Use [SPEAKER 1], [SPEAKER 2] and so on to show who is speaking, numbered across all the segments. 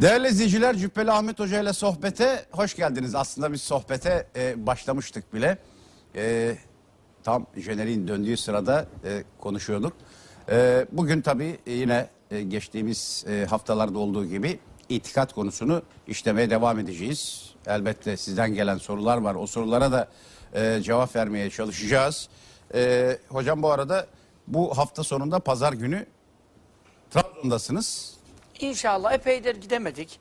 [SPEAKER 1] Değerli izleyiciler Cübbeli Ahmet Hoca ile sohbete hoş geldiniz. Aslında biz sohbete e, başlamıştık bile. E, tam jeneriğin döndüğü sırada e, konuşuyorduk. E, bugün tabii yine e, geçtiğimiz e, haftalarda olduğu gibi itikat konusunu işlemeye devam edeceğiz. Elbette sizden gelen sorular var. O sorulara da e, cevap vermeye çalışacağız. E, hocam bu arada bu hafta sonunda pazar günü Trabzon'dasınız.
[SPEAKER 2] İnşallah epeydir gidemedik.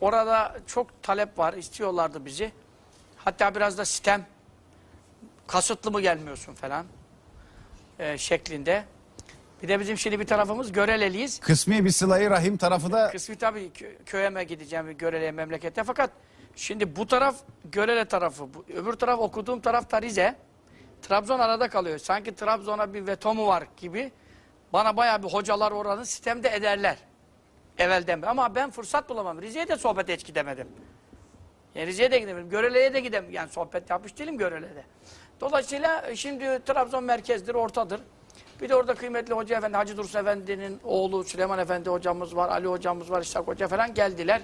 [SPEAKER 2] Orada çok talep var, istiyorlardı bizi. Hatta biraz da sitem, kasıtlı mı gelmiyorsun falan e, şeklinde. Bir de bizim şimdi bir tarafımız Göreleliyiz.
[SPEAKER 1] Kısmi bir sılayı rahim tarafı da
[SPEAKER 2] Kısmi tabii kö köyeme gideceğim, Görele'ye memlekete. Fakat şimdi bu taraf Görele tarafı, bu, öbür taraf okuduğum taraf da Rize. Trabzon arada kalıyor. Sanki Trabzon'a bir veto mu var gibi. Bana bayağı bir hocalar oranın sistemde ederler. Evvelden beri. Ama ben fırsat bulamam. Rize'ye de sohbete hiç gidemedim. Yani Rize'ye de gidemedim. Görele'ye de gidemedim. Yani sohbet yapmış değilim Görele'de. Dolayısıyla e, şimdi Trabzon merkezdir, ortadır. Bir de orada kıymetli Hoca Efendi, Hacı Dursun Efendi'nin oğlu Süleyman Efendi hocamız var, Ali hocamız var, İshak Hoca falan geldiler.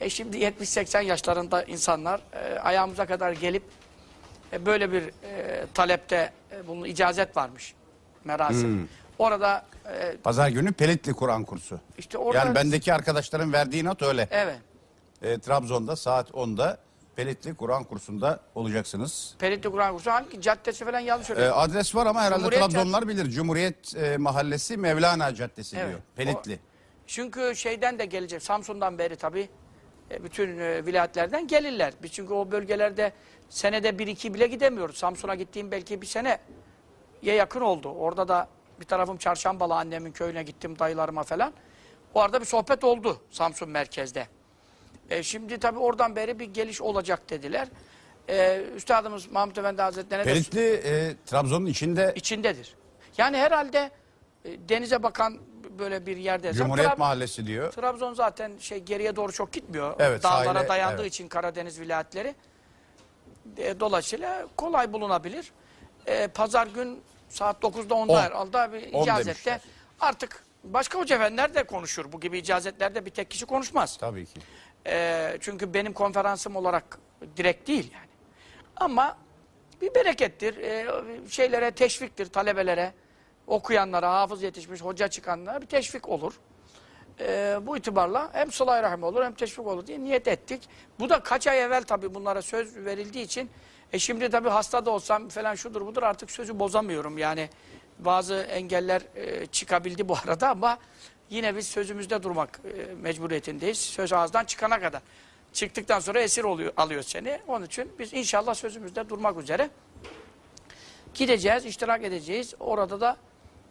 [SPEAKER 2] E şimdi 70-80 yaşlarında insanlar e, ayağımıza kadar gelip e, böyle bir e, talepte e, bunun icazet varmış merasim. Orada e,
[SPEAKER 1] pazar günü Pelitli Kur'an kursu.
[SPEAKER 2] işte orada
[SPEAKER 1] Yani bendeki arkadaşların verdiği not öyle.
[SPEAKER 2] evet.
[SPEAKER 1] E, Trabzon'da saat 10'da Pelitli Kur'an kursunda olacaksınız.
[SPEAKER 2] Pelitli Kur'an kursu hangi caddesi falan yanlış
[SPEAKER 1] E, adres var ama herhalde
[SPEAKER 2] Cumhuriyet
[SPEAKER 1] Trabzonlar bilir. Cumhuriyet e, Mahallesi Mevlana Caddesi
[SPEAKER 2] Evet.
[SPEAKER 1] diyor. Pelitli.
[SPEAKER 2] Çünkü şeyden de gelecek. Samsun'dan beri tabii e, bütün e, vilayetlerden gelirler. Biz çünkü o bölgelerde senede bir iki bile gidemiyoruz. Samsun'a gittiğim belki bir seneye yakın oldu. Orada da bir tarafım Çarşambalı annemin köyüne gittim dayılarıma falan. O arada bir sohbet oldu Samsun merkezde. E, şimdi tabii oradan beri bir geliş olacak dediler. E, Üstadımız Mahmut Efendi Hazretleri'ne de
[SPEAKER 1] Pelitli e, Trabzon'un içinde
[SPEAKER 2] içindedir. Yani herhalde e, denize bakan böyle bir yerde.
[SPEAKER 1] Cumhuriyet
[SPEAKER 2] Trab-
[SPEAKER 1] Mahallesi diyor.
[SPEAKER 2] Trabzon zaten şey geriye doğru çok gitmiyor.
[SPEAKER 1] Evet,
[SPEAKER 2] Dağlara
[SPEAKER 1] sahile,
[SPEAKER 2] dayandığı
[SPEAKER 1] evet.
[SPEAKER 2] için Karadeniz vilayetleri. E, dolayısıyla kolay bulunabilir. E, Pazar gün saat 9'da 10'da
[SPEAKER 1] On.
[SPEAKER 2] herhalde bir
[SPEAKER 1] On
[SPEAKER 2] icazette.
[SPEAKER 1] demişler.
[SPEAKER 2] Artık başka hoca efendiler de konuşur. Bu gibi icazetlerde bir tek kişi konuşmaz.
[SPEAKER 1] Tabii ki.
[SPEAKER 2] E, çünkü benim konferansım olarak direkt değil yani. Ama bir berekettir. E, şeylere teşviktir talebelere, okuyanlara, hafız yetişmiş, hoca çıkanlara bir teşvik olur. E, bu itibarla hem sıla rahim olur hem teşvik olur diye niyet ettik. Bu da kaç ay evvel tabii bunlara söz verildiği için e şimdi tabii hasta da olsam falan şudur budur artık sözü bozamıyorum yani. Bazı engeller e, çıkabildi bu arada ama yine biz sözümüzde durmak e, mecburiyetindeyiz. Söz ağızdan çıkana kadar. Çıktıktan sonra esir oluyor, alıyor seni. Onun için biz inşallah sözümüzde durmak üzere gideceğiz, iştirak edeceğiz. Orada da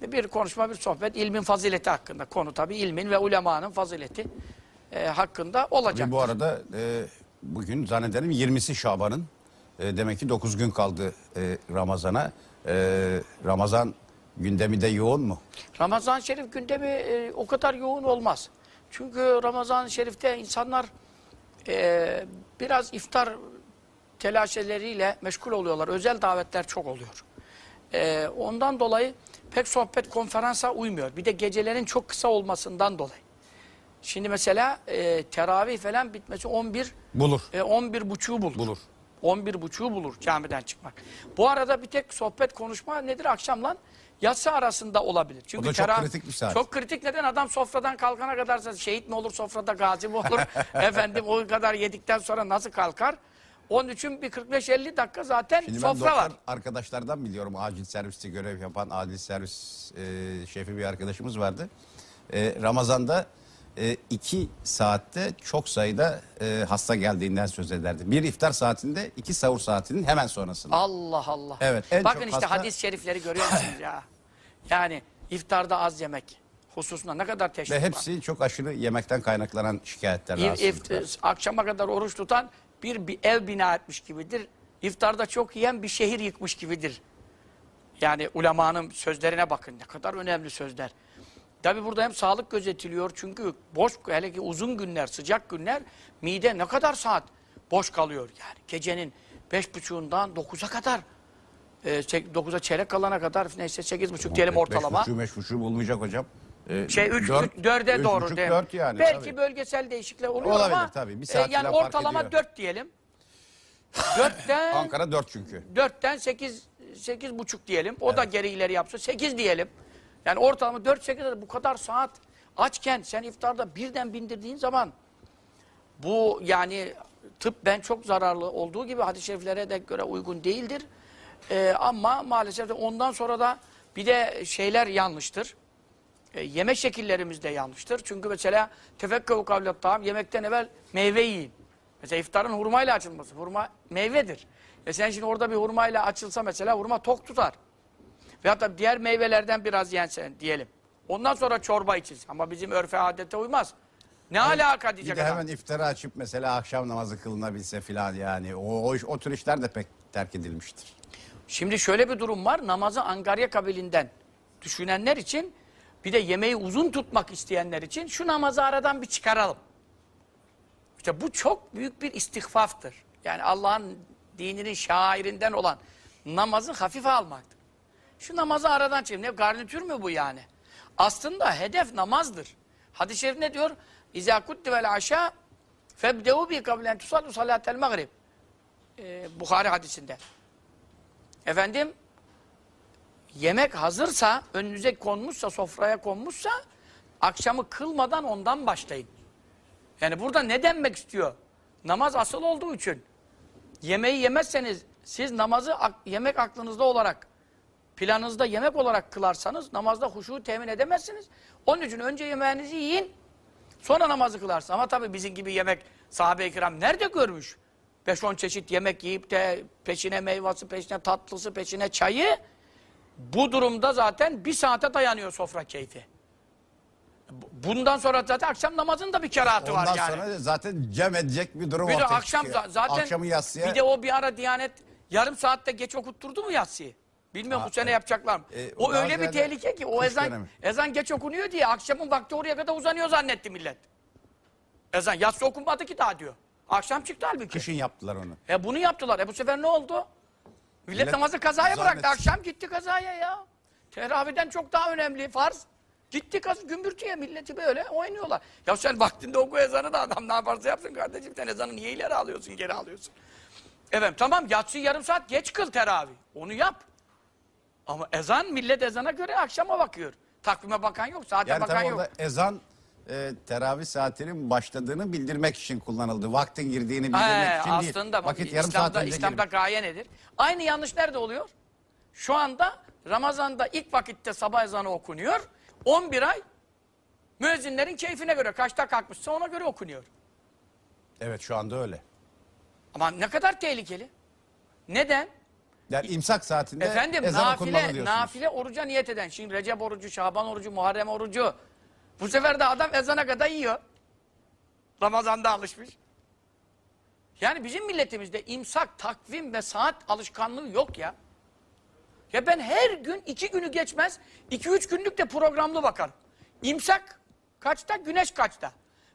[SPEAKER 2] bir konuşma, bir sohbet ilmin fazileti hakkında. Konu tabii ilmin ve ulemanın fazileti e, hakkında olacak.
[SPEAKER 1] Bu arada e, bugün zannederim 20'si Şaban'ın. E, demek ki 9 gün kaldı e, Ramazan'a. E, Ramazan gündemi de yoğun mu?
[SPEAKER 2] Ramazan-ı Şerif gündemi e, o kadar yoğun olmaz. Çünkü Ramazan-ı Şerif'te insanlar e, biraz iftar telaşeleriyle meşgul oluyorlar. Özel davetler çok oluyor. E, ondan dolayı pek sohbet konferansa uymuyor. Bir de gecelerin çok kısa olmasından dolayı. Şimdi mesela e, teravih falan bitmesi 11
[SPEAKER 1] Bulur.
[SPEAKER 2] e, 11 buçuğu bulur.
[SPEAKER 1] Bulur.
[SPEAKER 2] 11 buçuğu bulur camiden çıkmak. Bu arada bir tek sohbet konuşma nedir akşamlan yatsı arasında olabilir. Çünkü
[SPEAKER 1] O da çok
[SPEAKER 2] tera-
[SPEAKER 1] kritik bir saat.
[SPEAKER 2] Çok kritik neden adam sofradan kalkana kadar şehit mi olur sofrada gazi mi olur? Efendim o kadar yedikten sonra nasıl kalkar? Onun için bir 45-50 dakika zaten
[SPEAKER 1] Şimdi
[SPEAKER 2] sofra var.
[SPEAKER 1] arkadaşlardan biliyorum acil serviste görev yapan acil servis e, şefi bir arkadaşımız vardı. E, Ramazan'da e, iki saatte çok sayıda e, hasta geldiğinden söz ederdi. Bir iftar saatinde iki sahur saatinin hemen sonrasında.
[SPEAKER 2] Allah Allah.
[SPEAKER 1] Evet, en
[SPEAKER 2] Bakın
[SPEAKER 1] çok
[SPEAKER 2] işte
[SPEAKER 1] hasta-
[SPEAKER 2] hadis-i şerifleri görüyor musunuz ya? Yani iftarda az yemek hususunda ne kadar teşvik
[SPEAKER 1] Ve
[SPEAKER 2] var.
[SPEAKER 1] hepsi çok aşırı yemekten kaynaklanan şikayetler.
[SPEAKER 2] İf-
[SPEAKER 1] rahatsızlıklar.
[SPEAKER 2] akşama kadar oruç tutan bir, bir ev bina etmiş gibidir. İftarda çok yiyen bir şehir yıkmış gibidir. Yani ulemanın sözlerine bakın ne kadar önemli sözler. Tabi burada hem sağlık gözetiliyor çünkü boş hele ki uzun günler, sıcak günler mide ne kadar saat boş kalıyor yani. Gecenin beş buçuğundan dokuza kadar, e, dokuza çeyrek kalana kadar neyse sekiz buçuk diyelim
[SPEAKER 1] Beş
[SPEAKER 2] ortalama.
[SPEAKER 1] buçuğu, beş buçuğu bulmayacak hocam. e,
[SPEAKER 2] Şey 3
[SPEAKER 1] dört-
[SPEAKER 2] 4'e
[SPEAKER 1] üç
[SPEAKER 2] doğru
[SPEAKER 1] buçuk,
[SPEAKER 2] değil.
[SPEAKER 1] dört yani,
[SPEAKER 2] Belki
[SPEAKER 1] tabii.
[SPEAKER 2] bölgesel değişiklikler oluyor
[SPEAKER 1] Olabilir
[SPEAKER 2] ama
[SPEAKER 1] tabii, bir
[SPEAKER 2] e,
[SPEAKER 1] saat
[SPEAKER 2] yani
[SPEAKER 1] bile fark
[SPEAKER 2] ortalama. 4 diyelim. 4'ten
[SPEAKER 1] Ankara 4 çünkü.
[SPEAKER 2] 4'ten 8 8 buçuk diyelim. O da geri ileri yapsa 8 diyelim. Yani ortalama 4 8 bu kadar saat açken sen iftarda birden bindirdiğin zaman bu yani tıp ben çok zararlı olduğu gibi hadis-i şeriflere de göre uygun değildir. Ee, ama maalesef de ondan sonra da bir de şeyler yanlıştır. E, yeme şekillerimiz de yanlıştır. Çünkü mesela tefekkevu kavlet tamam yemekten evvel meyve yiyin. Mesela iftarın hurmayla açılması. Hurma meyvedir. E sen şimdi orada bir hurmayla açılsa mesela hurma tok tutar. Veyahut da diğer meyvelerden biraz yensen diyelim. Ondan sonra çorba içilsin. Ama bizim örfe adete uymaz. Ne alaka
[SPEAKER 1] Bir
[SPEAKER 2] diyecek
[SPEAKER 1] de
[SPEAKER 2] adam.
[SPEAKER 1] hemen iftarı açıp mesela akşam namazı kılınabilse filan yani. O, o, iş- o tür işler de pek terk edilmiştir.
[SPEAKER 2] Şimdi şöyle bir durum var. Namazı Angarya kabilinden düşünenler için bir de yemeği uzun tutmak isteyenler için şu namazı aradan bir çıkaralım. İşte bu çok büyük bir istihfaftır. Yani Allah'ın dininin şairinden olan namazı hafife almaktır. Şu namazı aradan çıkarın. Ne garnitür mü bu yani? Aslında hedef namazdır. Hadis-i şerif ne diyor? İzâ kuttivel aşâ febdeû bi kablen tusallu salâtel mağrib. Ee, Bukhari hadisinde. Efendim yemek hazırsa, önünüze konmuşsa, sofraya konmuşsa akşamı kılmadan ondan başlayın. Yani burada ne denmek istiyor? Namaz asıl olduğu için. Yemeği yemezseniz siz namazı yemek aklınızda olarak planınızda yemek olarak kılarsanız namazda huşu temin edemezsiniz. Onun için önce yemeğinizi yiyin sonra namazı kılarsınız. Ama tabii bizim gibi yemek sahabe-i kiram nerede görmüş? 5-10 çeşit yemek yiyip de peşine meyvası, peşine tatlısı, peşine çayı bu durumda zaten bir saate dayanıyor sofra keyfi. Bu- Bundan sonra zaten akşam namazın da bir kerahatı
[SPEAKER 1] Ondan
[SPEAKER 2] var yani.
[SPEAKER 1] sonra zaten cem edecek bir durum
[SPEAKER 2] Bir de
[SPEAKER 1] ortaya
[SPEAKER 2] akşam
[SPEAKER 1] çıkıyor.
[SPEAKER 2] za- zaten
[SPEAKER 1] Akşamı yatsıya
[SPEAKER 2] bir de o bir ara Diyanet yarım saatte geç okutturdu mu yatsıyı? Bilmiyorum
[SPEAKER 1] Ha,
[SPEAKER 2] bu sene
[SPEAKER 1] evet.
[SPEAKER 2] yapacaklar mı?
[SPEAKER 1] E,
[SPEAKER 2] o öyle bir tehlike ki o ezan
[SPEAKER 1] dönemi.
[SPEAKER 2] ezan geç okunuyor diye akşamın vakti oraya kadar uzanıyor zannetti millet. Ezan yatsı okunmadı ki daha diyor. Akşam çıktı halbuki.
[SPEAKER 1] kışın yaptılar onu.
[SPEAKER 2] E bunu yaptılar. E bu sefer ne oldu? Millet,
[SPEAKER 1] Millet
[SPEAKER 2] namazı kazaya
[SPEAKER 1] zahmet.
[SPEAKER 2] bıraktı. Akşam gitti kazaya ya. Teravihden çok daha önemli farz. Gitti kaz gümbürtüye milleti böyle oynuyorlar. Ya sen vaktinde oku ezanı da adam ne yaparsa yapsın kardeşim. Sen ezanı niye ileri alıyorsun geri alıyorsun. Efendim tamam yatsıyı yarım saat geç kıl teravih. Onu yap. Ama ezan millet ezana göre akşama bakıyor. Takvime bakan yok, saate
[SPEAKER 1] Yani
[SPEAKER 2] bakan yok.
[SPEAKER 1] ezan e, teravih saatinin başladığını bildirmek için kullanıldı. Vaktin girdiğini bildirmek
[SPEAKER 2] He,
[SPEAKER 1] için değil.
[SPEAKER 2] aslında
[SPEAKER 1] Vakit yarım
[SPEAKER 2] İslam'da,
[SPEAKER 1] saat önce
[SPEAKER 2] İslam'da
[SPEAKER 1] girmiş.
[SPEAKER 2] gaye nedir? Aynı yanlış nerede oluyor? Şu anda Ramazan'da ilk vakitte sabah ezanı okunuyor. 11 ay müezzinlerin keyfine göre kaçta kalkmışsa ona göre okunuyor.
[SPEAKER 1] Evet şu anda öyle.
[SPEAKER 2] Ama ne kadar tehlikeli. Neden?
[SPEAKER 1] Yani imsak saatinde
[SPEAKER 2] Efendim
[SPEAKER 1] ezan okunmalı
[SPEAKER 2] nafile,
[SPEAKER 1] diyorsunuz.
[SPEAKER 2] nafile oruca niyet eden. Şimdi Recep orucu, Şaban orucu, Muharrem orucu. Bu sefer de adam ezana kadar yiyor. Ramazan'da alışmış. Yani bizim milletimizde imsak, takvim ve saat alışkanlığı yok ya. Ya ben her gün iki günü geçmez, iki üç günlük de programlı bakarım. İmsak kaçta, güneş kaçta?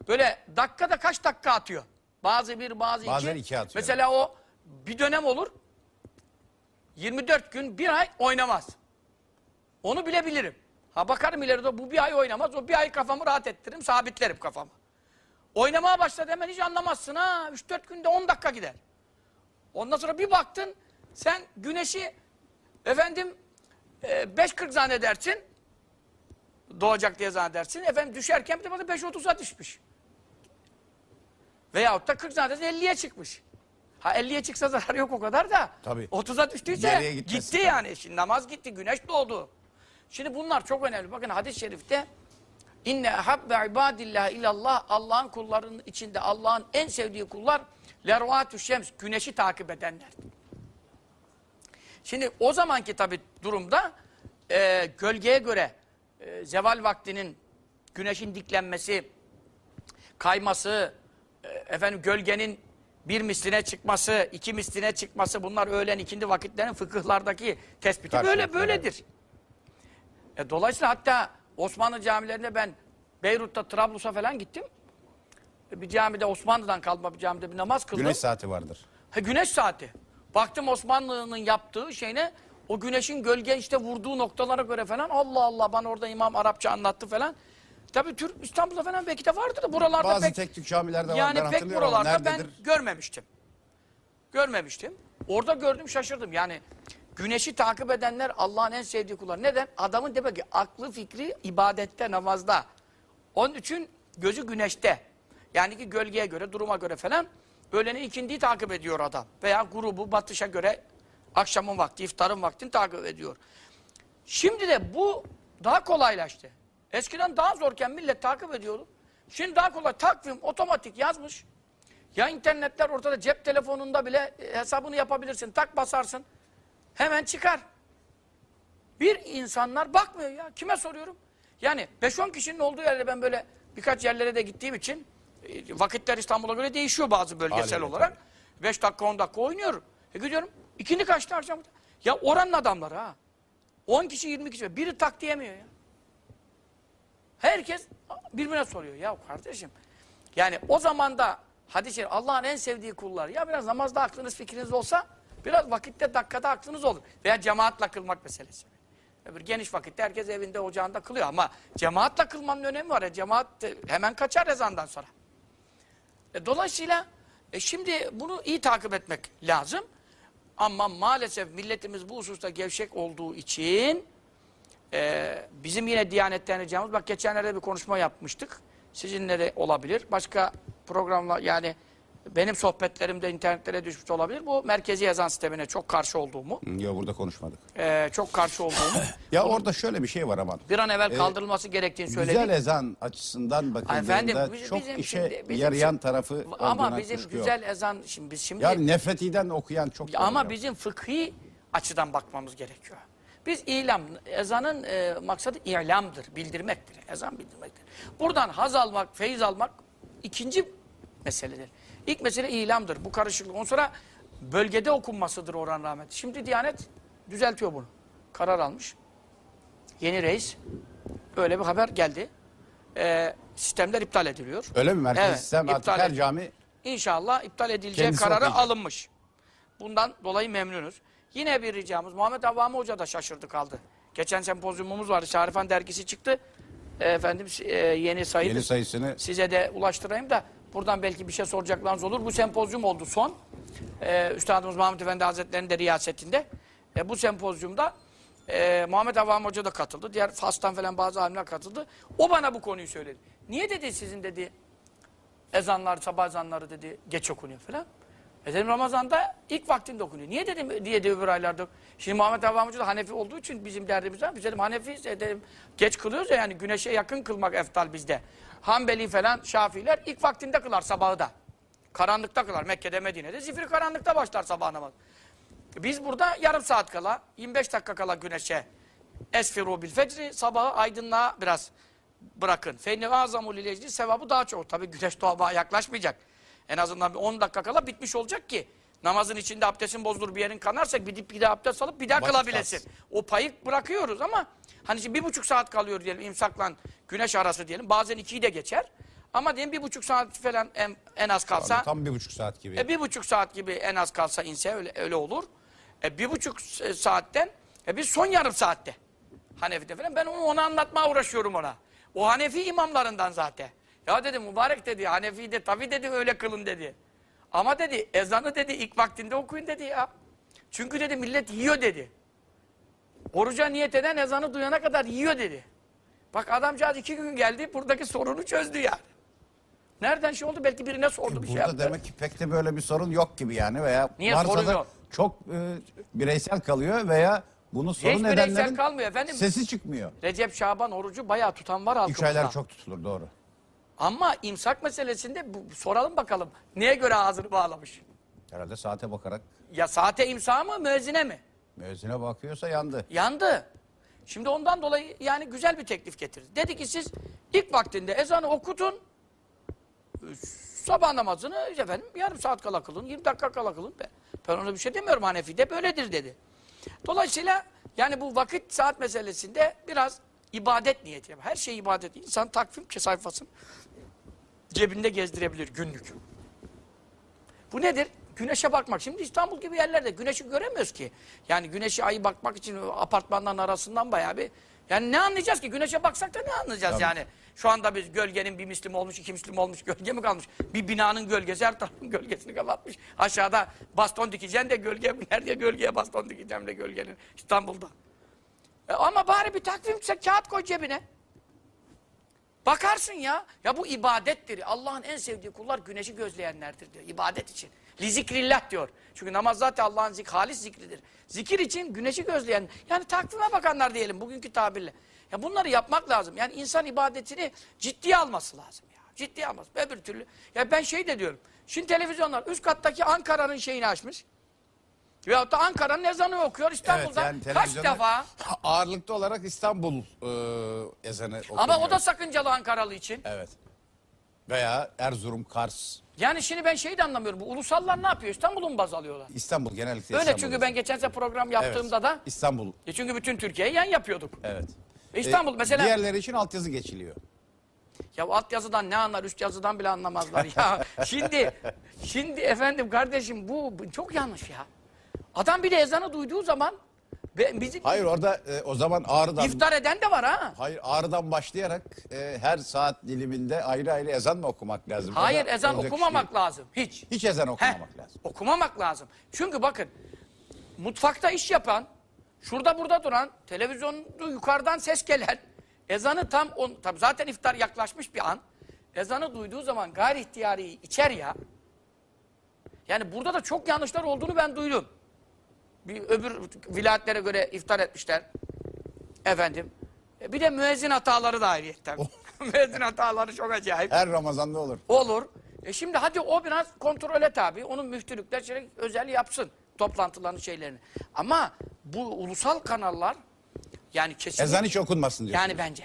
[SPEAKER 2] Böyle dakikada kaç dakika atıyor? Bazı bir, bazı
[SPEAKER 1] Bazen
[SPEAKER 2] iki.
[SPEAKER 1] iki atıyor.
[SPEAKER 2] Mesela o bir dönem olur, 24 gün, bir ay oynamaz. Onu bilebilirim. Ha bakarım ileride bu bir ay oynamaz, o bir ay kafamı rahat ettiririm, sabitlerim kafamı. Oynamaya başladı hemen hiç anlamazsın ha. 3-4 günde 10 dakika gider. Ondan sonra bir baktın sen güneşi efendim e, 5.40 zannedersin. Doğacak diye zannedersin. Efendim düşerken bir de bakın 5.30'a düşmüş. Veyahut da 40 zannedersin 50'ye çıkmış. Ha 50'ye çıksa zararı yok o kadar da.
[SPEAKER 1] Tabii.
[SPEAKER 2] 30'a düştüyse
[SPEAKER 1] Geriye gitmesi
[SPEAKER 2] gitti
[SPEAKER 1] tabii.
[SPEAKER 2] yani. Şimdi namaz gitti, güneş doğdu. Şimdi bunlar çok önemli. Bakın hadis-i şerifte İnne habbe ibadillah ilallah Allah'ın kullarının içinde Allah'ın en sevdiği kullar lervatü şems güneşi takip edenler. Şimdi o zamanki tabi durumda e, gölgeye göre e, zeval vaktinin güneşin diklenmesi, kayması, e, efendim gölgenin bir misline çıkması, iki misline çıkması bunlar öğlen ikindi vakitlerin fıkıhlardaki tespiti böyle
[SPEAKER 1] Karşılıklı,
[SPEAKER 2] böyledir. E, dolayısıyla hatta Osmanlı camilerinde ben Beyrut'ta, Trablus'a falan gittim. E, bir camide Osmanlı'dan kalma bir camide bir namaz kıldım.
[SPEAKER 1] Güneş saati vardır.
[SPEAKER 2] Ha, güneş saati. Baktım Osmanlı'nın yaptığı şeyine o güneşin gölge işte vurduğu noktalara göre falan Allah Allah bana orada imam Arapça anlattı falan. Tabii Türk İstanbul'da falan belki de vardır da buralarda
[SPEAKER 1] Bazı
[SPEAKER 2] pek
[SPEAKER 1] tek tük camilerde var
[SPEAKER 2] yani
[SPEAKER 1] ben
[SPEAKER 2] pek
[SPEAKER 1] hatırlıyorum
[SPEAKER 2] buralarda ben
[SPEAKER 1] nerededir?
[SPEAKER 2] görmemiştim. Görmemiştim. Orada gördüm şaşırdım. Yani güneşi takip edenler Allah'ın en sevdiği kullar. Neden? Adamın demek ki aklı fikri ibadette, namazda. Onun için gözü güneşte. Yani ki gölgeye göre, duruma göre falan öğleni ikindiyi takip ediyor adam. Veya grubu batışa göre akşamın vakti, iftarın vaktini takip ediyor. Şimdi de bu daha kolaylaştı. Eskiden daha zorken millet takip ediyordu. Şimdi daha kolay takvim otomatik yazmış. Ya internetler ortada cep telefonunda bile e, hesabını yapabilirsin. Tak basarsın. Hemen çıkar. Bir insanlar bakmıyor ya. Kime soruyorum? Yani 5-10 kişinin olduğu yerde ben böyle birkaç yerlere de gittiğim için e, vakitler İstanbul'a göre değişiyor bazı bölgesel
[SPEAKER 1] Haliyle
[SPEAKER 2] olarak. 5 dakika 10 dakika oynuyorum. E gidiyorum. İkindi kaçtı akşam. Ya oranın adamları ha. 10 kişi 20 kişi. Biri tak diyemiyor ya. Herkes birbirine soruyor. Ya kardeşim yani o zaman da hadis-i Allah'ın en sevdiği kullar. Ya biraz namazda aklınız fikriniz olsa biraz vakitte dakikada aklınız olur. Veya cemaatle kılmak meselesi. Öbür geniş vakitte herkes evinde ocağında kılıyor ama cemaatle kılmanın önemi var. Ya, cemaat hemen kaçar ezandan sonra. E, dolayısıyla e, şimdi bunu iyi takip etmek lazım. Ama maalesef milletimiz bu hususta gevşek olduğu için e, bizim yine Diyanet'ten ricamız, bak geçenlerde bir konuşma yapmıştık. Sizinle de olabilir. Başka programla yani benim sohbetlerimde internetlere düşmüş olabilir. Bu merkezi yazan sistemine çok karşı olduğumu,
[SPEAKER 1] Yok burada konuşmadık.
[SPEAKER 2] e, çok karşı olduğumu,
[SPEAKER 1] Ya orada şöyle bir şey var ama.
[SPEAKER 2] bir an evvel kaldırılması gerektiğini söyledik.
[SPEAKER 1] Güzel ezan açısından bakıldığında
[SPEAKER 2] Efendim, biz-
[SPEAKER 1] çok
[SPEAKER 2] bizim
[SPEAKER 1] işe
[SPEAKER 2] şimdi- bizim
[SPEAKER 1] yarayan tarafı
[SPEAKER 2] Ama bizim
[SPEAKER 1] kuşku yok.
[SPEAKER 2] güzel ezan, şimdi biz şimdi...
[SPEAKER 1] Yani nefretiden okuyan çok
[SPEAKER 2] Ama
[SPEAKER 1] oluyor.
[SPEAKER 2] bizim fıkhi açıdan bakmamız gerekiyor. Biz ilam, ezanın e, maksadı ilamdır, bildirmektir. Ezan bildirmektir. Buradan haz almak, feyiz almak ikinci meseledir. İlk mesele ilamdır. Bu karışıklık. Ondan sonra bölgede okunmasıdır oran rahmet. Şimdi Diyanet düzeltiyor bunu. Karar almış. Yeni reis. Öyle bir haber geldi. E, sistemler iptal ediliyor.
[SPEAKER 1] Öyle mi? Merkez
[SPEAKER 2] Evet,
[SPEAKER 1] sistem artık
[SPEAKER 2] iptal
[SPEAKER 1] her cami
[SPEAKER 2] İnşallah iptal edileceği
[SPEAKER 1] Kendisi
[SPEAKER 2] kararı
[SPEAKER 1] okuyacak.
[SPEAKER 2] alınmış. Bundan dolayı memnunuz. Yine bir ricamız. Muhammed Avvami Hoca da şaşırdı kaldı. Geçen sempozyumumuz vardı. Şarifan dergisi çıktı. E, efendim e, yeni sayı.
[SPEAKER 1] yeni sayısını
[SPEAKER 2] Size de ulaştırayım da buradan belki bir şey soracaklarınız olur. Bu sempozyum oldu son. E, Üstadımız Mahmut Efendi Hazretleri'nin de riyasetinde. E, bu sempozyumda e, Muhammed Avvami Hoca da katıldı. Diğer Fas'tan falan bazı alimler katıldı. O bana bu konuyu söyledi. Niye dedi sizin dedi ezanlar, sabah ezanları dedi geç okunuyor falan. E dedim Ramazan'da ilk vaktinde okunuyor. Niye dedim diye de öbür aylarda. Şimdi Muhammed Avvam Hoca da Hanefi olduğu için bizim derdimiz var. Biz dedim Hanefiyiz e dedim geç kılıyoruz ya yani güneşe yakın kılmak eftal bizde. Hanbeli falan Şafiiler ilk vaktinde kılar sabahı da. Karanlıkta kılar. Mekke'de Medine'de zifiri karanlıkta başlar sabah namazı. Biz burada yarım saat kala, 25 dakika kala güneşe esfiru bil fecri, sabahı aydınlığa biraz bırakın. Feyni azamul ilecdi sevabı daha çok. Tabii güneş doğmaya yaklaşmayacak. En azından bir 10 dakika kala bitmiş olacak ki namazın içinde abdestin bozulur bir yerin kanarsa gidip bir daha abdest alıp bir daha
[SPEAKER 1] Vakit
[SPEAKER 2] kılabilesin.
[SPEAKER 1] kalsın.
[SPEAKER 2] O payı bırakıyoruz ama hani şimdi bir buçuk saat kalıyor diyelim imsakla güneş arası diyelim. Bazen ikiyi de geçer. Ama diyelim bir buçuk saat falan en, en az kalsa.
[SPEAKER 1] tam bir buçuk saat gibi.
[SPEAKER 2] E bir buçuk saat gibi en az kalsa inse öyle, öyle olur. E bir buçuk s- saatten, e biz son yarım saatte. Hanefi'de falan ben onu ona anlatmaya uğraşıyorum ona. O Hanefi imamlarından zaten. Ya dedi mübarek dedi Hanefi de tabi dedi öyle kılın dedi. Ama dedi ezanı dedi ilk vaktinde okuyun dedi ya. Çünkü dedi millet yiyor dedi. Oruca niyet eden ezanı duyana kadar yiyor dedi. Bak adamcağız iki gün geldi buradaki sorunu çözdü yani. Nereden şey oldu? Belki birine sordu bir şey
[SPEAKER 1] Burada
[SPEAKER 2] yaptı.
[SPEAKER 1] demek ki pek de böyle bir sorun yok gibi yani veya
[SPEAKER 2] Niye
[SPEAKER 1] varsa da çok e, bireysel kalıyor veya bunu sorun
[SPEAKER 2] Hiç bireysel
[SPEAKER 1] edenlerin
[SPEAKER 2] kalmıyor efendim.
[SPEAKER 1] sesi çıkmıyor.
[SPEAKER 2] Recep Şaban orucu bayağı tutan var
[SPEAKER 1] Üç
[SPEAKER 2] halkımızda.
[SPEAKER 1] aylar çok tutulur doğru.
[SPEAKER 2] Ama imsak meselesinde bu, soralım bakalım. Neye göre ağzını bağlamış?
[SPEAKER 1] Herhalde saate bakarak
[SPEAKER 2] Ya saate imsa mı müezzine mi?
[SPEAKER 1] müezzine bakıyorsa yandı.
[SPEAKER 2] Yandı. Şimdi ondan dolayı yani güzel bir teklif getirdi. Dedi ki siz ilk vaktinde ezanı okutun. Sabah namazını efendim yarım saat kala kılın, 20 dakika kala kılın. Ben, ben ona bir şey demiyorum Hanefi'de böyledir dedi. Dolayısıyla yani bu vakit saat meselesinde biraz ibadet niyeti. Her şey ibadet. İnsan takvim sayfasını cebinde gezdirebilir günlük. Bu nedir? Güneşe bakmak. Şimdi İstanbul gibi yerlerde güneşi göremiyoruz ki. Yani güneşi ayı bakmak için apartmanların arasından bayağı bir Yani ne anlayacağız ki? Güneşe baksak da ne anlayacağız
[SPEAKER 1] Tabii.
[SPEAKER 2] yani? Şu anda biz gölgenin bir mislim olmuş, iki mislim olmuş, gölge mi kalmış? Bir binanın gölgesi her tarafın gölgesini kapatmış. Aşağıda baston dikeceksin de gölge, nerede gölgeye baston dikeceğim de gölgenin İstanbul'da. E ama bari bir takvim çek, kağıt koy cebine. Bakarsın ya. Ya bu ibadettir. Allah'ın en sevdiği kullar güneşi gözleyenlerdir diyor. İbadet için. Li zikrillah diyor. Çünkü namaz zaten Allah'ın zik, halis zikridir. Zikir için güneşi gözleyen, yani takvime bakanlar diyelim bugünkü tabirle. Ya bunları yapmak lazım. Yani insan ibadetini ciddiye alması lazım ya. Ciddiye alması. Öbür türlü. Ya ben şey de diyorum. Şimdi televizyonlar üst kattaki Ankara'nın şeyini açmış. Veyahut da Ankara'nın ezanı okuyor İstanbul'da.
[SPEAKER 1] yani
[SPEAKER 2] Kaç
[SPEAKER 1] televizyonda
[SPEAKER 2] defa?
[SPEAKER 1] Ağırlıklı olarak İstanbul e, ezanı okunuyor.
[SPEAKER 2] Ama o da sakıncalı Ankaralı için.
[SPEAKER 1] Evet. Veya Erzurum, Kars,
[SPEAKER 2] Yani şimdi ben şeyi de anlamıyorum. Bu ulusallar ne yapıyor? İstanbul'u mu baz alıyorlar?
[SPEAKER 1] İstanbul genellikle
[SPEAKER 2] Öyle
[SPEAKER 1] İstanbul
[SPEAKER 2] çünkü ben geçen sene program
[SPEAKER 1] Evet,
[SPEAKER 2] yaptığımda da
[SPEAKER 1] İstanbul.
[SPEAKER 2] e çünkü bütün Türkiye'yi yan yapıyorduk.
[SPEAKER 1] Evet.
[SPEAKER 2] E İstanbul
[SPEAKER 1] E,
[SPEAKER 2] mesela
[SPEAKER 1] Diğerleri için altyazı geçiliyor.
[SPEAKER 2] ya alt yazıdan ne anlar üst yazıdan bile anlamazlar ya. şimdi şimdi efendim kardeşim bu, bu çok yanlış ya. Adam bir de ezanı duyduğu zaman be- bizim
[SPEAKER 1] Hayır orada e, o zaman Ağrı'dan
[SPEAKER 2] iftar eden de var ha.
[SPEAKER 1] Hayır Ağrı'dan başlayarak e, her saat diliminde ayrı ayrı ezan mı okumak lazım?
[SPEAKER 2] Hayır
[SPEAKER 1] Ya da
[SPEAKER 2] ezan
[SPEAKER 1] olacak
[SPEAKER 2] okumamak
[SPEAKER 1] değil.
[SPEAKER 2] lazım. Hiç.
[SPEAKER 1] Hiç ezan
[SPEAKER 2] Heh,
[SPEAKER 1] okumamak lazım.
[SPEAKER 2] Okumamak lazım. Çünkü bakın mutfakta iş yapan, şurada burada duran, televizyonda yukarıdan ses gelen, ezanı tam on, tabii zaten iftar yaklaşmış bir an. Ezanı duyduğu zaman gayri ihtiyari içer ya. Yani burada da çok yanlışlar olduğunu ben duydum. Bir öbür vilayetlere göre iftar etmişler. Efendim. E, Bir de müezzin hataları da ayrıyetten. müezzin hataları çok acayip.
[SPEAKER 1] Her Ramazan'da olur.
[SPEAKER 2] Olur. E şimdi hadi o biraz kontrole tabi. Onun müftülükler şey, özel yapsın toplantılarını şeylerini. Ama bu ulusal kanallar yani kesinlikle
[SPEAKER 1] Ezan hiç okunmasın diyorsunuz.
[SPEAKER 2] yani bence.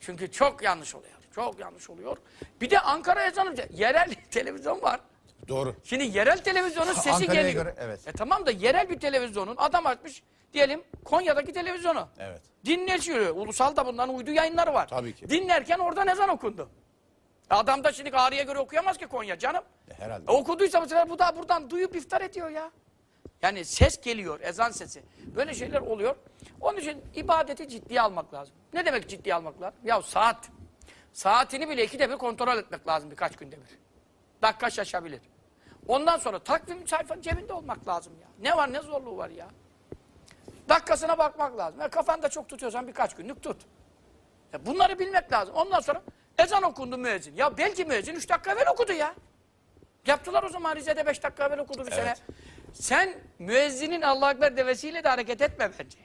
[SPEAKER 2] Çünkü çok yanlış oluyor. Çok yanlış oluyor. Bir de Ankara ezanı yerel televizyon var.
[SPEAKER 1] Doğru.
[SPEAKER 2] Şimdi yerel televizyonun sesi
[SPEAKER 1] Ankara'ya
[SPEAKER 2] geliyor.
[SPEAKER 1] göre, evet.
[SPEAKER 2] E tamam da yerel bir televizyonun adam açmış diyelim Konya'daki televizyonu.
[SPEAKER 1] Evet.
[SPEAKER 2] Dinletiyor. Ulusal da bunların uydu yayınları var.
[SPEAKER 1] Tabii ki.
[SPEAKER 2] Dinlerken oradan ezan okundu. Adam da şimdi Ağrı'ya göre okuyamaz ki Konya canım.
[SPEAKER 1] E, herhalde.
[SPEAKER 2] E, okuduysa bu sefer bu da buradan duyup iftar ediyor ya. Yani ses geliyor, ezan sesi. Böyle şeyler oluyor. Onun için ibadeti ciddiye almak lazım. Ne demek ciddiye almak lazım? Ya saat. Saatini bile ikide bir kontrol etmek lazım birkaç günde bir. Dakika şaşabilir. Ondan sonra takvim sayfa cebinde olmak lazım ya. Ne var ne zorluğu var ya. Dakikasına bakmak lazım. Ya kafanda çok tutuyorsan birkaç günlük tut. Ya bunları bilmek lazım. Ondan sonra ezan okundu müezzin. Ya belki müezzin üç dakika evvel okudu ya. Yaptılar o zaman Rize'de beş dakika evvel okudu bir
[SPEAKER 1] Evet.
[SPEAKER 2] sene. Sen müezzinin Allah Ekber devesiyle de hareket etme bence ya.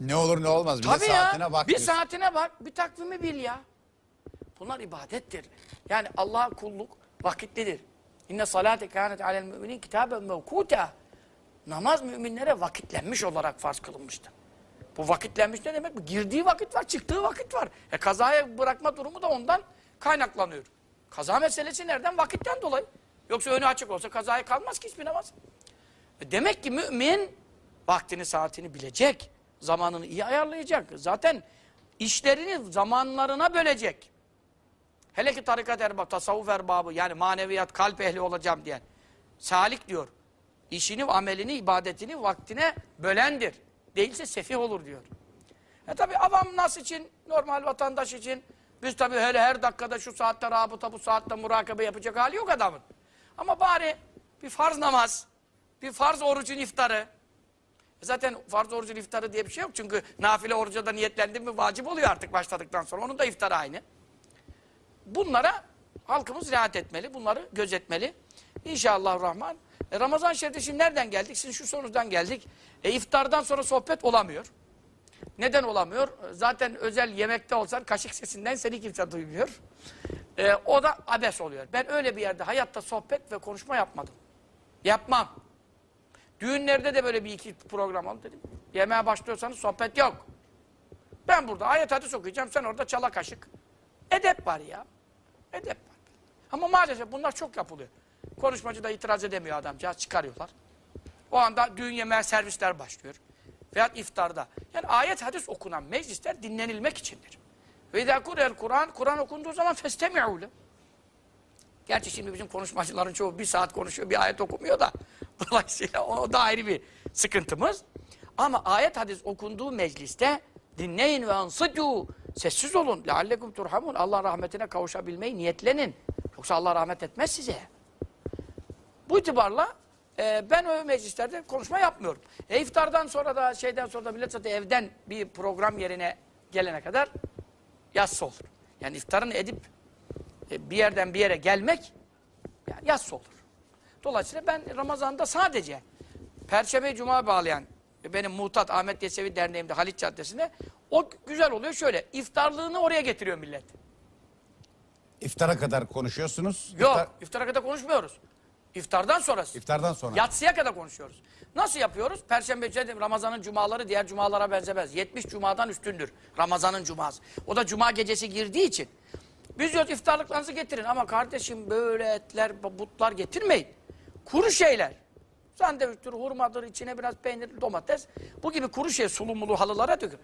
[SPEAKER 1] Ne olur ne olmaz. Bir
[SPEAKER 2] Tabii
[SPEAKER 1] saatine
[SPEAKER 2] ya.
[SPEAKER 1] bak.
[SPEAKER 2] bir
[SPEAKER 1] diyorsun.
[SPEAKER 2] saatine bak, bir takvimi bil ya. Bunlar ibadettir. Yani Allah'a kulluk vakitlidir. İnne salate kânet alel müminin kitaben mevkuta. Namaz müminlere vakitlenmiş olarak farz kılınmıştır. Bu vakitlenmiş ne demek? Girdiği vakit var, çıktığı vakit var. E kazaya bırakma durumu da ondan kaynaklanıyor. Kaza meselesi nereden? Vakitten dolayı. Yoksa önü açık olsa kazaya kalmaz ki hiçbir namaz. E demek ki mümin vaktini saatini bilecek. Zamanını iyi ayarlayacak. Zaten işlerini zamanlarına bölecek. Hele ki tarikat erbabı, tasavvuf erbabı yani maneviyat, kalp ehli olacağım diyen. Salik diyor. İşini, amelini, ibadetini vaktine bölendir. Değilse sefih olur diyor. E tabi avam nas için, normal vatandaş için biz tabi hele her dakikada şu saatte rabıta, bu saatte murakabe yapacak hali yok adamın. Ama bari bir farz namaz, bir farz orucun iftarı. E Zaten farz orucun iftarı diye bir şey yok. Çünkü nafile oruca da niyetlendin mi vacip oluyor artık başladıktan sonra. Onun da iftarı aynı. Bunlara halkımız riayet etmeli, bunları gözetmeli. İnşallah Rahman. E, Ramazan Şerif'te şimdi nereden geldik? Sizin şu sorunuzdan geldik. E, iftardan sonra sohbet olamıyor. Neden olamıyor? Zaten özel yemekte olsan kaşık sesinden seni kimse duymuyor. E, o da abes oluyor. Ben öyle bir yerde hayatta sohbet ve konuşma yapmadım. Yapmam. Düğünlerde de böyle bir iki program oldu dedim. Yemeğe başlıyorsanız sohbet yok. Ben burada ayet hadis okuyacağım, sen orada çala kaşık. Edep var ya. Edep var. Ama maalesef bunlar çok yapılıyor. Konuşmacı da itiraz edemiyor adamcağız, çıkarıyorlar. O anda düğün yemeğe servisler başlıyor. Veyahut iftarda. Yani ayet hadis okunan meclisler dinlenilmek içindir. Ve kurel Kur'an, Kur'an okunduğu zaman festemi'û le. Gerçi şimdi bizim konuşmacıların çoğu bir saat konuşuyor, bir ayet okumuyor da. Dolayısıyla o da ayrı bir sıkıntımız. Ama ayet hadis okunduğu mecliste Dinleyin ve ansıtu. Sessiz olun. Leallekum turhamun. Allah rahmetine kavuşabilmeyi niyetlenin. Yoksa Allah rahmet etmez size. Bu itibarla e, ben o meclislerde konuşma yapmıyorum. E, iftardan sonra da şeyden sonra da millet zaten evden bir program yerine gelene kadar yatsı olur. Yani iftarını edip e, bir yerden bir yere gelmek yani yatsı olur. Dolayısıyla ben Ramazan'da sadece Perşembe Cuma bağlayan benim Muhtat Ahmet Yesevi Derneğim'de Halit Caddesi'nde o güzel oluyor şöyle. iftarlığını oraya getiriyor millet.
[SPEAKER 1] İftara kadar konuşuyorsunuz.
[SPEAKER 2] Yok
[SPEAKER 1] İftar-
[SPEAKER 2] iftara kadar konuşmuyoruz. İftardan sonrası.
[SPEAKER 1] İftardan sonra.
[SPEAKER 2] Yatsıya kadar konuşuyoruz. Nasıl yapıyoruz? Perşembe, Ramazan'ın cumaları diğer cumalara benzemez. 70 cumadan üstündür Ramazan'ın cuması. O da cuma gecesi girdiği için. Biz diyoruz iftarlıklarınızı getirin ama kardeşim böyle etler, butlar getirmeyin. Kuru şeyler. Sandviçtir, hurmadır, içine biraz peynir, domates. Bu gibi kuru şey sulu mulu halılara dökün.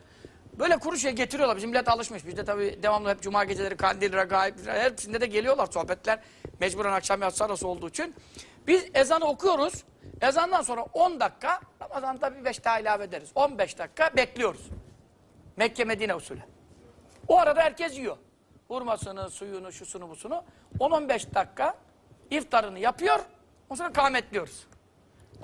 [SPEAKER 2] Böyle kuru şey getiriyorlar. Bizim millet alışmış. Biz de tabii devamlı hep cuma geceleri kandil, regaib, hepsinde de geliyorlar sohbetler. Mecburen akşam yatsı arası olduğu için. Biz ezanı okuyoruz. Ezandan sonra 10 dakika, Ramazan'da bir 5 daha ilave ederiz. 15 dakika bekliyoruz. Mekke Medine usulü. O arada herkes yiyor. Hurmasını, suyunu, şusunu, busunu. 10-15 dakika iftarını yapıyor. Ondan sonra kâmetliyoruz.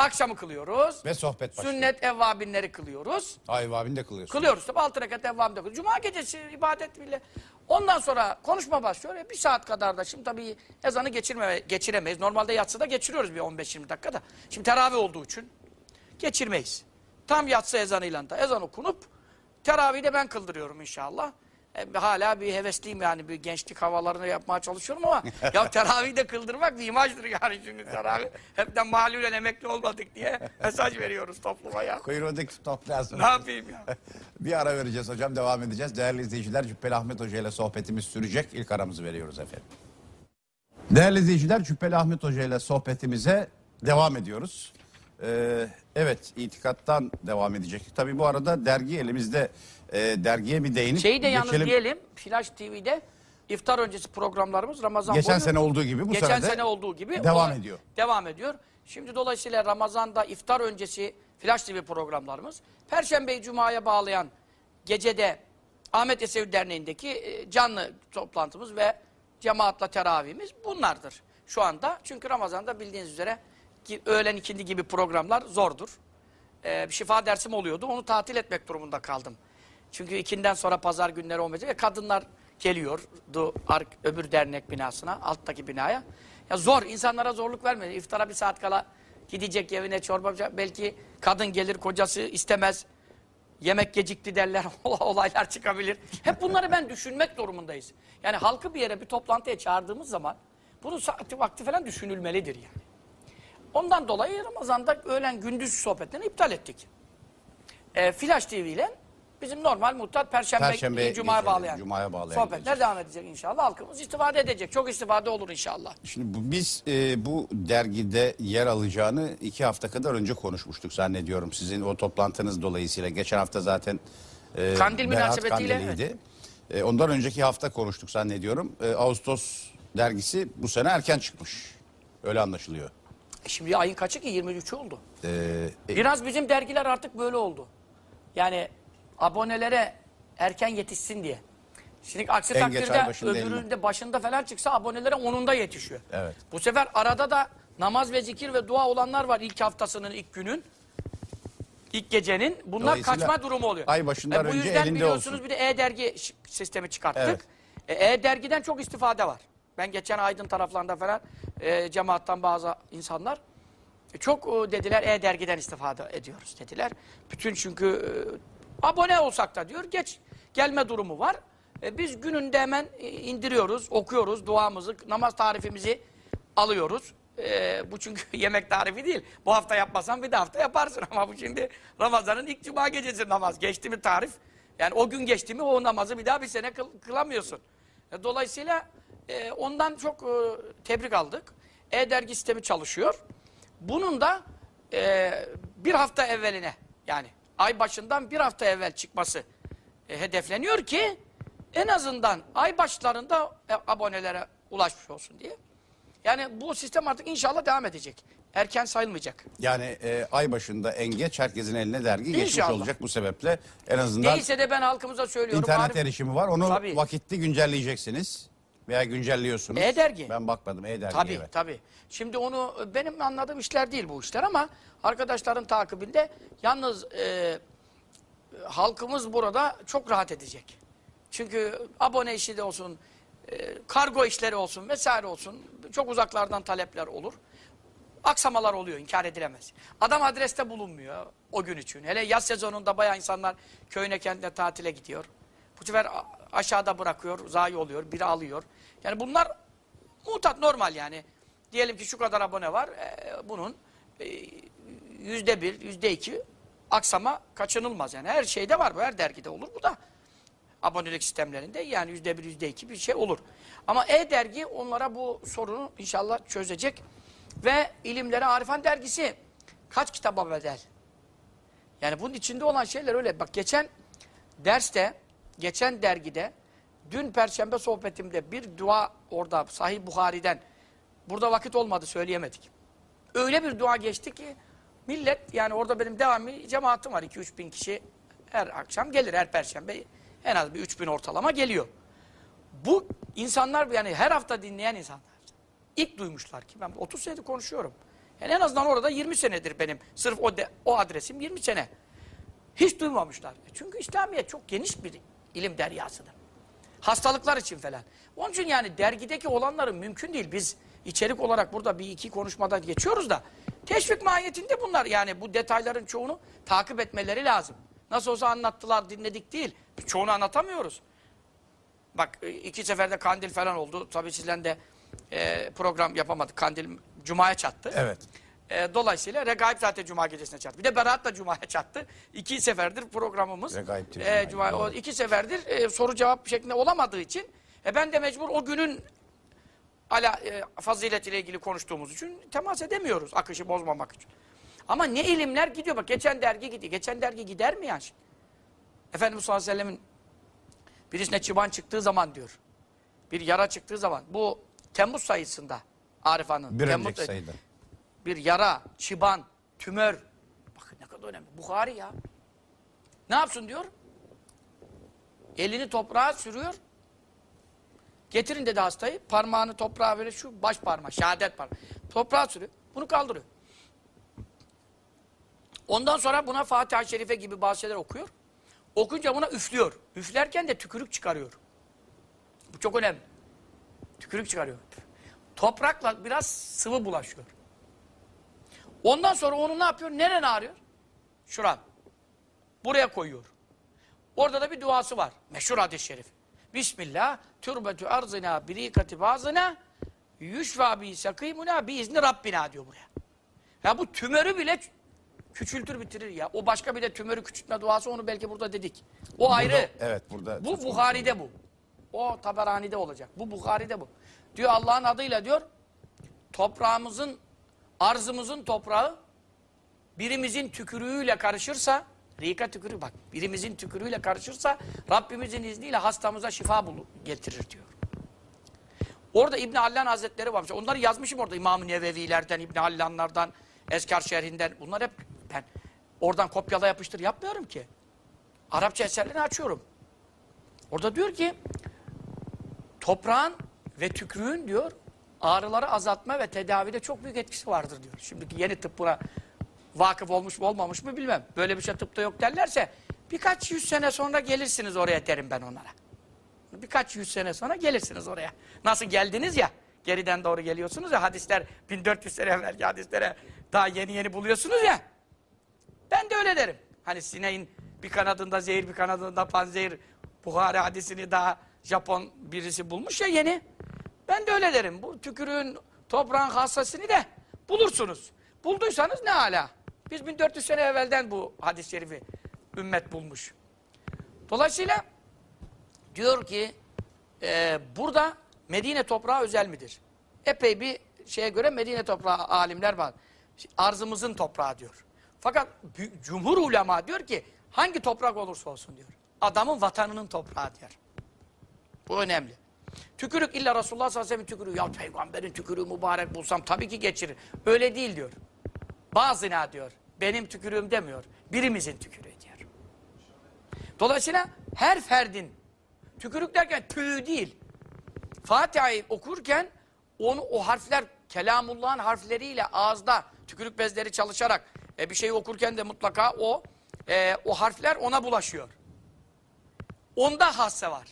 [SPEAKER 2] Akşamı kılıyoruz.
[SPEAKER 1] Ve sohbet başlıyor.
[SPEAKER 2] Sünnet evvabinleri kılıyoruz.
[SPEAKER 1] Ay vabin de kılıyorsun.
[SPEAKER 2] Kılıyoruz tabi altı rekat evvabinde kılıyoruz. Cuma gecesi ibadet bile. Ondan sonra konuşma başlıyor. E, bir saat kadar da şimdi tabii ezanı geçirme, geçiremeyiz. Normalde yatsıda geçiriyoruz bir 15-20 dakikada. Şimdi teravih olduğu için geçirmeyiz. Tam yatsı ezanıyla da ezan okunup teravih'i de ben kıldırıyorum inşallah. E, hala bir hevesliyim yani bir gençlik havalarını yapmaya çalışıyorum ama ya teravih de kıldırmak bir imajdır yani şimdi teravih. Hepten mahallulen emekli olmadık diye mesaj veriyoruz topluma ya.
[SPEAKER 1] Kuyruğundaki top lazım.
[SPEAKER 2] Ne yapayım ya?
[SPEAKER 1] Bir ara vereceğiz hocam devam edeceğiz. Değerli izleyiciler Cübbeli Ahmet Hoca ile sohbetimiz sürecek. İlk aramızı veriyoruz efendim. Değerli izleyiciler Cübbeli Ahmet Hoca ile sohbetimize devam ediyoruz. Ee, evet itikattan devam edecek. Tabii bu arada dergi elimizde e, dergiye bir değinip
[SPEAKER 2] Şeyi de yalnız
[SPEAKER 1] geçelim.
[SPEAKER 2] diyelim, Flash TV'de iftar öncesi programlarımız Ramazan
[SPEAKER 1] Geçen
[SPEAKER 2] boyu,
[SPEAKER 1] sene olduğu gibi bu
[SPEAKER 2] geçen
[SPEAKER 1] sene de
[SPEAKER 2] sene olduğu gibi
[SPEAKER 1] devam ediyor.
[SPEAKER 2] Devam ediyor. Şimdi dolayısıyla Ramazan'da iftar öncesi Flash TV programlarımız, Perşembeyi Cuma'ya bağlayan gecede Ahmet Yesevi Derneği'ndeki e, canlı toplantımız ve cemaatla teravihimiz bunlardır şu anda. Çünkü Ramazan'da bildiğiniz üzere öğlen ikindi gibi programlar zordur. Ee, şifa dersim oluyordu. Onu tatil etmek durumunda kaldım. Çünkü ikinden sonra pazar günleri olmayacak ve kadınlar geliyordu ark, öbür dernek binasına, alttaki binaya. Ya zor, insanlara zorluk vermeyin. İftara bir saat kala gidecek evine çorba. Belki kadın gelir, kocası istemez. Yemek gecikti derler, olaylar çıkabilir. Hep bunları ben düşünmek durumundayız. Yani halkı bir yere, bir toplantıya çağırdığımız zaman bunun saati vakti falan düşünülmelidir yani. Ondan dolayı Ramazan'da öğlen gündüz sohbetlerini iptal ettik. E, Flash TV ile bizim normal muhtar Perşembe,
[SPEAKER 1] Perşembe
[SPEAKER 2] Cuma'ya bağlayan,
[SPEAKER 1] Cuma'ya bağlayan
[SPEAKER 2] sohbetler
[SPEAKER 1] gideceğiz.
[SPEAKER 2] devam edecek inşallah. Halkımız istifade edecek. Çok istifade olur inşallah.
[SPEAKER 1] Şimdi bu, biz e, bu dergide yer alacağını iki hafta kadar önce konuşmuştuk zannediyorum. Sizin o toplantınız dolayısıyla. Geçen hafta zaten e,
[SPEAKER 2] Kandil münasebetiyle,
[SPEAKER 1] Kandili'ydi. E, ondan önceki hafta konuştuk zannediyorum. E, Ağustos dergisi bu sene erken çıkmış. Öyle anlaşılıyor.
[SPEAKER 2] E Şimdi ayın kaçı ki? 23 oldu.
[SPEAKER 1] E, e,
[SPEAKER 2] Biraz bizim dergiler artık böyle oldu. Yani abonelere erken yetişsin diye. Şimdi aksi
[SPEAKER 1] En
[SPEAKER 2] takdirde
[SPEAKER 1] başında
[SPEAKER 2] öbüründe başında falan çıksa abonelere onunda yetişiyor.
[SPEAKER 1] Evet.
[SPEAKER 2] Bu sefer arada da namaz ve zikir ve dua olanlar var ilk haftasının ilk günün. ilk gecenin. Bunlar kaçma durumu oluyor.
[SPEAKER 1] ay başından
[SPEAKER 2] bu
[SPEAKER 1] önce
[SPEAKER 2] yüzden
[SPEAKER 1] elinde
[SPEAKER 2] biliyorsunuz
[SPEAKER 1] olsun.
[SPEAKER 2] bir de e-dergi sistemi çıkarttık.
[SPEAKER 1] Evet.
[SPEAKER 2] E, E-dergiden çok istifade var. Ben geçen Aydın taraflarında falan e, cemaattan bazı insanlar e, çok e, dediler e-dergiden istifade ediyoruz dediler. Bütün çünkü e, abone olsak da diyor geç gelme durumu var. E, biz gününde hemen e, indiriyoruz, okuyoruz duamızı, namaz tarifimizi alıyoruz. E, bu çünkü yemek tarifi değil. Bu hafta yapmasan bir de hafta yaparsın ama bu şimdi Ramazan'ın ilk cuma gecesi namaz. Geçti mi tarif? Yani o gün geçti mi o namazı bir daha bir sene kıl- kılamıyorsun. E, dolayısıyla e, ondan çok e, tebrik aldık. E-dergi sistemi çalışıyor. Bunun da e, bir hafta evveline yani ay başından bir hafta evvel çıkması e, hedefleniyor ki en azından ay başlarında e, abonelere ulaşmış olsun diye. Yani bu sistem artık inşallah devam edecek. erken sayılmayacak.
[SPEAKER 1] Yani e, ay başında en geç herkesin eline dergi geçmiş
[SPEAKER 2] İnşallah.
[SPEAKER 1] olacak bu sebeple. En azından
[SPEAKER 2] Neyse de ben halkımıza söylüyorum.
[SPEAKER 1] internet
[SPEAKER 2] Arif-
[SPEAKER 1] erişimi var. Onu
[SPEAKER 2] Tabii.
[SPEAKER 1] vakitli güncelleyeceksiniz. Veya güncelliyorsunuz.
[SPEAKER 2] E-dergi.
[SPEAKER 1] Ben bakmadım E-dergi
[SPEAKER 2] Tabii
[SPEAKER 1] evet.
[SPEAKER 2] tabii. Şimdi onu benim anladığım işler değil bu işler ama arkadaşların takibinde yalnız e, halkımız burada çok rahat edecek. Çünkü abone işi de olsun, e, kargo işleri olsun vesaire olsun çok uzaklardan talepler olur. Aksamalar oluyor inkar edilemez. Adam adreste bulunmuyor o gün için. Hele yaz sezonunda bayağı insanlar köyüne kendine tatile gidiyor. Bu sefer aşağıda bırakıyor, zayi oluyor, biri alıyor. Yani bunlar mutat normal yani. Diyelim ki şu kadar abone var, e, bunun e, yüzde bir, yüzde iki aksama kaçınılmaz. Yani her şeyde var bu, her dergide olur bu da. Abonelik sistemlerinde yani yüzde bir, yüzde iki bir şey olur. Ama E-Dergi onlara bu sorunu inşallah çözecek. Ve İlimlere Arifan Dergisi kaç kitaba bedel? Yani bunun içinde olan şeyler öyle. Bak geçen derste, geçen dergide, dün Perşembe sohbetimde bir dua orada Sahih Buhari'den, burada vakit olmadı söyleyemedik. Öyle bir dua geçti ki millet yani orada benim devamlı cemaatim var 2-3 bin kişi her akşam gelir her perşembe en az bir 3 bin ortalama geliyor. Bu insanlar yani her hafta dinleyen insanlar. İlk duymuşlar ki ben 30 senedir konuşuyorum. Yani en azından orada 20 senedir benim sırf o, de, o adresim 20 sene. Hiç duymamışlar. E Çünkü İslamiyet çok geniş bir ilim deryasıdır. Hastalıklar için falan. Onun için yani dergideki olanların mümkün değil. Biz içerik olarak burada bir iki konuşmada geçiyoruz da teşvik mahiyetinde bunlar yani bu detayların çoğunu takip etmeleri lazım. Nasıl olsa anlattılar dinledik değil. Çoğunu anlatamıyoruz. Bak e, iki seferde kandil falan oldu. Tabii sizden de e, program yapamadık. Kandil Cuma'ya çattı.
[SPEAKER 1] Evet.
[SPEAKER 2] E, dolayısıyla Regaib zaten Cuma gecesine çattı. Bir de Berat da Cuma'ya çattı. İki seferdir programımız.
[SPEAKER 1] Regaib de
[SPEAKER 2] e, Cuma, o iki seferdir e, soru cevap şeklinde olamadığı için e, ben de mecbur o günün ala, e, faziletiyle ilgili konuştuğumuz için temas edemiyoruz akışı bozmamak için. Ama ne ilimler gidiyor. Bak geçen dergi gidiyor. Geçen dergi gider mi yani? Efendimiz sallallahu aleyhi ve sellemin birisine çıban çıktığı zaman diyor. Bir yara çıktığı zaman. Bu Temmuz sayısında Arif Han'ın.
[SPEAKER 1] Bir
[SPEAKER 2] Temmuz
[SPEAKER 1] önceki
[SPEAKER 2] ayı-
[SPEAKER 1] sayıda.
[SPEAKER 2] Bir yara, çıban, tümör. Bakın ne kadar önemli. Buhari ya. Ne yapsın diyor? Elini toprağa sürüyor. Getirin dedi hastayı. Parmağını toprağa verir. Şu baş parmağı, şehadet parmağı. Toprağa sürüyor. Bunu kaldırıyor. Ondan sonra buna Fatiha-i Şerife gibi bazı şeyler okuyor. Okunca buna üflüyor. Üflerken de tükürük çıkarıyor. Bu çok önemli. Tükürük çıkarıyor. Toprakla biraz sıvı bulaşıyor. Ondan sonra onu ne yapıyor? Nerene ağrıyor? Şuran. Buraya koyuyor. Orada da bir duası var. Meşhur hadis-i şerif. Bismillah, türbetü arzına, birikati bazına, yüşva bi sakimuna bi izni Rabbina diyor buraya. Ya bu tümörü bile küçültür bitirir ya. O başka bir de tümörü küçültme duası onu belki burada dedik. O ayrı.
[SPEAKER 1] Burada- evet burada.
[SPEAKER 2] Bu Bukhari'de bu. O Taberani'de olacak. Bu Bukhari'de bu. Diyor Allah'ın adıyla diyor toprağımızın, arzımızın toprağı birimizin tükürüğüyle karışırsa Rika tükürüğü bak. Birimizin tükürüğüyle karışırsa Rabbimizin izniyle hastamıza şifa bulu getirir diyor. Orada İbn Hallan Hazretleri varmış. Onları yazmışım orada İmam-ı Nevevilerden, İbn Hallanlardan, Eskar şerhinden. Bunlar hep ben oradan kopyala yapıştır yapmıyorum ki. Arapça eserlerini açıyorum. Orada diyor ki toprağın ve tükrüğün diyor ağrıları azaltma ve tedavide çok büyük etkisi vardır diyor. Şimdiki yeni tıp buna vakıf olmuş mu olmamış mı bilmem. Böyle bir şey tıpta yok derlerse birkaç yüz sene sonra gelirsiniz oraya derim ben onlara. Birkaç yüz sene sonra gelirsiniz oraya. Nasıl geldiniz ya, geriden doğru geliyorsunuz ya hadisler 1400 sene evvelki hadislere daha yeni yeni buluyorsunuz ya. Ben de öyle derim. Hani sineğin bir kanadında zehir bir kanadında panzehir Buhari hadisini daha Japon birisi bulmuş ya yeni. Ben de öyle derim. Bu tükürüğün toprağın hassasını de bulursunuz. Bulduysanız ne hala. Biz 1400 sene evvelden bu hadis-i şerifi ümmet bulmuş. Dolayısıyla diyor ki e, burada Medine toprağı özel midir? Epey bir şeye göre Medine toprağı alimler var. Arzımızın toprağı diyor. Fakat cumhur ulema diyor ki hangi toprak olursa olsun diyor. Adamın vatanının toprağı diyor. Bu önemli. Tükürük illa Resulullah sallallahu aleyhi ve sellem tükürüğü. Ya peygamberin tükürüğü mübarek bulsam tabii ki geçirir. Öyle değil diyor. Bazına diyor. Benim tükürüğüm demiyor. Birimizin tükürüğü diyor. Dolayısıyla her ferdin tükürük derken tüyü değil. Fatiha'yı okurken onu o harfler kelamullahın harfleriyle ağızda tükürük bezleri çalışarak e, bir şeyi okurken de mutlaka o e, o harfler ona bulaşıyor. Onda hasse var.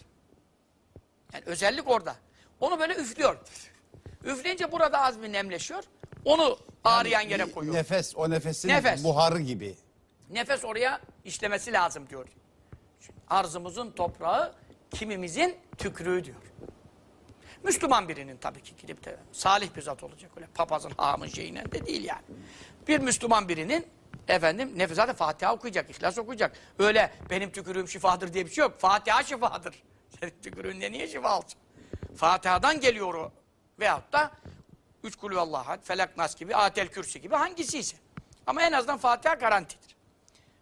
[SPEAKER 2] Yani özellik orada. Onu böyle üflüyor. Üfleyince burada az bir nemleşiyor. Onu ağrıyan yere
[SPEAKER 1] Bir
[SPEAKER 2] koyuyor.
[SPEAKER 1] Nefes, o nefesin
[SPEAKER 2] Nefes.
[SPEAKER 1] buharı gibi.
[SPEAKER 2] Nefes oraya işlemesi lazım diyor. Arzımızın toprağı kimimizin tükrüğü diyor. Müslüman birinin tabii ki gidip de salih bir zat olacak öyle papazın hamın şeyine de değil yani. Bir Müslüman birinin efendim nefes zaten Fatiha okuyacak, İhlas okuyacak. Öyle benim tükürüğüm şifadır diye bir şey yok. Fatiha şifadır. Tükürüğünde niye şifa olsun? Fatiha'dan geliyor o. Veyahut da Üç kulü Allah'a, Felak Nas gibi, Atel Kürsi gibi hangisi ise. Ama en azından Fatiha garantidir.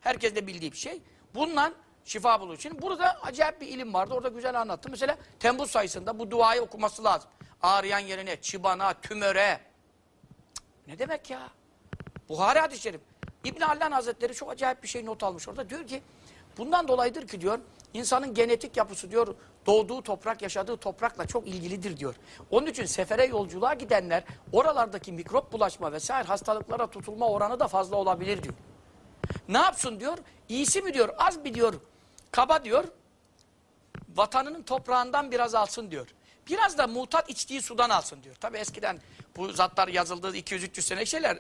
[SPEAKER 2] Herkes de bildiği bir şey. Bundan şifa bulur için. Burada acayip bir ilim vardı. Orada güzel anlattı. Mesela Temmuz sayısında bu duayı okuması lazım. Ağrıyan yerine, çibana, tümöre. Ne demek ya? Buhari hadis-i şerif. İbn Hallan Hazretleri çok acayip bir şey not almış orada. Diyor ki bundan dolayıdır ki diyor insanın genetik yapısı diyor doğduğu toprak yaşadığı toprakla çok ilgilidir diyor. Onun için sefere yolculuğa gidenler oralardaki mikrop bulaşma vesaire hastalıklara tutulma oranı da fazla olabilir diyor. Ne yapsın diyor? İyisi mi diyor? Az bir diyor. Kaba diyor. Vatanının toprağından biraz alsın diyor. Biraz da mutat içtiği sudan alsın diyor. Tabi eskiden bu zatlar yazıldığı 200-300 sene şeyler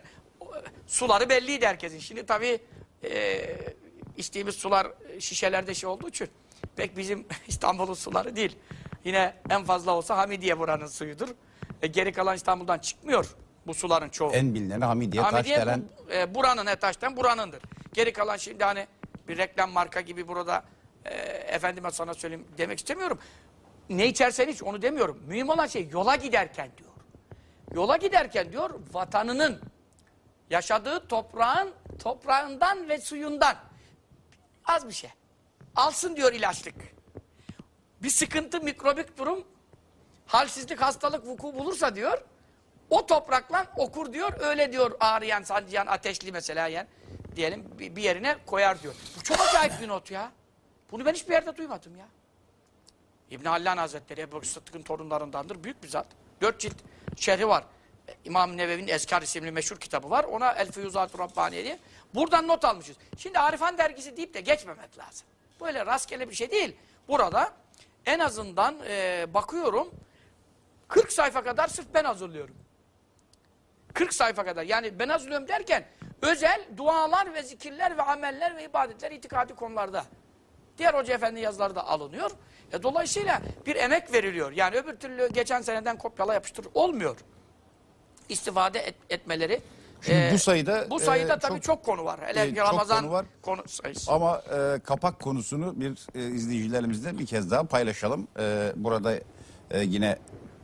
[SPEAKER 2] suları belliydi herkesin. Şimdi tabi e, içtiğimiz sular şişelerde şey olduğu için pek bizim İstanbul'un suları değil. Yine en fazla olsa Hamidiye buranın suyudur. E, geri kalan İstanbul'dan çıkmıyor bu suların çoğu.
[SPEAKER 1] En bilineni Hamidiye,
[SPEAKER 2] Hamidiye
[SPEAKER 1] Taşdelen.
[SPEAKER 2] e, buranın Etaş'tan buranındır. Geri kalan şimdi hani bir reklam marka gibi burada e, efendime sana söyleyeyim demek istemiyorum. Ne içersen iç onu demiyorum. Mühim olan şey yola giderken diyor. Yola giderken diyor vatanının yaşadığı toprağın toprağından ve suyundan az bir şey. Alsın diyor ilaçlık. Bir sıkıntı, mikrobik durum, halsizlik, hastalık vuku bulursa diyor, o toprakla okur diyor, öyle diyor ağrıyan, sancıyan, ateşli mesela yani, diyelim bir yerine koyar diyor. Bu çok acayip bir not ya. Bunu ben hiçbir yerde duymadım ya. İbn Hallan Hazretleri Ebu Sıddık'ın torunlarındandır. Büyük bir zat. Dört cilt şerhi var. İmam Nevevi'nin Ezkar isimli meşhur kitabı var. Ona El Füyuzat-ı Rabbaniye diye. Buradan not almışız. Şimdi Arifan dergisi deyip de geçmemek lazım. Böyle rastgele bir şey değil. Burada en azından e, bakıyorum 40 sayfa kadar sırf ben hazırlıyorum. 40 sayfa kadar. Yani ben hazırlıyorum derken özel dualar ve zikirler ve ameller ve ibadetler itikadi konularda. Diğer hoca efendi yazıları da alınıyor. E, dolayısıyla bir emek veriliyor. Yani öbür türlü geçen seneden kopyala yapıştır olmuyor. İstifade et- etmeleri.
[SPEAKER 1] Şimdi
[SPEAKER 2] e,
[SPEAKER 1] bu sayıda,
[SPEAKER 2] bu sayıda
[SPEAKER 1] e,
[SPEAKER 2] tabii
[SPEAKER 1] çok-
[SPEAKER 2] çok, konu var. Hele
[SPEAKER 1] e,
[SPEAKER 2] Ramazan
[SPEAKER 1] konu var.
[SPEAKER 2] konu sayısı.
[SPEAKER 1] Ama e, kapak konusunu bir e, izleyicilerimizle bir kez daha paylaşalım. E, burada e, yine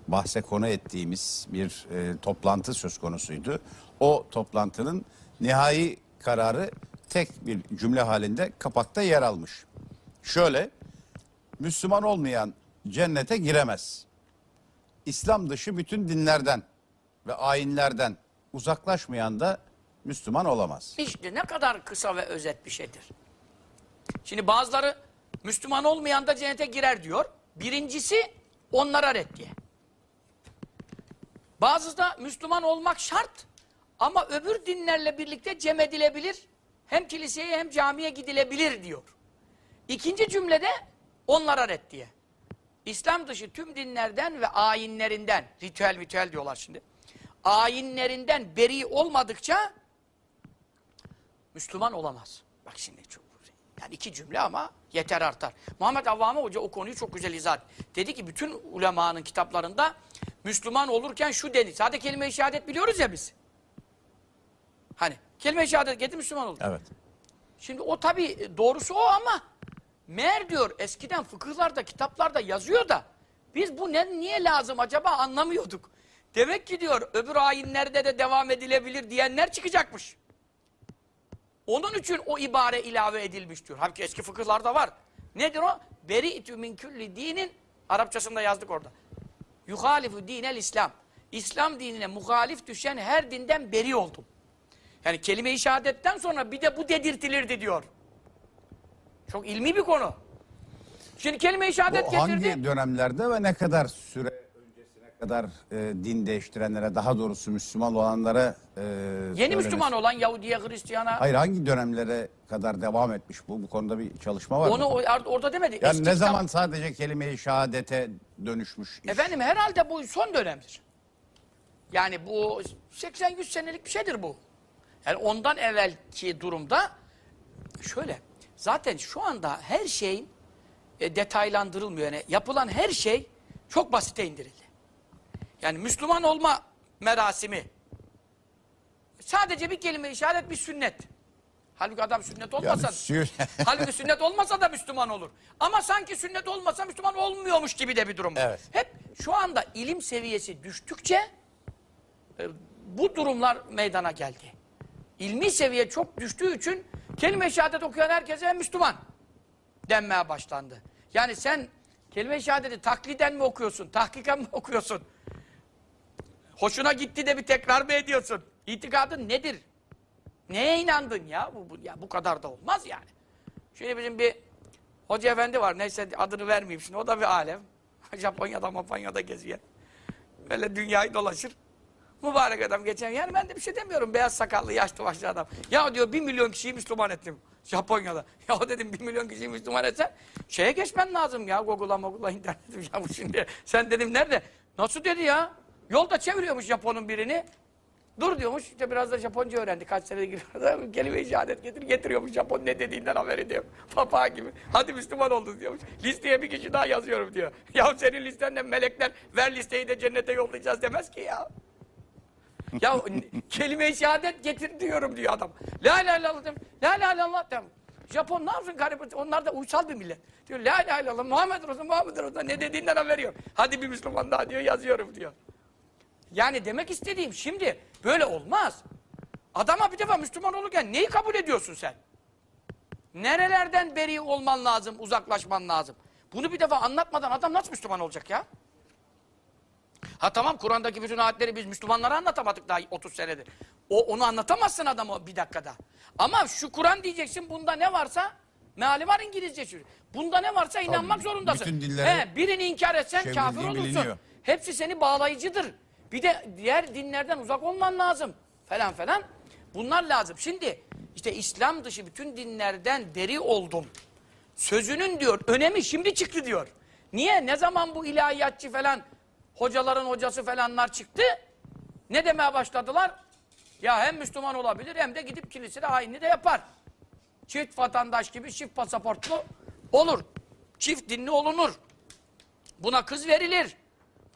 [SPEAKER 1] bahse konu ettiğimiz bir e, toplantı söz konusuydu. O toplantının nihai kararı tek bir cümle halinde kapakta yer almış. Şöyle, Müslüman olmayan cennete giremez. İslam dışı bütün dinlerden ve ayinlerden uzaklaşmayan da Müslüman olamaz.
[SPEAKER 2] İşte ne kadar kısa ve özet bir şeydir. Şimdi bazıları Müslüman olmayan da cennete girer diyor. Birincisi onlara reddiye. Bazısı da Müslüman olmak şart ama öbür dinlerle birlikte cem edilebilir. Hem kiliseye hem camiye gidilebilir diyor. İkinci cümlede onlara reddiye. İslam dışı tüm dinlerden ve ayinlerinden, ritüel mitüel diyorlar şimdi. Ayinlerinden beri olmadıkça Müslüman olamaz. Bak şimdi çok yani iki cümle ama yeter artar. Muhammed Avvame Hoca o konuyu çok güzel izah etti. Dedi ki bütün ulemanın kitaplarında Müslüman olurken şu denir. Sadece kelime-i şehadet biliyoruz ya biz. Hani kelime-i şehadet getir Müslüman olur.
[SPEAKER 1] Evet.
[SPEAKER 2] Şimdi o tabi doğrusu o ama meğer diyor eskiden fıkıhlarda, kitaplarda yazıyor da biz bu ne, niye lazım acaba anlamıyorduk. Demek ki diyor öbür ayinlerde de devam edilebilir diyenler çıkacakmış. Onun için o ibare ilave edilmiş diyor. Halbuki eski fıkıhlarda var. Nedir o? Beri'tü min külli dinin Arapçasında yazdık orada. yuhalifu dinel İslam. İslam dinine muhalif düşen her dinden beri oldum. Yani kelime-i şehadetten sonra bir de bu dedirtilirdi diyor. Çok ilmi bir konu. Şimdi kelime-i şehadet getirdi.
[SPEAKER 1] hangi dönemlerde ve ne kadar süre kadar e, din değiştirenlere, daha doğrusu Müslüman olanlara e,
[SPEAKER 2] Yeni
[SPEAKER 1] söylenir?
[SPEAKER 2] Müslüman olan Yahudiye, Hristiyana
[SPEAKER 1] Hayır hangi dönemlere kadar devam etmiş bu? Bu konuda bir çalışma var
[SPEAKER 2] onu
[SPEAKER 1] mı?
[SPEAKER 2] o- orada demedi.
[SPEAKER 1] Yani
[SPEAKER 2] Eski
[SPEAKER 1] ne
[SPEAKER 2] kitap-
[SPEAKER 1] zaman sadece kelime-i şehadete dönüşmüş iş?
[SPEAKER 2] Efendim herhalde bu son dönemdir. Yani bu 80-100 senelik bir şeydir bu. Yani ondan evvelki durumda şöyle. Zaten şu anda her şey e, detaylandırılmıyor. Yani yapılan her şey çok basite indirildi. Yani Müslüman olma merasimi sadece bir kelime işaret bir sünnet. Halbuki adam sünnet olmasa
[SPEAKER 1] sü-
[SPEAKER 2] Halbuki sünnet olmasa da Müslüman olur. Ama sanki sünnet olmasa Müslüman olmuyormuş gibi de bir durum var.
[SPEAKER 1] Evet.
[SPEAKER 2] Hep şu anda ilim seviyesi düştükçe e, bu durumlar meydana geldi. İlmi seviye çok düştüğü için kelime-i şehadet okuyan herkese Müslüman denmeye başlandı. Yani sen kelime-i şehadeti takliden mi okuyorsun, tahkiken mi okuyorsun? Hoşuna gitti de bir tekrar mı ediyorsun? İtikadın nedir? Neye inandın ya? Bu, bu, ya bu kadar da olmaz yani. Şimdi bizim bir hoca efendi var. Neyse adını vermeyeyim şimdi. O da bir alem. Japonya'da Maponya'da geziyor. Böyle dünyayı dolaşır. Mübarek adam geçen yani ben de bir şey demiyorum. Beyaz sakallı yaşlı başlı adam. Ya diyor bir milyon kişiyi Müslüman ettim. Japonya'da. Ya dedim bir milyon kişiyi Müslüman etsen şeye geçmen lazım ya. Google'a Google'a internetim ya bu şimdi. Sen dedim nerede? Nasıl dedi ya? Yolda çeviriyormuş Japon'un birini. Dur diyormuş. İşte biraz da Japonca öğrendi. Kaç senede giriyor. Kelime-i şehadet getir getiriyormuş. Japon ne dediğinden haberi diyor. Papa gibi. Hadi Müslüman oldun diyormuş. Listeye bir kişi daha yazıyorum diyor. Ya senin listenden melekler ver listeyi de cennete yollayacağız demez ki ya. Ya kelime-i şehadet getir diyorum diyor adam. La ilahe illallah diyorum. La ilahe illallah diyorum. Japon ne yapsın garip? Onlar da uysal bir millet. Diyor la ilahe illallah Muhammed Resulullah Muhammed Resulullah ne dediğinden haber yok. Hadi bir Müslüman daha diyor yazıyorum diyor. Yani demek istediğim şimdi böyle olmaz. Adama bir defa Müslüman olurken neyi kabul ediyorsun sen? Nerelerden beri olman lazım, uzaklaşman lazım? Bunu bir defa anlatmadan adam nasıl Müslüman olacak ya? Ha tamam Kur'an'daki bütün ayetleri biz Müslümanlara anlatamadık daha 30 senedir. O, onu anlatamazsın adamı bir dakikada. Ama şu Kur'an diyeceksin bunda ne varsa meali var İngilizce. Bunda ne varsa inanmak zorundasın.
[SPEAKER 1] bütün dillere
[SPEAKER 2] He, birini inkar etsen
[SPEAKER 1] çevrildiği
[SPEAKER 2] kafir olursun.
[SPEAKER 1] biliniyor.
[SPEAKER 2] Hepsi seni bağlayıcıdır. Bir de diğer dinlerden uzak olman lazım. Falan falan. Bunlar lazım. Şimdi işte İslam dışı bütün dinlerden beri oldum. Sözünün diyor önemi şimdi çıktı diyor. Niye? Ne zaman bu ilahiyatçı falan hocaların hocası falanlar çıktı? Ne demeye başladılar? Ya hem Müslüman olabilir hem de gidip kilisede hainliği de yapar. Çift vatandaş gibi çift pasaportlu olur. Çift dinli olunur. Buna kız verilir.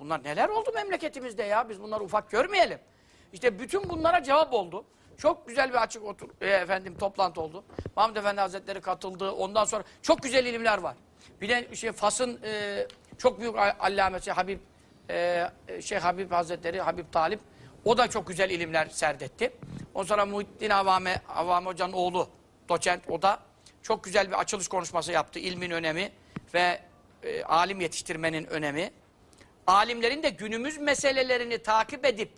[SPEAKER 2] Bunlar neler oldu memleketimizde ya? Biz bunları ufak görmeyelim. İşte bütün bunlara cevap oldu. Çok güzel bir açık otur, e, efendim toplantı oldu. Mahmud Efendi Hazretleri katıldı. Ondan sonra çok güzel ilimler var. Bir de şey Fas'ın e, çok büyük allamesi Habib e, Şeyh Habib Hazretleri Habib Talip o da çok güzel ilimler serdetti. Ondan sonra Muhittin Avame, Avame Hoca'nın oğlu doçent o da çok güzel bir açılış konuşması yaptı. İlmin önemi ve e, alim yetiştirmenin önemi. Alimlerin de günümüz meselelerini takip edip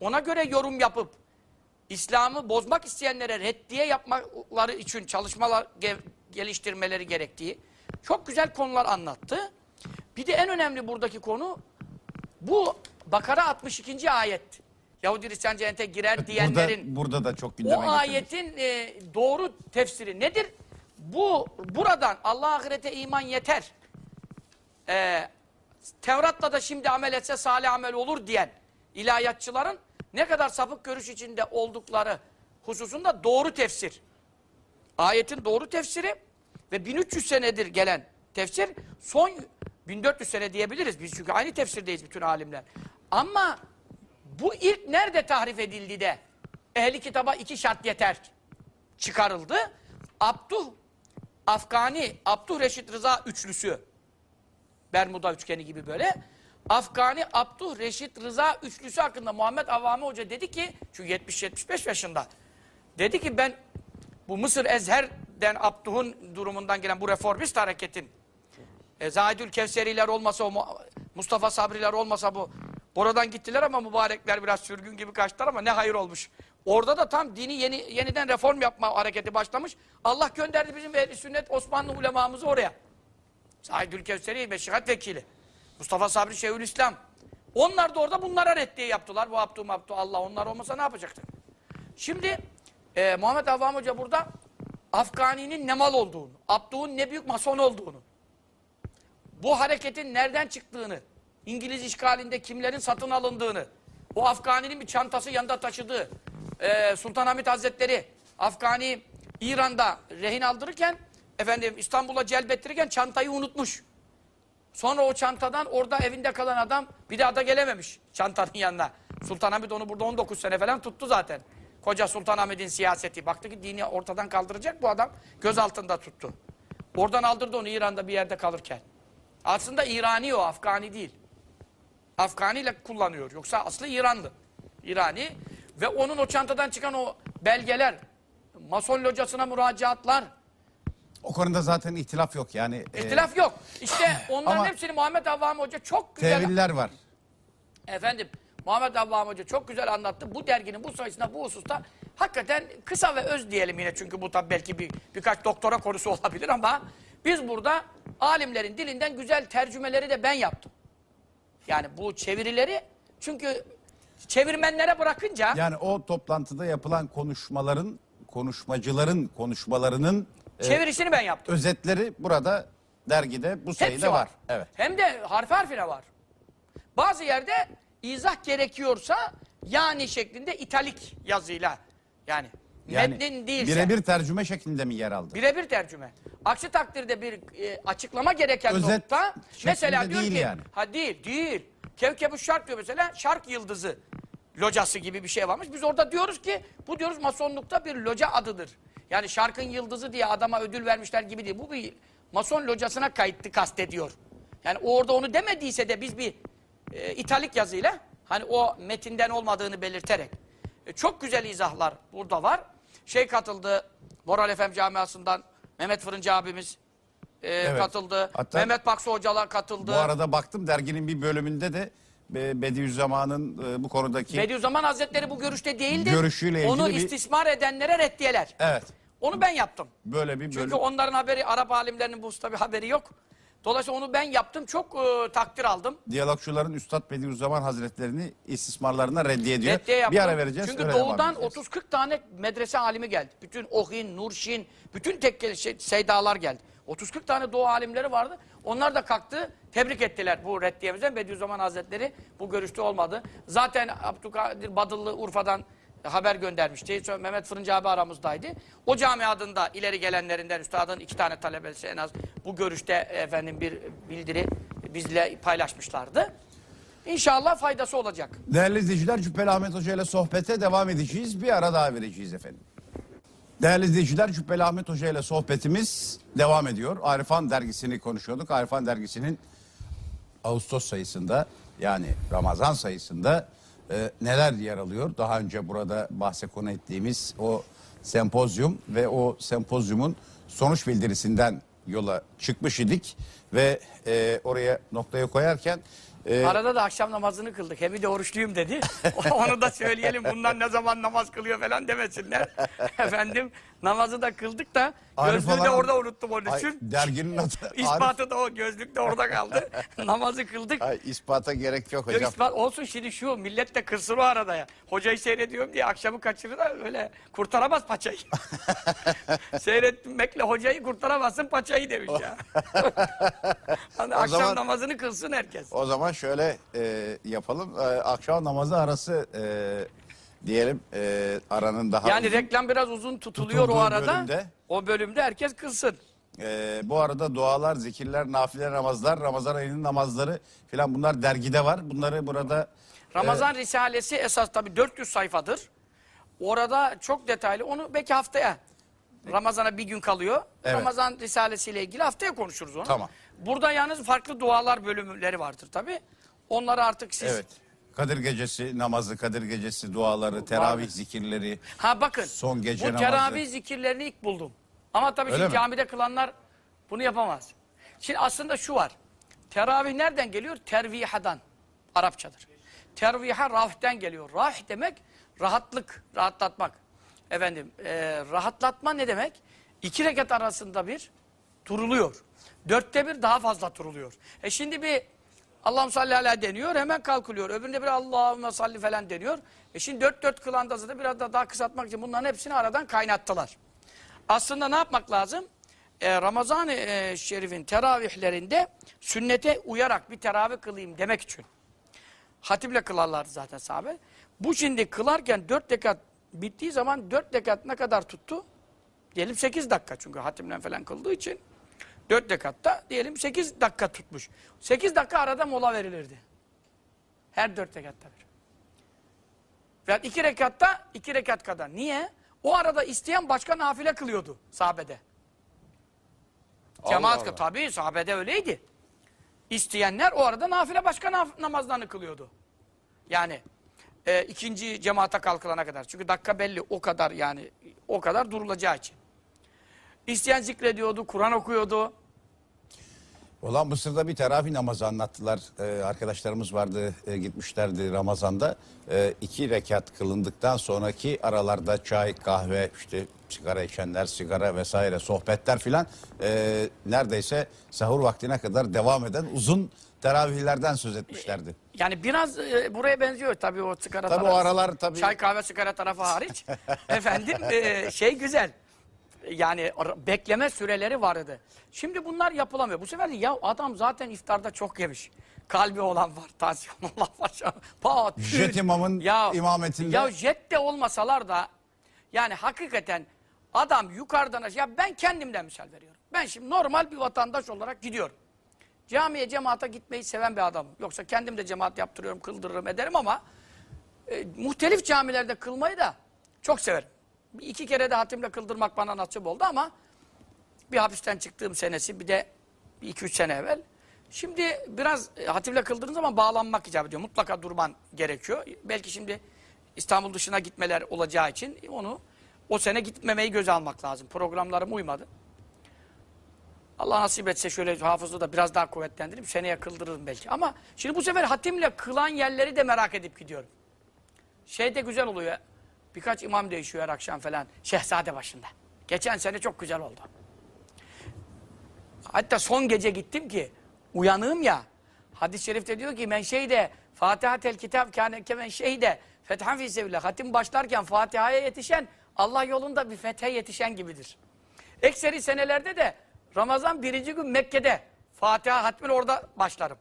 [SPEAKER 2] ona göre yorum yapıp İslam'ı bozmak isteyenlere reddiye yapmaları için çalışmalar ge- geliştirmeleri gerektiği çok güzel konular anlattı. Bir de en önemli buradaki konu bu Bakara 62. ayet. Yahudi Hristiyan cennete girer diyenlerin
[SPEAKER 1] Burada, burada da çok gündeme
[SPEAKER 2] o ayetin e, doğru tefsiri nedir? Bu buradan Allah ahirete iman yeter. E, Tevrat'la da şimdi amel etse salih amel olur diyen ilahiyatçıların ne kadar sapık görüş içinde oldukları hususunda doğru tefsir. Ayetin doğru tefsiri ve 1300 senedir gelen tefsir son 1400 sene diyebiliriz biz çünkü aynı tefsirdeyiz bütün alimler. Ama bu ilk nerede tahrif edildi de ehli kitaba iki şart yeter çıkarıldı. Abduh Afgani, Abduh Reşit Rıza üçlüsü Bermuda üçgeni gibi böyle. Afgani Abduh Reşit Rıza üçlüsü hakkında Muhammed Avami Hoca dedi ki çünkü 70-75 yaşında dedi ki ben bu Mısır Ezher'den Abduh'un durumundan gelen bu reformist hareketin e, Zahidül Kevseriler olmasa o Mu- Mustafa Sabriler olmasa bu. Oradan gittiler ama mübarekler biraz sürgün gibi kaçtılar ama ne hayır olmuş. Orada da tam dini yeni, yeniden reform yapma hareketi başlamış. Allah gönderdi bizim ehli sünnet Osmanlı ulemamızı oraya. Said Ülkevseri meşihat vekili. Mustafa Sabri Şeyhülislam. Onlar da orada bunlara reddiye yaptılar. Bu Abdü Mabdü Allah onlar olmasa ne yapacaktı? Şimdi e, Muhammed Avvam Hoca burada Afgani'nin ne mal olduğunu, Abdü'nün ne büyük mason olduğunu, bu hareketin nereden çıktığını, İngiliz işgalinde kimlerin satın alındığını, o Afgani'nin bir çantası yanında taşıdığı, e, Sultanahmet Hazretleri Afgani İran'da rehin aldırırken, efendim İstanbul'a celbettirirken çantayı unutmuş. Sonra o çantadan orada evinde kalan adam bir daha da gelememiş çantanın yanına. Sultanahmet onu burada 19 sene falan tuttu zaten. Koca Sultanahmet'in siyaseti. Baktı ki dini ortadan kaldıracak bu adam. Göz altında tuttu. Oradan aldırdı onu İran'da bir yerde kalırken. Aslında İrani o, Afgani değil. Afgani ile kullanıyor. Yoksa aslı İranlı. İrani. Ve onun o çantadan çıkan o belgeler, Mason locasına müracaatlar,
[SPEAKER 1] O konuda zaten ihtilaf yok yani. e,
[SPEAKER 2] ihtilaf yok. İşte onların
[SPEAKER 1] Ama-
[SPEAKER 2] hepsini Muhammed Avvam Hoca çok güzel...
[SPEAKER 1] teviller var.
[SPEAKER 2] Efendim Muhammed Avvam Hoca çok güzel anlattı. Bu derginin bu sayısında bu hususta hakikaten kısa ve öz diyelim yine çünkü bu tabi belki bir, birkaç doktora konusu olabilir ama biz burada alimlerin dilinden güzel tercümeleri de ben yaptım. Yani bu çevirileri çünkü çevirmenlere bırakınca
[SPEAKER 1] Yani o toplantıda yapılan konuşmaların, konuşmacıların konuşmalarının
[SPEAKER 2] çevirisini ben yaptım.
[SPEAKER 1] özetleri burada dergide bu sayıda var.
[SPEAKER 2] var.
[SPEAKER 1] Evet.
[SPEAKER 2] Hem de harfi harfine var. Bazı yerde izah gerekiyorsa yani şeklinde italik yazıyla yani,
[SPEAKER 1] Yani
[SPEAKER 2] metnin değilse.
[SPEAKER 1] birebir tercüme şeklinde mi yer aldı?
[SPEAKER 2] Birebir tercüme. Aksi takdirde bir e, açıklama gereken
[SPEAKER 1] Özet
[SPEAKER 2] nokta mesela diyor
[SPEAKER 1] değil
[SPEAKER 2] ki
[SPEAKER 1] yani.
[SPEAKER 2] ha değil değil. Kevkeb-ü Şark diyor mesela şark yıldızı locası gibi bir şey varmış. Biz orada diyoruz ki bu diyoruz masonlukta bir loca adıdır. Yani şarkın yıldızı diye adama ödül vermişler gibi değil. Bu bir mason locasına kayıtlı kastediyor. Yani orada onu demediyse de biz bir e, italik yazıyla hani o metinden olmadığını belirterek e, çok güzel izahlar burada var. Şey katıldı Moral FM camiasından Mehmet Fırıncı abimiz e, katıldı.
[SPEAKER 1] Hatta-
[SPEAKER 2] Mehmet Baksı hocalar katıldı.
[SPEAKER 1] Bu arada baktım derginin bir bölümünde de e, Bediüzzaman'ın e, bu konudaki
[SPEAKER 2] Bediüzzaman Hazretleri bu görüşte değildi.
[SPEAKER 1] Görüşüyle ilgili
[SPEAKER 2] Onu
[SPEAKER 1] bir-
[SPEAKER 2] istismar edenlere reddiyeler.
[SPEAKER 1] evet
[SPEAKER 2] Onu ben yaptım.
[SPEAKER 1] böyle bir
[SPEAKER 2] Çünkü
[SPEAKER 1] bölüm.
[SPEAKER 2] onların haberi, Arap alimlerinin bu hususta bir haberi yok. Dolayısıyla onu ben yaptım. Çok e, takdir aldım.
[SPEAKER 1] Diyalogçuların Üstad Bediüzzaman Hazretlerini istismarlarına reddiye ediyor.
[SPEAKER 2] Reddiye yaptım.
[SPEAKER 1] Bir ara vereceğiz.
[SPEAKER 2] Çünkü doğudan
[SPEAKER 1] edeceğiz.
[SPEAKER 2] 30-40 tane medrese alimi geldi. Bütün Ohin, Nurşin, bütün tekke şey, seydalar geldi. 30-40 tane doğu alimleri vardı. Onlar da kalktı, tebrik ettiler bu reddiyemizden. Bediüzzaman Hazretleri bu görüşte olmadı. Zaten Abdülkadir Badıllı Urfa'dan haber göndermişti. Sonra Mehmet Fırıncı abi aramızdaydı. O camiadın da ileri gelenlerinden üstadın iki tane talebesi en az bu görüşte efendim bir bildiri bizle paylaşmışlardı. İnşallah faydası olacak.
[SPEAKER 1] Değerli izleyiciler Cübbeli Ahmet Hoca ile sohbete devam edeceğiz. Bir ara daha vereceğiz efendim. Değerli izleyiciler Cübbeli Ahmet Hoca ile sohbetimiz devam ediyor. Arifan dergisini konuşuyorduk. Arifan dergisinin Ağustos sayısında yani Ramazan sayısında e, neler yer alıyor? Daha önce burada bahse konu ettiğimiz o sempozyum ve o sempozyumun sonuç bildirisinden yola çıkmış idik ve e, oraya noktaya koyarken e,
[SPEAKER 2] Arada da akşam namazını kıldık. Hem de oruçluyum dedi. Onu da söyleyelim. Bundan ne zaman namaz kılıyor falan demesinler. Efendim namazı da kıldık da
[SPEAKER 1] Arif
[SPEAKER 2] gözlüğü de
[SPEAKER 1] olan-
[SPEAKER 2] orada unuttum onun
[SPEAKER 1] Ay,
[SPEAKER 2] için.
[SPEAKER 1] derginin adı Arif-
[SPEAKER 2] İspatı da o gözlük de orada kaldı. namazı kıldık.
[SPEAKER 1] Ay, ispata gerek yok
[SPEAKER 2] Yok,
[SPEAKER 1] hocam.
[SPEAKER 2] ispat olsun şimdi şu millet de kırsın o arada ya. Hocayı seyrediyorum diye akşamı kaçırır da öyle kurtaramaz paçayı. Seyretmekle hocayı kurtaramazsın paçayı demiş ya. hani akşam
[SPEAKER 1] zaman-
[SPEAKER 2] namazını kılsın herkes.
[SPEAKER 1] O zaman şöyle e, yapalım. E, akşam namazı arası e, diyelim e, aranın daha
[SPEAKER 2] Yani
[SPEAKER 1] uzun.
[SPEAKER 2] reklam biraz uzun tutuluyor
[SPEAKER 1] Tutulduğu
[SPEAKER 2] o arada.
[SPEAKER 1] bölümde.
[SPEAKER 2] O bölümde herkes kılsın.
[SPEAKER 1] E, bu arada dualar, zikirler, nafile namazlar, Ramazan ayının namazları filan bunlar dergide var. Bunları burada
[SPEAKER 2] Ramazan Risalesi esas tabii 400 sayfadır. Orada çok detaylı. Onu belki haftaya Ramazan'a bir gün kalıyor.
[SPEAKER 1] Evet.
[SPEAKER 2] Ramazan Risalesi ile ilgili haftaya konuşuruz onu.
[SPEAKER 1] Tamam.
[SPEAKER 2] Burada yalnız farklı dualar bölümleri vardır tabii. Onları artık siz...
[SPEAKER 1] evet. Kadir gecesi namazı, Kadir gecesi duaları, teravih zikirleri.
[SPEAKER 2] Ha bakın.
[SPEAKER 1] Son gece
[SPEAKER 2] bu
[SPEAKER 1] namazı.
[SPEAKER 2] teravih zikirlerini ilk buldum. Ama tabii
[SPEAKER 1] Öyle
[SPEAKER 2] şimdi
[SPEAKER 1] mi?
[SPEAKER 2] camide kılanlar bunu yapamaz. Şimdi aslında şu var. Teravih nereden geliyor? Tervihadan. Arapçadır. Terviha rahten geliyor. Rah demek rahatlık, rahatlatmak. Efendim, e, rahatlatma ne demek? İki rekat arasında bir duruluyor. Dörtte bir daha fazla duruluyor. E şimdi bir Allah'ım salli ala deniyor hemen kalkılıyor. Öbüründe bir Allahümme salli falan deniyor. E şimdi dört dört kılandazı da biraz da daha kısaltmak için bunların hepsini aradan kaynattılar. Aslında ne yapmak lazım? Ee, Ramazan-ı e, Şerif'in teravihlerinde sünnete uyarak bir teravih kılayım demek için. Hatiple kılarlardı zaten sahabe. Bu şimdi kılarken dört rekat bittiği zaman dört rekat ne kadar tuttu? Diyelim sekiz dakika çünkü hatimle falan kıldığı için. Dört rekatta diyelim sekiz dakika tutmuş. Sekiz dakika arada mola verilirdi. Her dört rekatta bir. Ve iki rekatta iki rekat kadar. Niye? O arada isteyen başka nafile kılıyordu sahabede. Cemaat
[SPEAKER 1] Allah.
[SPEAKER 2] tabii sahabede öyleydi. İsteyenler o arada nafile başka naf- namazlarını kılıyordu. Yani e, ikinci cemaata kalkılana kadar. Çünkü dakika belli o kadar yani o kadar durulacağı için. İsteyen zikrediyordu, Kur'an okuyordu.
[SPEAKER 1] Olan Mısır'da bir teravih namazı anlattılar. Ee, arkadaşlarımız vardı e, gitmişlerdi Ramazan'da. Ee, iki rekat kılındıktan sonraki aralarda çay, kahve, işte sigara içenler, sigara vesaire sohbetler filan e, neredeyse sahur vaktine kadar devam eden uzun teravihlerden söz etmişlerdi.
[SPEAKER 2] Yani biraz e, buraya benziyor tabii o sigara
[SPEAKER 1] Tabii
[SPEAKER 2] tarafı.
[SPEAKER 1] o aralar tabii-
[SPEAKER 2] Çay kahve sigara tarafı hariç. Efendim e, şey güzel. Yani bekleme süreleri vardı. Şimdi bunlar yapılamıyor. Bu sefer de ya adam zaten iftarda çok yemiş. Kalbi olan var, tansiyon olan var. Pat.
[SPEAKER 1] Jet imamın imametinde-
[SPEAKER 2] Ya jet de olmasalar da yani hakikaten adam yukarıdan aşağı ya ben kendimden misal veriyorum. Ben şimdi normal bir vatandaş olarak gidiyorum. Camiye, cemaate gitmeyi seven bir adamım. Yoksa kendim de cemaat yaptırıyorum, kıldırırım, ederim ama e, muhtelif camilerde kılmayı da çok severim. İki kere de hatimle kıldırmak bana nasip oldu ama bir hapisten çıktığım senesi bir de iki üç sene evvel. Şimdi biraz e, hatimle kıldırdığın zaman bağlanmak icap ediyor. Mutlaka durman gerekiyor. Belki şimdi İstanbul dışına gitmeler olacağı için onu o sene gitmemeyi göze almak lazım. Programlarım uymadı. Allah nasip etse şöyle hafızı da biraz daha kuvvetlendirip seneye kıldırırım belki. Ama şimdi bu sefer hatimle kılan yerleri de merak edip gidiyorum. Şey de güzel oluyor. Birkaç imam değişiyor her akşam falan. Şehzade başında. Geçen sene çok güzel oldu. Hatta son gece gittim ki uyanığım ya. Hadis-i şerifte diyor ki men şeyde Fatiha tel kitap kemen şeyde fethan fi sebillah. Hatim başlarken Fatiha'ya yetişen Allah yolunda bir fethe yetişen gibidir. Ekseri senelerde de Ramazan birinci gün Mekke'de Fatiha hatmin orada başlarım.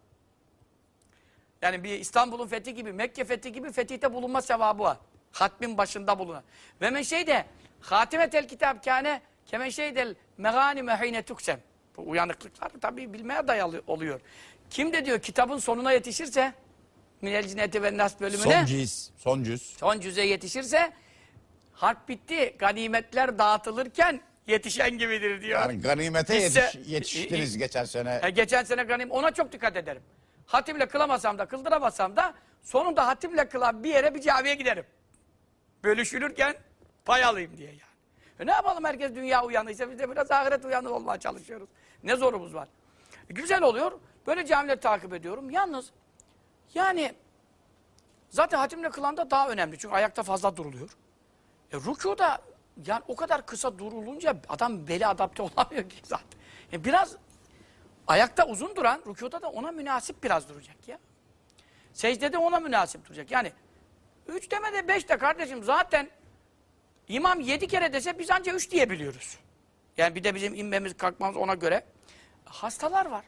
[SPEAKER 2] Yani bir İstanbul'un fethi gibi, Mekke fethi gibi fetihte bulunma sevabı var. Hatmin başında bulunan. Ve men şeyde hatimetel kitap kâne kemen şeydel megani mehine tuksem. Bu uyanıklıklar tabii bilmeye dayalı oluyor. Kim de diyor kitabın sonuna yetişirse Minel Cinneti ve Nas bölümüne
[SPEAKER 1] Son cüz, son cüz.
[SPEAKER 2] son cüze yetişirse harp bitti. Ganimetler dağıtılırken yetişen gibidir diyor.
[SPEAKER 1] Yani ganimete
[SPEAKER 2] Hisse-
[SPEAKER 1] yetiş- yetiştiniz geçen sene.
[SPEAKER 2] E, geçen sene ganim ona çok dikkat ederim. Hatimle kılamasam da kıldıramasam da sonunda hatimle kılan bir yere bir camiye giderim. Bölüşülürken pay alayım diye yani. E ne yapalım herkes dünya uyanıysa biz de biraz ahiret uyanık olmaya çalışıyoruz. Ne zorumuz var. E, güzel oluyor. Böyle camileri takip ediyorum. Yalnız yani zaten hatimle kılan da daha önemli. Çünkü ayakta fazla duruluyor. E rükuda yani o kadar kısa durulunca adam beli adapte olamıyor ki zaten. E biraz ayakta uzun duran rükuda da ona münasip biraz duracak ya. Secdede ona münasip duracak. Yani üç demede beş de kardeşim zaten imam yedi kere dese biz ancak üç diyebiliyoruz. Yani bir de bizim inmemiz kalkmamız ona göre. Hastalar var.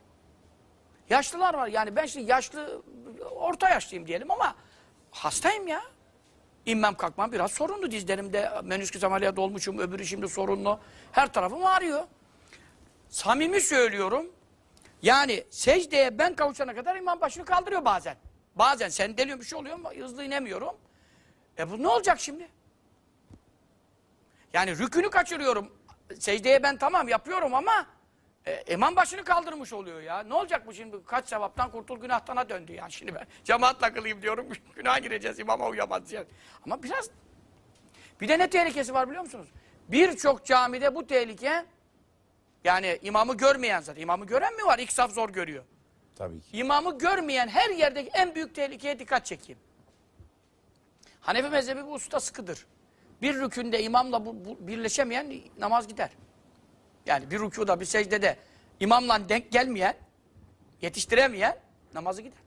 [SPEAKER 2] Yaşlılar var. Yani ben şimdi yaşlı, orta yaşlıyım diyelim ama hastayım ya. İnmem kalkmam biraz sorunlu dizlerimde menüsküs ameliyat olmuşum öbürü şimdi sorunlu. Her tarafım ağrıyor. Samimi söylüyorum. Yani secdeye ben kavuşana kadar imam başını kaldırıyor bazen. Bazen sen deliyor bir şey oluyor ama hızlı inemiyorum. E bu ne olacak şimdi? Yani rükünü kaçırıyorum. Secdeye ben tamam yapıyorum ama e, imam başını kaldırmış oluyor ya. Ne olacak bu şimdi? Kaç sevaptan kurtul günahtana döndü yani. Şimdi ben cemaatle kılayım diyorum. Günah gireceğiz imama uyamaz yani. Ama biraz bir de ne tehlikesi var biliyor musunuz? Birçok camide bu tehlike yani imamı görmeyen zaten. İmamı gören mi var? İlk saf zor görüyor.
[SPEAKER 1] Tabii ki.
[SPEAKER 2] İmamı görmeyen her yerdeki en büyük tehlikeye dikkat çekeyim. Hanefi mezhebi bu usta sıkıdır. Bir rükünde imamla bu, bu birleşemeyen namaz gider. Yani bir rükuda bir secdede imamla denk gelmeyen, yetiştiremeyen namazı gider.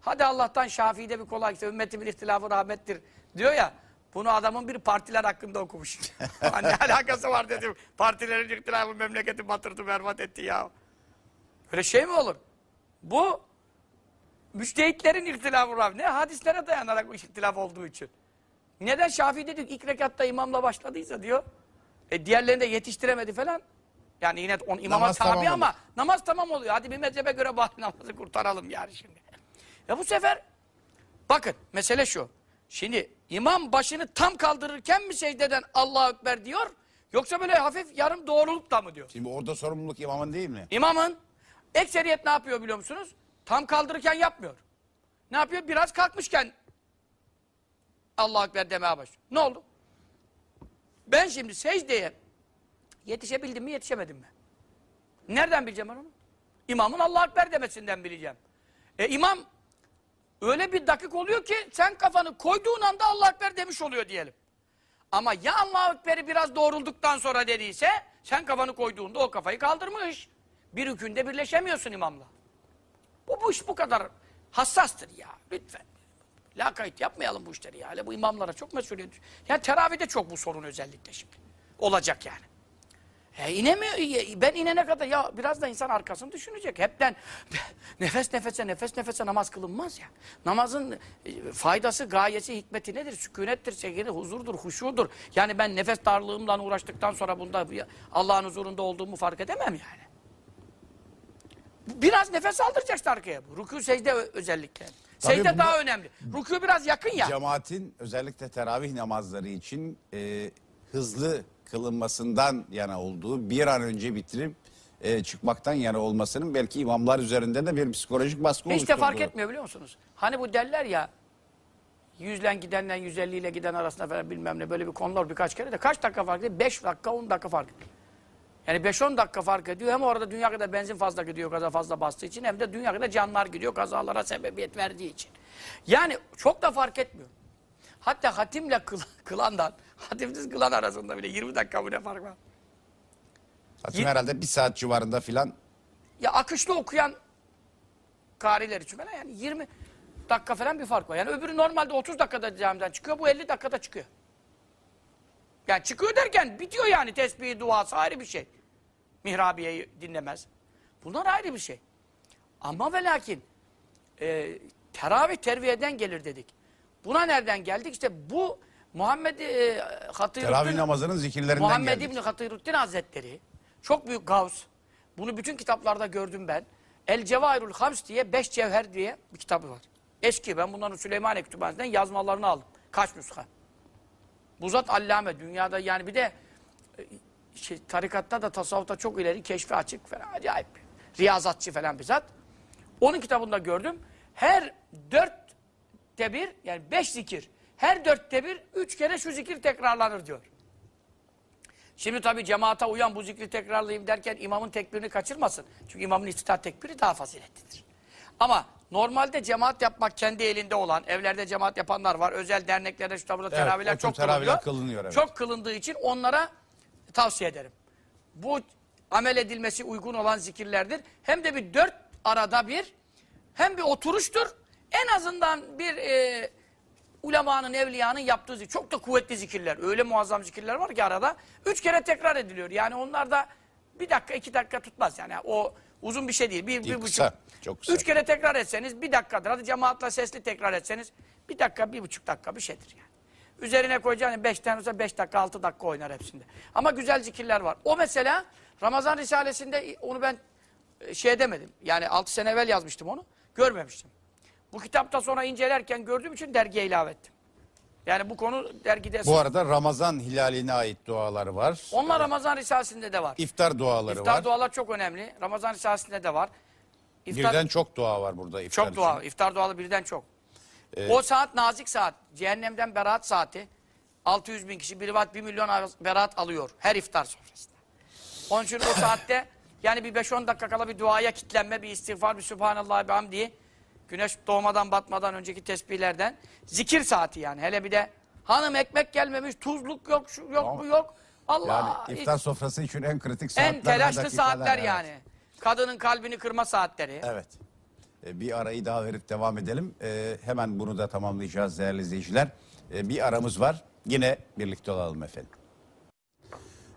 [SPEAKER 2] Hadi Allah'tan Şafii'de bir kolay işte ümmetimin ihtilafı rahmettir diyor ya. Bunu adamın bir partiler hakkında okumuş. ne alakası var dedim. Partilerin ihtilafı memleketi batırdı berbat etti ya. Öyle şey mi olur? Bu müştehitlerin ihtilafı rahmet. Ne hadislere dayanarak bu ihtilaf olduğu için. Neden Şafii dedik ilk rekatta imamla başladıysa diyor. E diğerlerini de yetiştiremedi falan. Yani yine on, imama
[SPEAKER 1] Namaz
[SPEAKER 2] tabi
[SPEAKER 1] tamam olur.
[SPEAKER 2] ama namaz tamam oluyor. Hadi bir mezhebe göre bari namazı kurtaralım yani şimdi. Ya bu sefer bakın mesele şu. Şimdi imam başını tam kaldırırken mi secdeden Allahu Ekber diyor? Yoksa böyle hafif yarım doğrulukta mı diyor?
[SPEAKER 1] Şimdi orada sorumluluk imamın değil mi?
[SPEAKER 2] İmamın ekseriyet ne yapıyor biliyor musunuz? Tam kaldırırken yapmıyor. Ne yapıyor? Biraz kalkmışken Allahu Ekber demeye başlıyor. Ne oldu? Ben şimdi secdeye yetişebildim mi yetişemedim mi? Nereden bileceğim onu? İmamın Allahu Ekber demesinden bileceğim. E imam öyle bir dakik oluyor ki sen kafanı koyduğun anda Allahu Ekber demiş oluyor diyelim. Ama ya Allahu Ekber'i biraz doğrulduktan sonra dediyse sen kafanı koyduğunda o kafayı kaldırmış. Bir hükünde birleşemiyorsun imamla. Bu, bu iş bu kadar hassastır ya lütfen. Lakayt yapmayalım bu işleri ya. Hele bu imamlara çok mesuliyet. Yani teravide çok bu sorun özellikle şimdi. Olacak yani. E inemiyor. Ben inene kadar ya biraz da insan arkasını düşünecek. Hepten nefes nefese nefes nefese namaz kılınmaz ya. Namazın e, faydası, gayesi, hikmeti nedir? Sükunettir, sekine, huzurdur, huşudur. Yani ben nefes darlığımla uğraştıktan sonra bunda Allah'ın huzurunda olduğumu fark edemem yani. Biraz nefes aldıracaksın arkaya bu. Rükû secde özellikle.
[SPEAKER 1] Tabii
[SPEAKER 2] Secde daha önemli. Rükû biraz yakın ya.
[SPEAKER 1] Cemaatin özellikle teravih namazları için e, hızlı kılınmasından yana olduğu bir an önce bitirip e, çıkmaktan yana olmasının belki imamlar üzerinde de bir psikolojik baskı
[SPEAKER 2] Hiç de fark
[SPEAKER 1] oluşturduğu.
[SPEAKER 2] etmiyor biliyor musunuz? Hani bu derler ya yüzle gidenle 150 ile giden arasında falan bilmem ne böyle bir konular birkaç kere de kaç dakika fark ediyor? 5 dakika 10 dakika fark ediyor. Yani 5-10 dakika fark ediyor. Hem orada dünya kadar benzin fazla gidiyor kadar fazla bastığı için hem de dünya kadar canlar gidiyor kazalara sebebiyet verdiği için. Yani çok da fark etmiyor. Hatta hatimle kıl, kılandan, hatimsiz kılan arasında bile 20 dakika bu ne fark var?
[SPEAKER 1] Hatim herhalde bir saat civarında filan
[SPEAKER 2] Ya akışlı okuyan kariler için falan yani 20 dakika falan bir fark var. Yani öbürü normalde 30 dakikada camiden çıkıyor, bu 50 dakikada çıkıyor. Yani çıkıyor derken bitiyor yani tesbihi, duası ayrı bir şey. Mihrabiyeyi dinlemez. Bunlar ayrı bir şey. Ama ve lakin e, teravih terviyeden gelir dedik. Buna nereden geldik? İşte bu Muhammed e, Hatırüddin
[SPEAKER 1] teravih namazının zikirlerinden
[SPEAKER 2] Muhammed
[SPEAKER 1] geldik.
[SPEAKER 2] İbni Hatırüddin Hazretleri çok büyük gavs. Bunu bütün kitaplarda gördüm ben. El Cevahirul Hams diye Beş Cevher diye bir kitabı var. Eski ben bunların Süleymaniye Kütüphanesi'nden yazmalarını aldım. Kaç nüsha. Bu zat allame. Dünyada yani bir de e, şey, tarikatta da tasavvufta çok ileri keşfi açık falan acayip. Riyazatçı falan bir zat. Onun kitabında gördüm. Her dörtte bir yani beş zikir. Her dörtte bir üç kere şu zikir tekrarlanır diyor. Şimdi tabii cemaata uyan bu zikri tekrarlayayım derken imamın tekbirini kaçırmasın. Çünkü imamın iftitah tekbiri daha faziletlidir. Ama normalde cemaat yapmak kendi elinde olan, evlerde cemaat yapanlar var. Özel derneklerde şu burada
[SPEAKER 1] Evet,
[SPEAKER 2] teravihler çok
[SPEAKER 1] teravihler
[SPEAKER 2] kılınıyor.
[SPEAKER 1] kılınıyor, evet.
[SPEAKER 2] Çok kılındığı için onlara tavsiye ederim. Bu amel edilmesi uygun olan zikirlerdir. Hem de bir dört arada bir, hem bir oturuştur. En azından bir e, ulemanın, evliyanın yaptığı zikir. Çok da kuvvetli zikirler. Öyle muazzam zikirler var ki arada. Üç kere tekrar ediliyor. Yani onlar da bir dakika, iki dakika tutmaz. Yani o uzun bir şey değil. Bir,
[SPEAKER 1] Değil,
[SPEAKER 2] bir
[SPEAKER 1] kısa,
[SPEAKER 2] buçuk.
[SPEAKER 1] çok kısa.
[SPEAKER 2] Üç kere tekrar etseniz bir dakikadır. Hadi cemaatle sesli tekrar etseniz bir dakika, bir buçuk dakika bir şeydir yani. Üzerine koyacağın beş tane olsa beş dakika, altı dakika oynar hepsinde. Ama güzel zikirler var. O mesela Ramazan Risalesi'nde onu ben e, şey demedim. Yani altı sene evvel yazmıştım onu. Görmemiştim. Bu kitapta sonra incelerken gördüğüm için dergiye ilave ettim. Yani bu konu dergide...
[SPEAKER 1] Bu arada Ramazan hilaline ait duaları var.
[SPEAKER 2] Onlar Ramazan Risalesi'nde de var.
[SPEAKER 1] İftar duaları
[SPEAKER 2] İftar
[SPEAKER 1] var.
[SPEAKER 2] dualar çok önemli. Ramazan Risalesi'nde de var. İftar,
[SPEAKER 1] Birden çok dua var burada iftar
[SPEAKER 2] çok dua.
[SPEAKER 1] için.
[SPEAKER 2] İftar dualı birden çok. o saat nazik saat. Cehennemden beraat saati. 600 bin kişi bir rivayet 1 milyon beraat alıyor. Her iftar sofrasında. Onun için o saatte Yani bir 5-10 dakika kala bir duaya kitlenme, bir istiğfar, bir Sübhanallah, bir hamdi. Güneş doğmadan batmadan önceki tesbihlerden. Zikir saati yani. Hele bir de hanım ekmek gelmemiş, tuzluk yok, şu yok, bu yok. Allah!
[SPEAKER 1] Yani iftar sofrası için en kritik saatler.
[SPEAKER 2] en telaşlı saatler
[SPEAKER 1] evet.
[SPEAKER 2] yani. Kadının kalbini kırma saatleri.
[SPEAKER 1] Evet. E, Bir arayı daha verip devam edelim. E, hemen bunu da tamamlayacağız değerli izleyiciler. E, bir aramız var. Yine birlikte olalım efendim.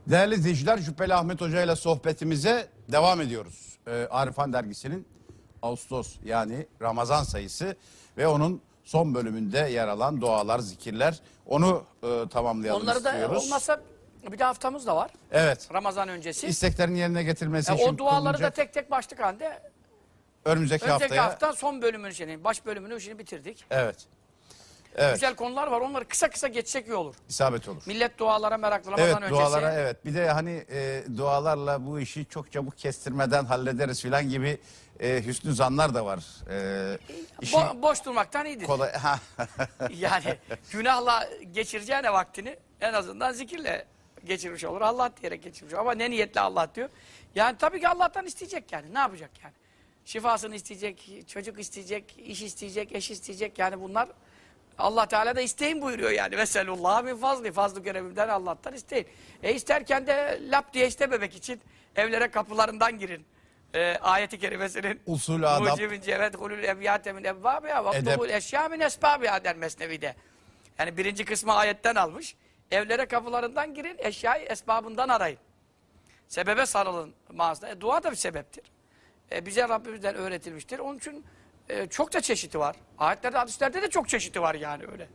[SPEAKER 1] Değerli izleyiciler Cübbeli Ahmet Hoca ile sohbetimize devam ediyoruz. E, Arifan Dergisi'nin Ağustos yani Ramazan sayısı ve onun son bölümünde yer alan dualar, zikirler onu e, tamamlayalım
[SPEAKER 2] Onları da
[SPEAKER 1] istiyoruz.
[SPEAKER 2] olmasa bir de haftamız da var.
[SPEAKER 1] Evet.
[SPEAKER 2] Ramazan öncesi.
[SPEAKER 1] İsteklerin yerine getirmesi
[SPEAKER 2] E,
[SPEAKER 1] için
[SPEAKER 2] o duaları da tek tek başlık halinde
[SPEAKER 1] önümüzdeki,
[SPEAKER 2] Önceki
[SPEAKER 1] haftaya.
[SPEAKER 2] hafta son bölümünü şimdi, baş bölümünü şimdi bitirdik.
[SPEAKER 1] Evet. Evet.
[SPEAKER 2] Güzel konular var. Onları kısa kısa geçsek iyi olur.
[SPEAKER 1] isabet olur.
[SPEAKER 2] Millet dualara meraklı Ramazan
[SPEAKER 1] Evet
[SPEAKER 2] öncesi.
[SPEAKER 1] dualara evet. Bir de hani e, dualarla bu işi çok çabuk kestirmeden hallederiz filan gibi e, hüsnü zanlar da var. E, işi
[SPEAKER 2] Bo- boş durmaktan iyidir.
[SPEAKER 1] kolay. Ha.
[SPEAKER 2] yani günahla geçireceğine vaktini en azından zikirle geçirmiş olur. Allah diyerek geçirmiş olur. Ama ne niyetle Allah diyor. Yani tabii ki Allah'tan isteyecek yani. Ne yapacak yani? Şifasını isteyecek, çocuk isteyecek, iş isteyecek, eş isteyecek. Yani bunlar Allah Teala da isteyin buyuruyor yani. Veselullah min fazli. Fazlı görevimden Allah'tan isteyin. E isterken de lap diye istememek için evlere kapılarından girin. E, ayeti kerimesinin
[SPEAKER 1] Usulü adab.
[SPEAKER 2] mucibince evet hulul ebyate min evvabiha ve aktubul eşya min esbabiha der Mesnevi'de. Yani birinci kısmı ayetten almış. Evlere kapılarından girin, eşyayı esbabından arayın. Sebebe sarılın mağazada. E, dua da bir sebeptir. E, bize Rabbimizden öğretilmiştir. Onun için e, çok da çeşidi var. Ayetlerde, hadislerde de çok çeşidi var yani öyle.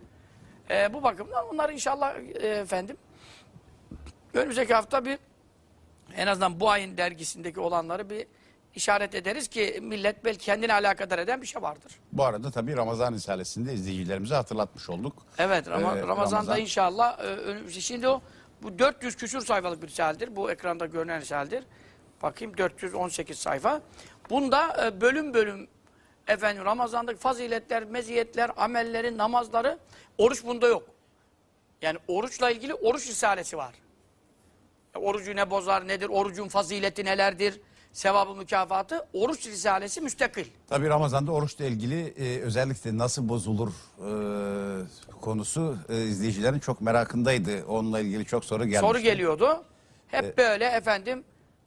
[SPEAKER 2] E, bu bakımdan onları inşallah e, efendim önümüzdeki hafta bir en azından bu ayın dergisindeki olanları bir işaret ederiz ki millet belki kendine alakadar eden bir şey vardır.
[SPEAKER 1] Bu arada tabii Ramazan Risalesi'nde izleyicilerimize hatırlatmış olduk.
[SPEAKER 2] Evet Rama-
[SPEAKER 1] Ee,
[SPEAKER 2] Ramazan'da
[SPEAKER 1] Ramazan-
[SPEAKER 2] inşallah e, şimdi o bu 400 küsur sayfalık bir risaledir. Bu ekranda görünen risaledir. Bakayım 418 sayfa. Bunda e, bölüm bölüm efendim Ramazan'daki faziletler, meziyetler, amelleri, namazları oruç bunda yok. Yani oruçla ilgili oruç risalesi var. E, orucu ne bozar, nedir, orucun fazileti nelerdir, sevabı mükafatı, oruç risalesi müstakil.
[SPEAKER 1] Tabii Ramazan'da oruçla ilgili e, özellikle nasıl bozulur e, konusu e, izleyicilerin çok merakındaydı. Onunla ilgili çok soru gelmişti.
[SPEAKER 2] Soru geliyordu. Hep böyle efendim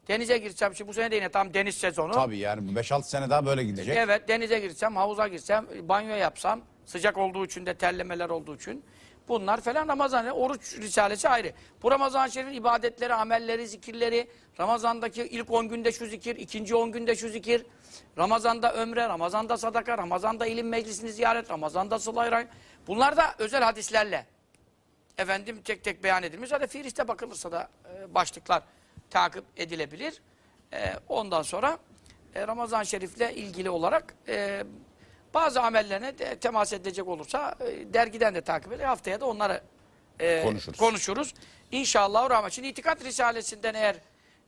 [SPEAKER 2] denize girsem, şimdi bu sene de yine tam deniz sezonu.
[SPEAKER 1] Tabii yani bu 5-6 sene daha böyle gidecek.
[SPEAKER 2] Evet denize girsem, havuza girsem, banyo yapsam, sıcak olduğu için de terlemeler olduğu için bunlar falan Ramazan, oruç risalesi ayrı. Bu Ramazan-ı Şerif'in ibadetleri, amelleri, zikirleri, Ramazan'daki ilk 10 günde şu zikir, ikinci 10 günde şu zikir, Ramazan'da ömre, Ramazan'da sadaka, Ramazan'da ilim meclisini ziyaret, Ramazan'da sıla-i rahim. Bunlar da özel hadislerle efendim tek tek beyan edilmiş. Zaten Firis'te bakılırsa da e, başlıklar takip edilebilir. E, ondan sonra e, Ramazan Şerif'le ilgili olarak e, bazı amellerine de temas edilecek olursa e, dergiden de takip eder. Haftaya da onları e,
[SPEAKER 1] Konuşuruz.
[SPEAKER 2] konuşuruz. İnşallah rahmet. Şimdi itikat risalesinden eğer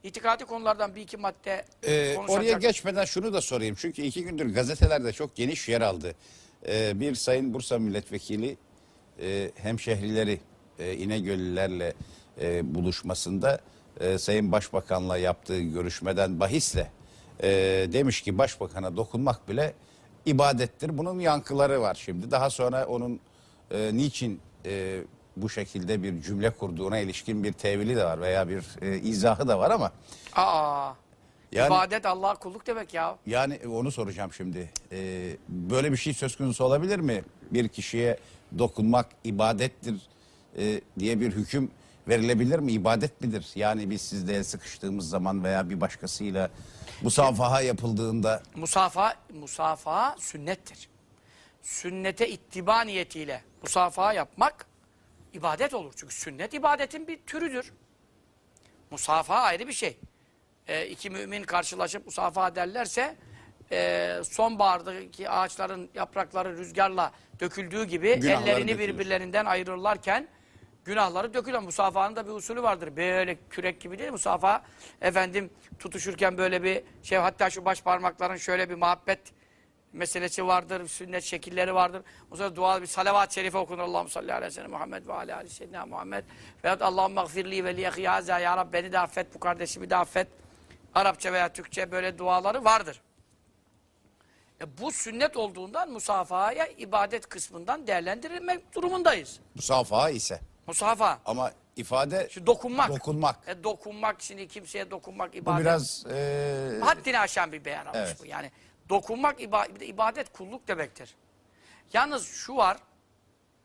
[SPEAKER 2] itikadi konulardan bir iki madde
[SPEAKER 1] Ee, oraya geçmeden şunu da sorayım. Çünkü iki gündür gazetelerde çok geniş yer aldı. Ee, bir Sayın Bursa Milletvekili e, hemşehrileri e, İnegöllülerle e, buluşmasında e, Sayın Başbakan'la yaptığı görüşmeden bahisle e, demiş ki Başbakan'a dokunmak bile ibadettir. Bunun yankıları var şimdi. Daha sonra onun e, niçin e, bu şekilde bir cümle kurduğuna ilişkin bir tevili de var veya bir e, izahı da var ama
[SPEAKER 2] Aa,
[SPEAKER 1] Yani-
[SPEAKER 2] ibadet Allah'a kulluk demek ya.
[SPEAKER 1] Yani onu soracağım şimdi. Ee, böyle bir şey söz konusu olabilir mi? Bir kişiye dokunmak ibadettir e, diye bir hüküm verilebilir mi? İbadet midir? Yani biz sizle el sıkıştığımız zaman veya bir başkasıyla musafaha yapıldığında
[SPEAKER 2] Musafa, musafaha sünnettir. Sünnete ittiba niyetiyle musafaha yapmak ibadet olur. Çünkü sünnet ibadetin bir türüdür. Musafaha ayrı bir şey. Ee, iki mümin karşılaşıp musafaha derlerse e, sonbahardaki ağaçların yaprakları rüzgarla döküldüğü gibi
[SPEAKER 1] Günahları
[SPEAKER 2] ellerini
[SPEAKER 1] dökülür.
[SPEAKER 2] birbirlerinden ayırırlarken günahları dökülür. Musafahanın da bir usulü vardır. Böyle kürek gibi değil. Musafaha efendim tutuşurken böyle bir şey hatta şu baş parmakların şöyle bir muhabbet meselesi vardır. Sünnet şekilleri vardır. O zaman dua bir salavat-ı şerife okunur. Allah'ım salli ve sellem Muhammed ve aleyhi ve seyyidina Muhammed. Veyahut Allah'ım mağfirli ve liyehi haza ya Rabbi beni de affet bu kardeşimi de affet. Arapça veya Türkçe böyle duaları vardır. E bu sünnet olduğundan musafahaya ibadet kısmından değerlendirilmek durumundayız.
[SPEAKER 1] Musafaha ise.
[SPEAKER 2] Musafaha.
[SPEAKER 1] Ama ifade
[SPEAKER 2] Şu dokunmak.
[SPEAKER 1] dokunmak.
[SPEAKER 2] E dokunmak şimdi kimseye dokunmak
[SPEAKER 1] Bu
[SPEAKER 2] ibadet.
[SPEAKER 1] biraz e,
[SPEAKER 2] haddini aşan bir beyan almış
[SPEAKER 1] Evet.
[SPEAKER 2] bu. Yani dokunmak ibadet, ibadet kulluk demektir. Yalnız şu var.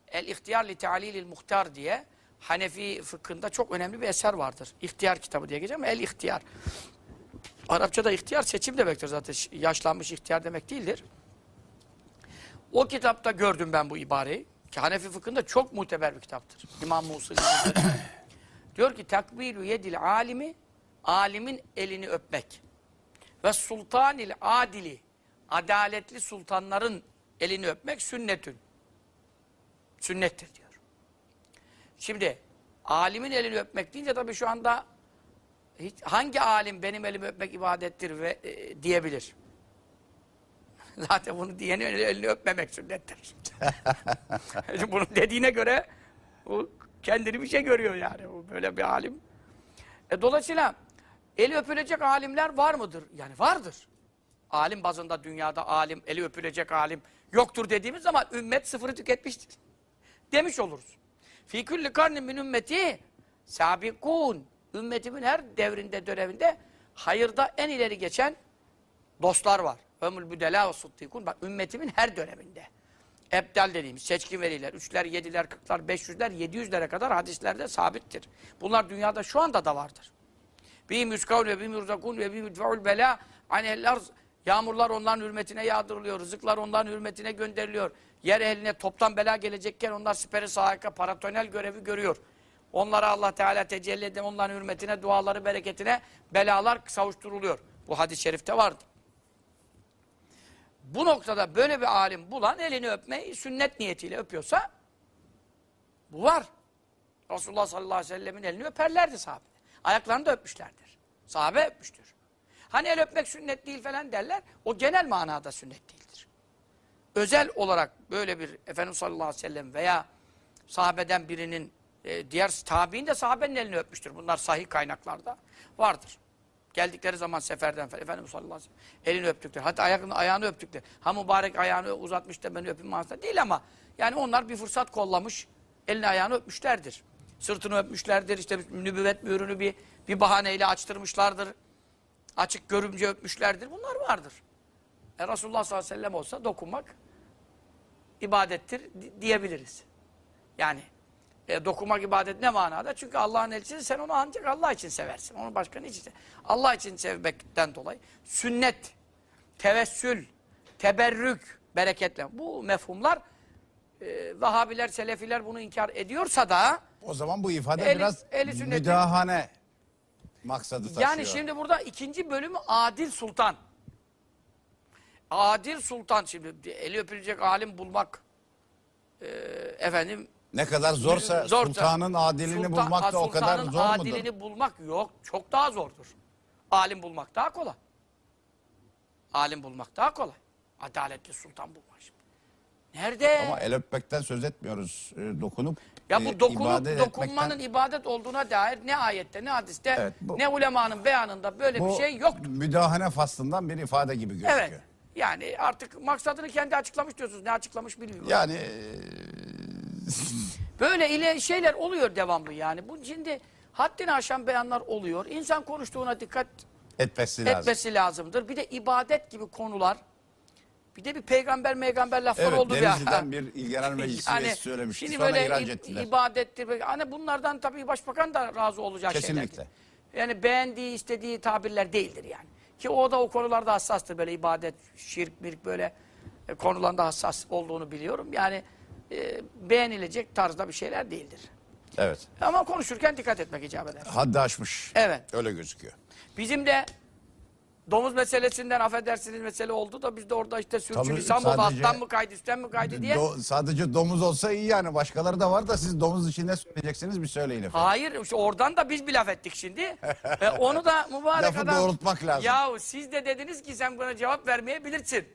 [SPEAKER 2] El ihtiyar li tealilil muhtar diye Hanefi fıkhında çok önemli bir eser vardır. İhtiyar kitabı diye geçer ama el ihtiyar. Arapçada ihtiyar seçim demektir zaten. Ş- Yaşlanmış ihtiyar demek değildir. O kitapta gördüm ben bu ibareyi. Ki Hanefi fıkhında çok muteber bir kitaptır. İmam Musul. Diyor ki takbilu yedil alimi alimin elini öpmek ve sultanil adili adaletli sultanların elini öpmek sünnetün. Sünnettir diyor. Şimdi alimin elini öpmek deyince tabii şu anda hiç, hangi alim benim elimi öpmek ibadettir ve e, diyebilir? Zaten bunu diyenin elini öpmemek sünnettir. Şimdi Bunu dediğine göre o kendini bir şey görüyor yani. O böyle bir alim. E, dolayısıyla eli öpülecek alimler var mıdır? Yani vardır. Alim bazında dünyada alim, eli öpülecek alim yoktur dediğimiz zaman ümmet sıfırı tüketmiştir. Demiş oluruz. Fi kulli karnin min ümmeti sabikun. Ümmetimin her devrinde, döneminde hayırda en ileri geçen dostlar var. Ömül büdela ve suddikun. Bak ümmetimin her döneminde. Ebdal dediğimiz seçkin veliler, üçler, yediler, kırklar, beş yüzler, yedi yüzlere kadar hadislerde sabittir. Bunlar dünyada şu anda da vardır. Bihim yuskavun ve bihim yurzakun ve bihim yudfa'ul bela anehler Yağmurlar onların hürmetine yağdırılıyor. Rızıklar onların hürmetine gönderiliyor. Yer eline toptan bela gelecekken onlar siperi sahaka paratonel görevi görüyor. Onlara Allah Teala tecelli eden onların hürmetine, duaları bereketine belalar savuşturuluyor. Bu hadis-i şerifte vardı. Bu noktada böyle bir alim bulan elini öpmeyi sünnet niyetiyle öpüyorsa bu var. Resulullah sallallahu aleyhi ve sellemin elini öperlerdi sahabe. Ayaklarını da öpmüşlerdir. Sahabe öpmüştür. Hani el öpmek sünnet değil falan derler. O genel manada sünnet değildir. Özel olarak böyle bir Efendimiz sallallahu aleyhi ve sellem veya sahabeden birinin e, diğer tabi'in de sahabenin elini öpmüştür. Bunlar sahih kaynaklarda vardır. Geldikleri zaman seferden falan Efendimiz sallallahu aleyhi ve sellem elini öptükler. Hatta ayağını, ayağını öptükler. Ha mübarek ayağını uzatmış da beni öpün manasında değil ama yani onlar bir fırsat kollamış, elini ayağını öpmüşlerdir. Sırtını öpmüşlerdir, işte nübüvvet mührünü bir, bir bahaneyle açtırmışlardır. Açık görümce öpmüşlerdir. Bunlar vardır. E Resulullah sallallahu aleyhi ve sellem olsa dokunmak ibadettir di- diyebiliriz. Yani e, dokunmak ibadet ne manada? Çünkü Allah'ın elçisi sen onu ancak Allah için seversin. Onu başka ne için? Allah için sevmekten dolayı sünnet, tevessül, teberrük, bereketle. Bu mefhumlar e, Vahabiler, Selefiler bunu inkar ediyorsa da
[SPEAKER 1] o zaman bu ifade
[SPEAKER 2] Eli-
[SPEAKER 1] biraz
[SPEAKER 2] eli
[SPEAKER 1] müdahane maksadı taşıyor.
[SPEAKER 2] Yani şimdi burada ikinci bölümü Adil Sultan. Adil Sultan şimdi eli öpülecek alim bulmak e, efendim
[SPEAKER 1] ne kadar zorsa,
[SPEAKER 2] zorsa-
[SPEAKER 1] sultanın adilini
[SPEAKER 2] Sultan-
[SPEAKER 1] bulmak da o kadar
[SPEAKER 2] sultanın
[SPEAKER 1] zor mudur?
[SPEAKER 2] adilini bulmak yok. Çok daha zordur. Alim bulmak daha kolay. Alim bulmak daha kolay. Adaletli sultan bulmak şimdi. Nerede?
[SPEAKER 1] Ama el öpmekten söz etmiyoruz. E, dokunup
[SPEAKER 2] Ya
[SPEAKER 1] e,
[SPEAKER 2] bu dokunup
[SPEAKER 1] ibadet
[SPEAKER 2] dokunmanın
[SPEAKER 1] etmekten-
[SPEAKER 2] ibadet olduğuna dair ne ayette ne hadiste
[SPEAKER 1] Evet, bu-
[SPEAKER 2] ne ulemanın beyanında böyle
[SPEAKER 1] bu
[SPEAKER 2] bir şey yok.
[SPEAKER 1] müdahane faslından bir ifade gibi gözüküyor.
[SPEAKER 2] Evet. Yani artık maksadını kendi açıklamış diyorsunuz. Ne açıklamış bilmiyorum.
[SPEAKER 1] Yani e,
[SPEAKER 2] Böyle ile şeyler oluyor devamlı yani. Bu şimdi haddini aşan beyanlar oluyor. İnsan konuştuğuna dikkat
[SPEAKER 1] etmesi lazım.
[SPEAKER 2] etmesi lazımdır. Bir de ibadet gibi konular. Bir de bir peygamber meygamber laflar
[SPEAKER 1] Evet,
[SPEAKER 2] oldu bir
[SPEAKER 1] Denizli'den bir İl Genel Meclisi
[SPEAKER 2] Yani
[SPEAKER 1] söylemişti.
[SPEAKER 2] Şimdi
[SPEAKER 1] Sonra ihraç ettiler.
[SPEAKER 2] ibadettir. Hani bunlardan tabii başbakan da razı olacak
[SPEAKER 1] Kesinlikle.
[SPEAKER 2] şeyler. Yani beğendiği, istediği tabirler değildir yani. Ki o da o konularda hassastır. Böyle ibadet, şirk, mirk böyle e, konularında hassas olduğunu biliyorum. Yani e, beğenilecek tarzda bir şeyler değildir.
[SPEAKER 1] Evet.
[SPEAKER 2] Ama konuşurken dikkat etmek icap eder.
[SPEAKER 1] Haddi aşmış.
[SPEAKER 2] Evet.
[SPEAKER 1] Öyle gözüküyor.
[SPEAKER 2] Bizim de domuz meselesinden affedersiniz mesele oldu da biz de orada işte
[SPEAKER 1] Tabii,
[SPEAKER 2] sürçülisan oldu.
[SPEAKER 1] sadece-
[SPEAKER 2] Alttan mı kaydı, üstten mi kaydı diye.
[SPEAKER 1] Do- sadece domuz olsa iyi yani. Başkaları da var da siz domuz için ne söyleyeceksiniz bir söyleyin efendim.
[SPEAKER 2] Hayır işte oradan da biz bir laf ettik şimdi. e, onu da mübarek
[SPEAKER 1] Lafı
[SPEAKER 2] adam.
[SPEAKER 1] doğrultmak lazım.
[SPEAKER 2] Yahu siz de dediniz ki sen buna cevap vermeyebilirsin.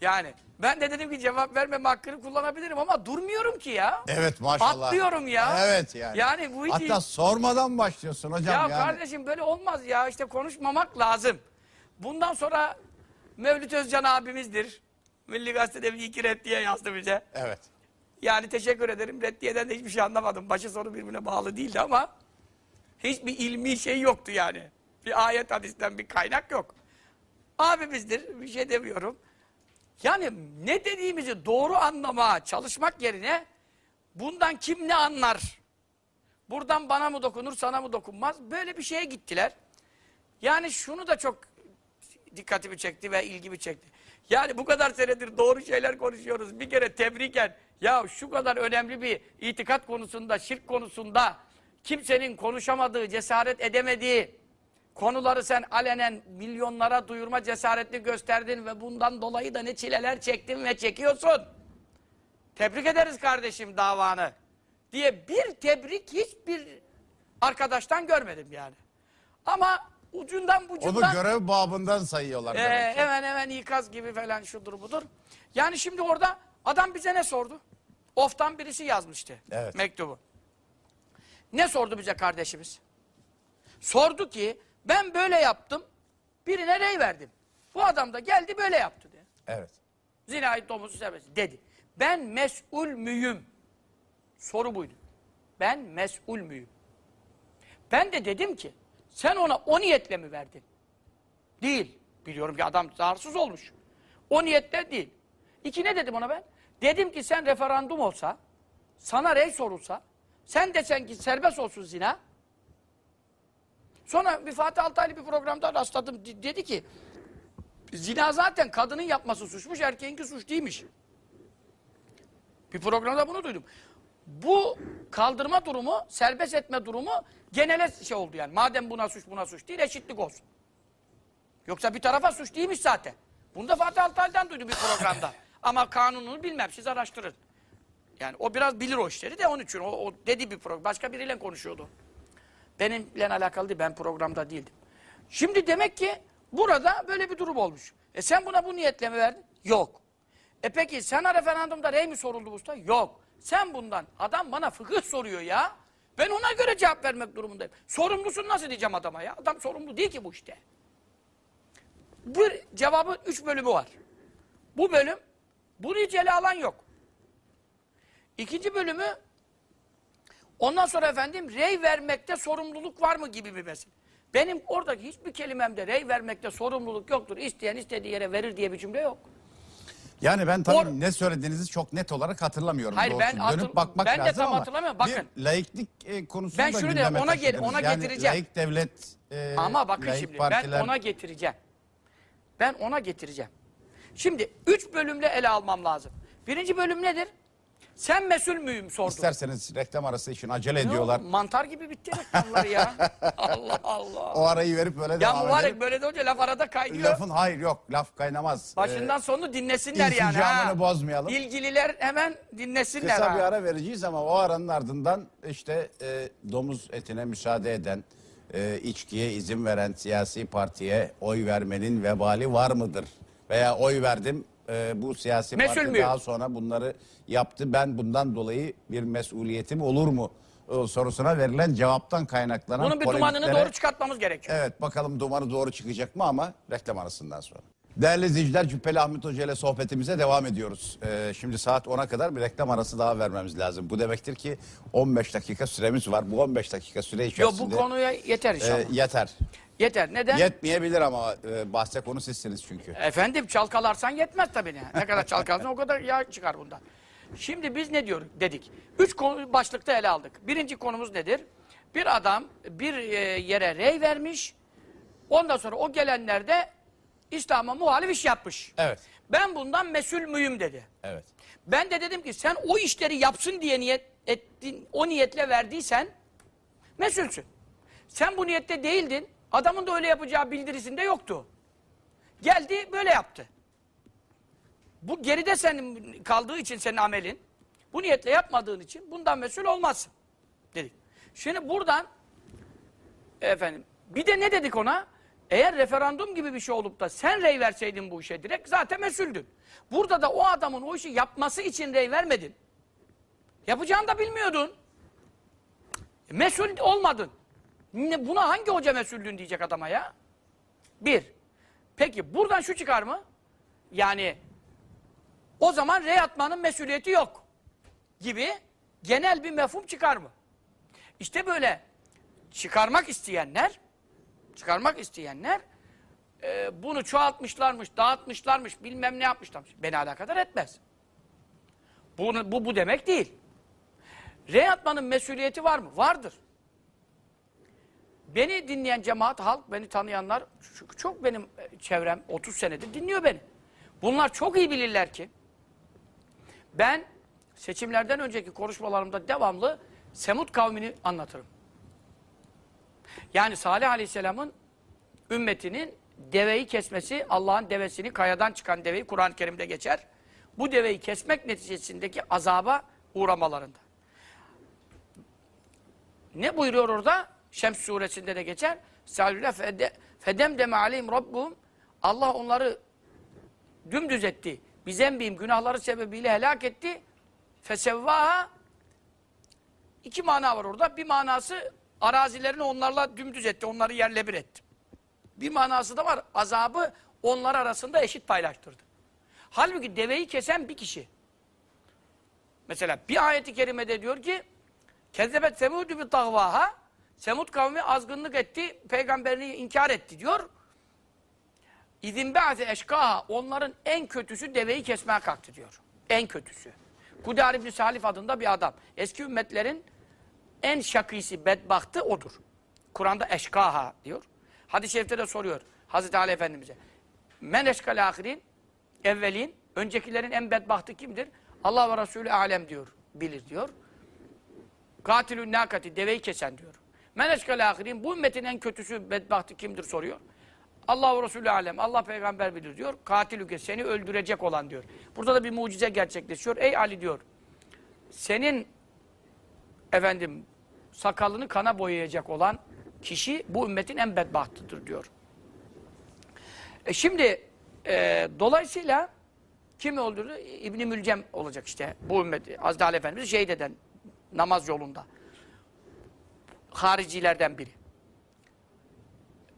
[SPEAKER 2] Yani Ben de dedim ki cevap vermeme hakkını kullanabilirim ama durmuyorum ki ya.
[SPEAKER 1] Evet maşallah.
[SPEAKER 2] Atlıyorum ya.
[SPEAKER 1] Evet yani.
[SPEAKER 2] Yani bu işi-
[SPEAKER 1] Hatta sormadan başlıyorsun hocam
[SPEAKER 2] Ya
[SPEAKER 1] yani.
[SPEAKER 2] kardeşim böyle olmaz ya. İşte konuşmamak lazım. Bundan sonra Mevlüt Özcan abimizdir. Milli Gazete'de bir iki reddiye yazdı bize.
[SPEAKER 1] Evet.
[SPEAKER 2] Yani teşekkür ederim. Reddiyeden de hiçbir şey anlamadım. Başı sonu birbirine bağlı değildi ama hiçbir ilmi şey yoktu yani. Bir ayet hadisten bir kaynak yok. Abimizdir. Bir şey demiyorum. Yani ne dediğimizi doğru anlamaya çalışmak yerine bundan kim ne anlar? Buradan bana mı dokunur, sana mı dokunmaz? Böyle bir şeye gittiler. Yani şunu da çok dikkatimi çekti ve ilgimi çekti. Yani bu kadar senedir doğru şeyler konuşuyoruz. Bir kere tebriken ya şu kadar önemli bir itikat konusunda, şirk konusunda kimsenin konuşamadığı, cesaret edemediği konuları sen alenen milyonlara duyurma cesaretli gösterdin ve bundan dolayı da ne çileler çektin ve çekiyorsun. Tebrik ederiz kardeşim davanı diye bir tebrik hiçbir arkadaştan görmedim yani. Ama ucundan
[SPEAKER 1] Onu
[SPEAKER 2] bucundan
[SPEAKER 1] görev babından sayıyorlar.
[SPEAKER 2] ee,
[SPEAKER 1] demek ki.
[SPEAKER 2] hemen hemen ikaz gibi falan şudur budur. Yani şimdi orada adam bize ne sordu? Of'tan birisi yazmıştı
[SPEAKER 1] Evet.
[SPEAKER 2] mektubu. Ne sordu bize kardeşimiz? Sordu ki ben böyle yaptım birine rey verdim. Bu adam da geldi böyle yaptı diye.
[SPEAKER 1] Evet.
[SPEAKER 2] Zinayet domuzu serbest dedi. Ben mesul müyüm? Soru buydu. Ben mesul müyüm? Ben de dedim ki sen ona o niyetle mi verdin? Değil. Biliyorum ki adam zarsız olmuş. O niyetle değil. İki ne dedim ona ben? Dedim ki sen referandum olsa, sana rey sorulsa, sen desen ki serbest olsun zina. Sonra bir Fatih Altaylı bir programda rastladım. D- Dedi ki Zina zaten kadının yapması suçmuş, erkeğinki suç değilmiş. Bir programda bunu duydum. Bu kaldırma durumu, serbest etme durumu genele şey oldu yani. Madem buna suç buna suç değil, eşitlik olsun. Yoksa bir tarafa suç değilmiş zaten. Bunu da Fatih Altaylı'dan duydum bir programda. Ama kanununu bilmem, siz araştırın. Yani o biraz bilir o işleri de onun için. O, o dedi bir program. Başka biriyle konuşuyordu. Benimle alakalı değil, ben programda değildim. Şimdi demek ki burada böyle bir durum olmuş. E sen buna bu niyetle mi verdin? Yok. E peki sana referandumda rey mi soruldu usta? Yok. Sen bundan, adam bana fıkıh soruyor ya. Ben ona göre cevap vermek durumundayım. Sorumlusun nasıl diyeceğim adama ya? Adam sorumlu değil ki bu işte. Bu cevabın üç bölümü var. Bu bölüm, bunu hiç alan yok. İkinci bölümü Ondan sonra efendim rey vermekte sorumluluk var mı gibi bir mesele. Benim oradaki hiçbir kelimemde rey vermekte sorumluluk yoktur. İsteyen istediği yere verir diye bir cümle yok.
[SPEAKER 1] Yani ben tabii
[SPEAKER 2] Or-
[SPEAKER 1] ne söylediğinizi çok net olarak hatırlamıyorum.
[SPEAKER 2] Hayır,
[SPEAKER 1] doğrusu.
[SPEAKER 2] ben hatır-
[SPEAKER 1] Dönüp bakmak
[SPEAKER 2] ben de
[SPEAKER 1] lazım
[SPEAKER 2] tam
[SPEAKER 1] ama
[SPEAKER 2] hatırlamıyorum. Bakın.
[SPEAKER 1] Bir laiklik e, konusunu
[SPEAKER 2] Ben şunu diyorum, ona gel- ona
[SPEAKER 1] yani
[SPEAKER 2] getireceğim.
[SPEAKER 1] laik devlet, e,
[SPEAKER 2] Ama bakın şimdi
[SPEAKER 1] partiler,
[SPEAKER 2] ben ona getireceğim. Ben ona getireceğim. Şimdi üç bölümle ele almam lazım. Birinci bölüm nedir? Sen mesul müyüm sordu.
[SPEAKER 1] isterseniz reklam arası için acele
[SPEAKER 2] Ne
[SPEAKER 1] ediyorlar.
[SPEAKER 2] oldu? Mantar gibi bitti reklamlar ya. Allah Allah.
[SPEAKER 1] O arayı verip böyle
[SPEAKER 2] Ya
[SPEAKER 1] devam
[SPEAKER 2] mübarek
[SPEAKER 1] edelim.
[SPEAKER 2] böyle de olunca laf arada kaynıyor.
[SPEAKER 1] Lafın hayır yok laf kaynamaz.
[SPEAKER 2] Başından
[SPEAKER 1] Ee,
[SPEAKER 2] sonunu dinlesinler yani.
[SPEAKER 1] insicamını
[SPEAKER 2] ha.
[SPEAKER 1] bozmayalım.
[SPEAKER 2] İlgililer hemen dinlesinler.
[SPEAKER 1] Kısa
[SPEAKER 2] ha.
[SPEAKER 1] bir ara vereceğiz ama o aranın ardından işte e, domuz etine müsaade eden, e, içkiye izin veren siyasi partiye oy vermenin vebali var mıdır? Veya oy verdim e, bu siyasi
[SPEAKER 2] Mesul
[SPEAKER 1] parti
[SPEAKER 2] müyüm?
[SPEAKER 1] daha sonra bunları yaptı. Ben bundan dolayı bir mesuliyetim olur mu? E, sorusuna verilen cevaptan kaynaklanan
[SPEAKER 2] Bunun bir dumanını doğru çıkartmamız gerekiyor.
[SPEAKER 1] Evet bakalım dumanı doğru çıkacak mı ama reklam arasından sonra. Değerli izleyiciler Cübbeli Ahmet Hoca ile sohbetimize devam ediyoruz. Ee, şimdi saat 10'a kadar bir reklam arası daha vermemiz lazım. Bu demektir ki 15 dakika süremiz var. Bu 15 dakika süre
[SPEAKER 2] Yok
[SPEAKER 1] içerisinde
[SPEAKER 2] bu konuya yeter
[SPEAKER 1] e,
[SPEAKER 2] inşallah.
[SPEAKER 1] yeter.
[SPEAKER 2] yeter. Neden?
[SPEAKER 1] Yetmeyebilir ama e, bahse konu sizsiniz çünkü.
[SPEAKER 2] Efendim çalkalarsan yetmez tabii ne. Ne kadar çalkalarsan o kadar yağ çıkar bundan. Şimdi biz ne diyoruz dedik. Üç konu başlıkta ele aldık. Birinci konumuz nedir? Bir adam bir e, yere rey vermiş. Ondan sonra o gelenler de İslam'a muhalif iş yapmış.
[SPEAKER 1] Evet.
[SPEAKER 2] Ben bundan mesul müyüm dedi.
[SPEAKER 1] Evet.
[SPEAKER 2] Ben de dedim ki sen o işleri yapsın diye niyet ettin, o niyetle verdiysen mesulsün. Sen bu niyette değildin. Adamın da öyle yapacağı bildirisinde yoktu. Geldi böyle yaptı. Bu geride senin kaldığı için senin amelin. Bu niyetle yapmadığın için bundan mesul olmazsın. Dedik. Şimdi buradan efendim bir de ne dedik ona? Eğer referandum gibi bir şey olup da sen rey verseydin bu işe direkt zaten mesuldün. Burada da o adamın o işi yapması için rey vermedin. Yapacağını da bilmiyordun. Mesul olmadın. Buna hangi hoca mesuldün diyecek adama ya? Bir. Peki buradan şu çıkar mı? Yani o zaman rey atmanın mesuliyeti yok gibi genel bir mefhum çıkar mı? İşte böyle çıkarmak isteyenler çıkarmak isteyenler e, bunu çoğaltmışlarmış, dağıtmışlarmış, bilmem ne yapmışlarmış. Beni alakadar etmez. Bunu, bu, bu demek değil. Rey atmanın mesuliyeti var mı? Vardır. Beni dinleyen cemaat, halk, beni tanıyanlar, çok benim e, çevrem 30 senedir dinliyor beni. Bunlar çok iyi bilirler ki ben seçimlerden önceki konuşmalarımda devamlı Semut kavmini anlatırım. Yani Salih Aleyhisselam'ın ümmetinin deveyi kesmesi, Allah'ın devesini, kayadan çıkan deveyi Kur'an-ı Kerim'de geçer. Bu deveyi kesmek neticesindeki azaba uğramalarında. Ne buyuruyor orada? Şems suresinde de geçer. Salih'le fede, fedemdeme aleyhim rabbuhum. Allah onları dümdüz etti. Bizembiyim günahları sebebiyle helak etti. Fesevvaha iki mana var orada. Bir manası arazilerini onlarla dümdüz etti. Onları yerle bir etti. Bir manası da var. Azabı onlar arasında eşit paylaştırdı. Halbuki deveyi kesen bir kişi. Mesela bir ayeti kerimede diyor ki Kezzebet Semudü bi tagvaha Semud kavmi azgınlık etti, peygamberini inkar etti diyor. İzin be'ase eşkaha onların en kötüsü deveyi kesmeye kalktı diyor. En kötüsü. Kudar İbni Salif adında bir adam. Eski ümmetlerin en şakisi, bedbahtı odur. Kur'an'da eşkaha diyor. Hadis-i şerifte de soruyor Hazreti Ali Efendimiz'e. Men eşkal ahirin, evvelin, öncekilerin en bedbahtı kimdir? Allah ve Resulü alem diyor, bilir diyor. Katilün nakati, deveyi kesen diyor. Men eşkal ahirin, bu ümmetin en kötüsü, bedbahtı kimdir soruyor. Allah Resulü alem, Allah peygamber bilir diyor. Katilüke, seni öldürecek olan diyor. Burada da bir mucize gerçekleşiyor. Ey Ali diyor, senin efendim sakalını kana boyayacak olan kişi bu ümmetin en bedbahtıdır diyor. E şimdi e, dolayısıyla kim öldürdü? İbni Mülcem olacak işte bu ümmeti. Hazreti Ali Efendimiz şehit eden namaz yolunda. Haricilerden biri.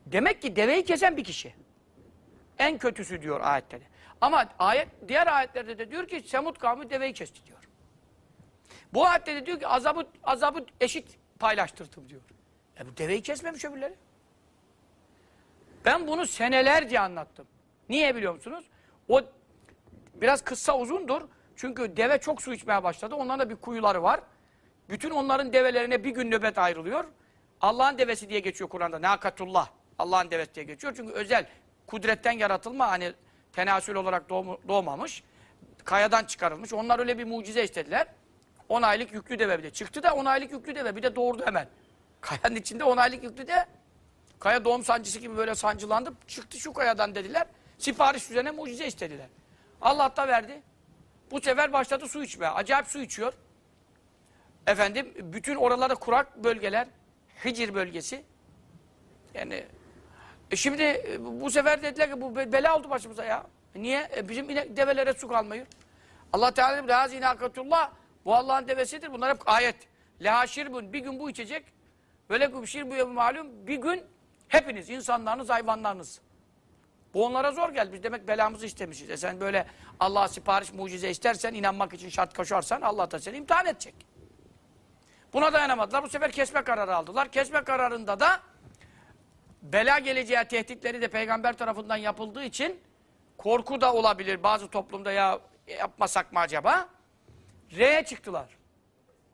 [SPEAKER 2] Demek ki deveyi kesen bir kişi. En kötüsü diyor ayette de. Ama ayet, diğer ayetlerde de diyor ki Semud kavmi deveyi kesti diyor. Bu ayette de diyor ki azabı, azabı eşit paylaştırdım diyor. E bu deveyi kesmemiş öbürleri. Ben bunu senelerce anlattım. Niye biliyor musunuz? O biraz kıssa uzundur. Çünkü deve çok su içmeye başladı. Onların da bir kuyuları var. Bütün onların develerine bir gün nöbet ayrılıyor. Allah'ın devesi diye geçiyor Kur'an'da. Nakatullah. Allah'ın devesi geçiyor. Çünkü özel kudretten yaratılma hani tenasül olarak doğmamış. Kayadan çıkarılmış. Onlar öyle bir mucize istediler. 10 aylık yüklü deve bir de. Çıktı da 10 aylık yüklü deve. Bir de doğurdu hemen. Kayanın içinde 10 aylık yüklü de kaya doğum sancısı gibi böyle sancılandı. Çıktı şu kayadan dediler. Sipariş üzerine mucize istediler. Allah da verdi. Bu sefer başladı su içmeye. Acayip su içiyor. Efendim bütün oralarda kurak bölgeler. Hicr bölgesi. Yani e şimdi e, bu sefer dediler ki bu be- bela oldu başımıza ya. E Niye? E bizim inek, develere su kalmıyor. Allah Teala dedi Razi inakatullah. Bu Allah'ın devesidir. Bunlar hep ayet. Leha şirbun. Bir gün bu içecek. Böyle bir şirbu malum. Bir gün hepiniz, insanlarınız, hayvanlarınız. Bu onlara zor geldi. Biz demek belamızı istemişiz. E sen böyle Allah'a sipariş, mucize istersen, inanmak için şart koşarsan Allah da seni imtihan edecek. Buna dayanamadılar. Bu sefer kesme kararı aldılar. Kesme kararında da bela geleceği tehditleri de peygamber tarafından yapıldığı için korku da olabilir bazı toplumda ya yapmasak mı acaba? R'ye çıktılar.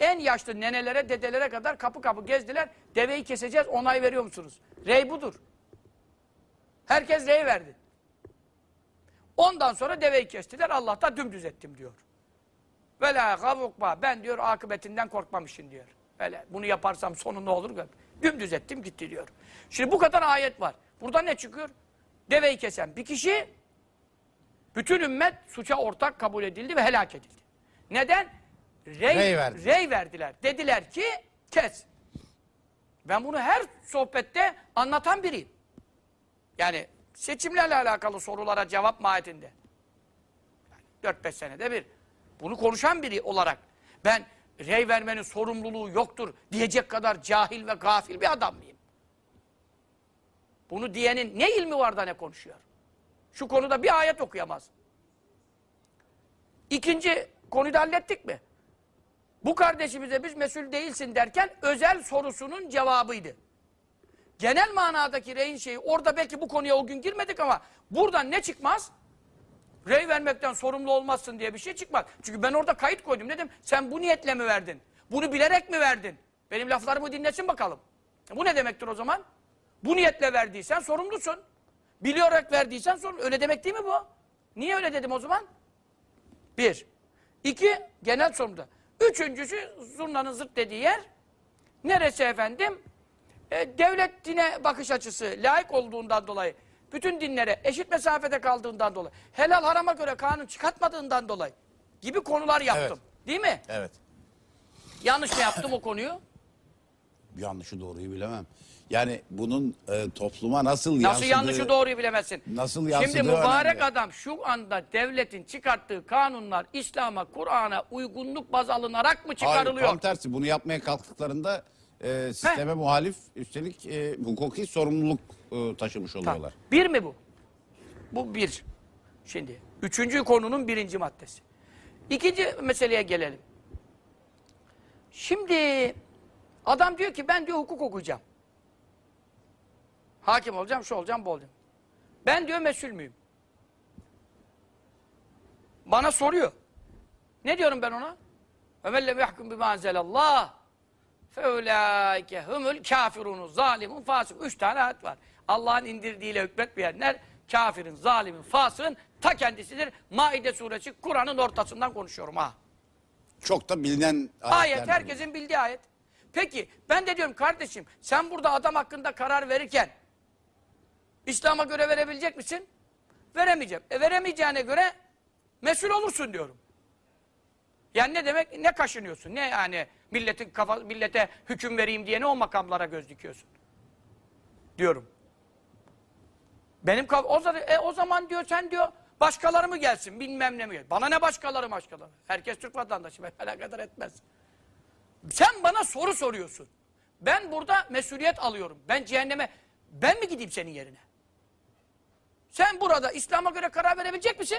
[SPEAKER 2] En yaşlı nenelere, dedelere kadar kapı kapı gezdiler. Deveyi keseceğiz, onay veriyor musunuz? Rey budur. Herkes rey verdi. Ondan sonra deveyi kestiler. Allah da dümdüz ettim diyor. Ve la gavukba. Ben diyor akıbetinden korkmamışım diyor. Öyle bunu yaparsam sonu ne olur? gör. Dümdüz ettim gitti diyor. Şimdi bu kadar ayet var. Burada ne çıkıyor? Deveyi kesen bir kişi bütün ümmet suça ortak kabul edildi ve helak edildi. Neden? Rey,
[SPEAKER 1] Rey verdi.
[SPEAKER 2] rey verdiler. Dediler ki kes. Ben bunu her sohbette anlatan biriyim. Yani seçimlerle alakalı sorulara cevap mahiyetinde. Yani 4-5 senede bir. Bunu konuşan biri olarak ben rey vermenin sorumluluğu yoktur diyecek kadar cahil ve gafil bir adam mıyım? Bunu diyenin ne ilmi var da ne konuşuyor? Şu konuda bir ayet okuyamaz. İkinci konuyu da hallettik mi? Bu kardeşimize biz mesul değilsin derken özel sorusunun cevabıydı. Genel manadaki reyin şeyi orada belki bu konuya o gün girmedik ama buradan ne çıkmaz? Rey vermekten sorumlu olmazsın diye bir şey çıkmaz. Çünkü ben orada kayıt koydum. Dedim? Sen bu niyetle mi verdin? Bunu bilerek mi verdin? Benim laflarımı dinlesin bakalım. Bu ne demektir o zaman? Bu niyetle verdiysen sorumlusun. Bilerek verdiysen sorumlu. Öyle demek değil mi bu? Niye öyle dedim o zaman? Bir. İki, genel sorumlu. Üçüncüsü zurnanın zırt dediği yer. Neresi efendim? E, devlet dine bakış açısı layık olduğundan dolayı, bütün dinlere eşit mesafede kaldığından dolayı, helal harama göre kanun çıkartmadığından dolayı gibi konular yaptım. Değil mi?
[SPEAKER 1] Evet.
[SPEAKER 2] Yanlış mı yaptım o konuyu?
[SPEAKER 1] Yanlışı doğruyu bilemem. Yani bunun e, topluma nasıl
[SPEAKER 2] Nasıl
[SPEAKER 1] yansıdığı...
[SPEAKER 2] yanlışı doğruyu bilemezsin.
[SPEAKER 1] Nasıl yansıdığı
[SPEAKER 2] Şimdi mübarek
[SPEAKER 1] önemli.
[SPEAKER 2] adam şu anda devletin çıkarttığı kanunlar İslam'a, Kur'an'a uygunluk baz alınarak mı
[SPEAKER 1] Hayır,
[SPEAKER 2] çıkarılıyor?
[SPEAKER 1] tam tersi. Bunu yapmaya kalktıklarında e, sisteme muhalif üstelik e, hukuki sorumluluk e, taşımış
[SPEAKER 2] Tamam.
[SPEAKER 1] oluyorlar.
[SPEAKER 2] Bir mi bu? Bu bir. Şimdi üçüncü konunun birinci maddesi. İkinci meseleye gelelim. Şimdi adam diyor ki ben diyor hukuk okuyacağım. Hakim olacağım, şu olacağım, bu olacağım. Ben diyor mesul müyüm? Bana soruyor. Ne diyorum ben ona? وَمَنْ لَمْ يَحْكُمْ بِمَا أَنْزَلَ اللّٰهِ فَاُولَٰئِكَ هُمُ الْكَافِرُونَ zalimun fasık. Üç tane ayet var. Allah'ın indirdiğiyle hükmetmeyenler kafirin, zalimin, fasığın ta kendisidir. Maide suresi Kur'an'ın ortasından konuşuyorum ha.
[SPEAKER 1] Çok da bilinen
[SPEAKER 2] Ayet
[SPEAKER 1] ayetlerden
[SPEAKER 2] herkesin bildiği ayet. Peki ben de diyorum kardeşim sen burada adam hakkında karar verirken İslam'a göre verebilecek misin? Veremeyeceğim. E veremeyeceğine göre mesul olursun diyorum. Yani ne demek? Ne kaşınıyorsun? Ne yani milletin kafa, millete hüküm vereyim diye ne o makamlara göz dikiyorsun? Diyorum. Benim o zaman, e, o zaman diyor sen diyor başkaları mı gelsin bilmem ne mi gelsin. Bana ne başkaları başkaları. Herkes Türk vatandaşı ben alakadar etmez. Sen bana soru soruyorsun. Ben burada mesuliyet alıyorum. Ben cehenneme ben mi gideyim senin yerine? Sen burada İslam'a göre karar verebilecek misin?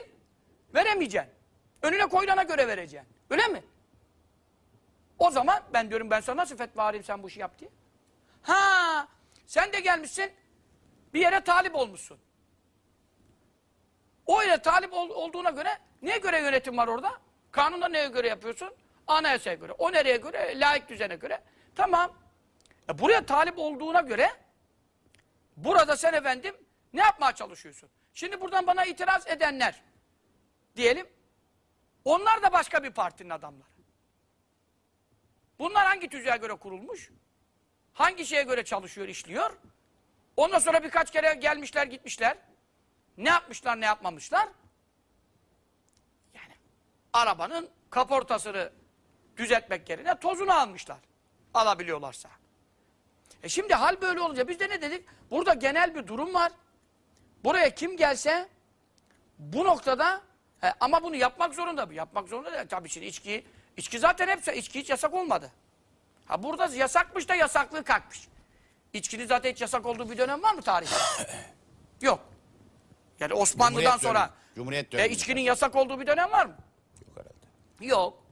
[SPEAKER 2] Veremeyeceksin. Önüne koyulana göre vereceksin. Öyle mi? O zaman ben diyorum ben sana nasıl fetva vereyim sen bu işi yap diye. Ha, sen de gelmişsin bir yere talip olmuşsun. O yere talip ol- olduğuna göre neye göre yönetim var orada? Kanunda neye göre yapıyorsun? Anayasaya göre. O nereye göre? Laik düzene göre. Tamam. E buraya talip olduğuna göre burada sen efendim ne yapmaya çalışıyorsun? Şimdi buradan bana itiraz edenler diyelim onlar da başka bir partinin adamları. Bunlar hangi tüzüğe göre kurulmuş? Hangi şeye göre çalışıyor, işliyor? Ondan sonra birkaç kere gelmişler, gitmişler. Ne yapmışlar, ne yapmamışlar? Yani arabanın kaportasını düzeltmek yerine tozunu almışlar. Alabiliyorlarsa. E şimdi hal böyle olunca biz de ne dedik? Burada genel bir durum var. Buraya kim gelse bu noktada he, ama bunu yapmak zorunda mı? Yapmak zorunda değil. Tabii şimdi içki, içki zaten hepsi, içki hiç yasak olmadı. Ha burada yasakmış da yasaklığı kalkmış. İçkinin zaten hiç yasak olduğu bir dönem var mı tarihte? Yok. Yani Osmanlı'dan
[SPEAKER 1] Cumhuriyet
[SPEAKER 2] sonra
[SPEAKER 1] dönemi. Cumhuriyet
[SPEAKER 2] e,
[SPEAKER 1] dönemi.
[SPEAKER 2] içkinin yasak olduğu bir dönem var mı?
[SPEAKER 1] Yok herhalde.
[SPEAKER 2] Yok.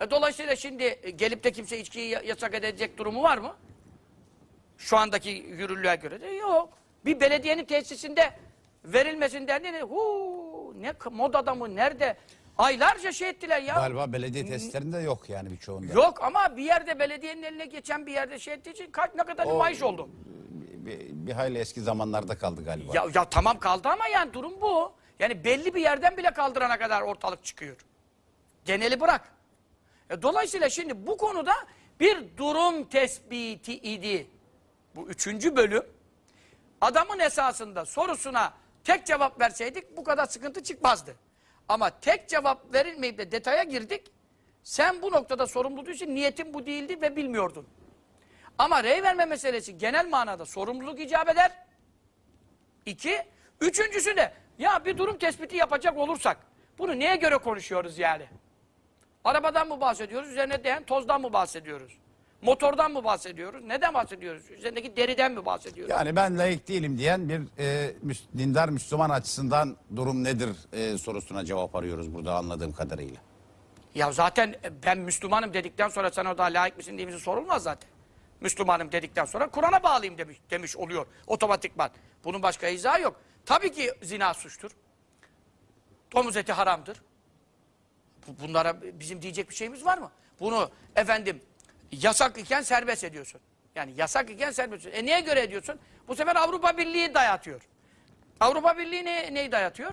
[SPEAKER 2] E, dolayısıyla şimdi e, gelip de kimse içkiyi ya- yasak edecek durumu var mı? Şu andaki yürürlüğe göre de yok. Bir belediyenin tesisinde verilmesinden ne? Huu, ne mod adamı nerede? Aylarca şey ettiler ya.
[SPEAKER 1] Galiba belediye testlerinde yok yani birçoğunda.
[SPEAKER 2] Yok ama bir yerde belediyenin eline geçen bir yerde şey ettiği için kaç ne kadar
[SPEAKER 1] O-
[SPEAKER 2] nümayiş oldu.
[SPEAKER 1] Bir, bir hayli eski zamanlarda kaldı galiba.
[SPEAKER 2] Ya, ya tamam kaldı ama yani durum bu. Yani belli bir yerden bile kaldırana kadar ortalık çıkıyor. Geneli bırak. E, dolayısıyla şimdi bu konuda bir durum tespiti idi. Bu üçüncü bölüm. Adamın esasında sorusuna tek cevap verseydik bu kadar sıkıntı çıkmazdı. Ama tek cevap verilmeyip de detaya girdik. Sen bu noktada sorumlu değilsin. Niyetin bu değildi ve bilmiyordun. Ama rey verme meselesi genel manada sorumluluk icap eder. İki. Üçüncüsü de ya bir durum tespiti yapacak olursak bunu neye göre konuşuyoruz yani? Arabadan mı bahsediyoruz? Üzerine değen tozdan mı bahsediyoruz? Motordan mı bahsediyoruz? Neden bahsediyoruz? Üzerindeki deriden mi bahsediyoruz?
[SPEAKER 1] Yani ben layık değilim diyen bir e, müs- dindar Müslüman açısından durum nedir e, sorusuna cevap arıyoruz burada anladığım kadarıyla.
[SPEAKER 2] Ya zaten ben Müslümanım dedikten sonra sen orada layık mısın diye sorulmaz zaten. Müslümanım dedikten sonra Kur'an'a bağlıyım demiş, demiş oluyor otomatikman. Bunun başka izahı yok. Tabii ki zina suçtur. Domuz eti haramdır. Bu- Bunlara bizim diyecek bir şeyimiz var mı? Bunu efendim yasak iken serbest ediyorsun. Yani yasak iken serbest ediyorsun. E niye göre ediyorsun? Bu sefer Avrupa Birliği dayatıyor. Avrupa Birliği ne, neyi dayatıyor?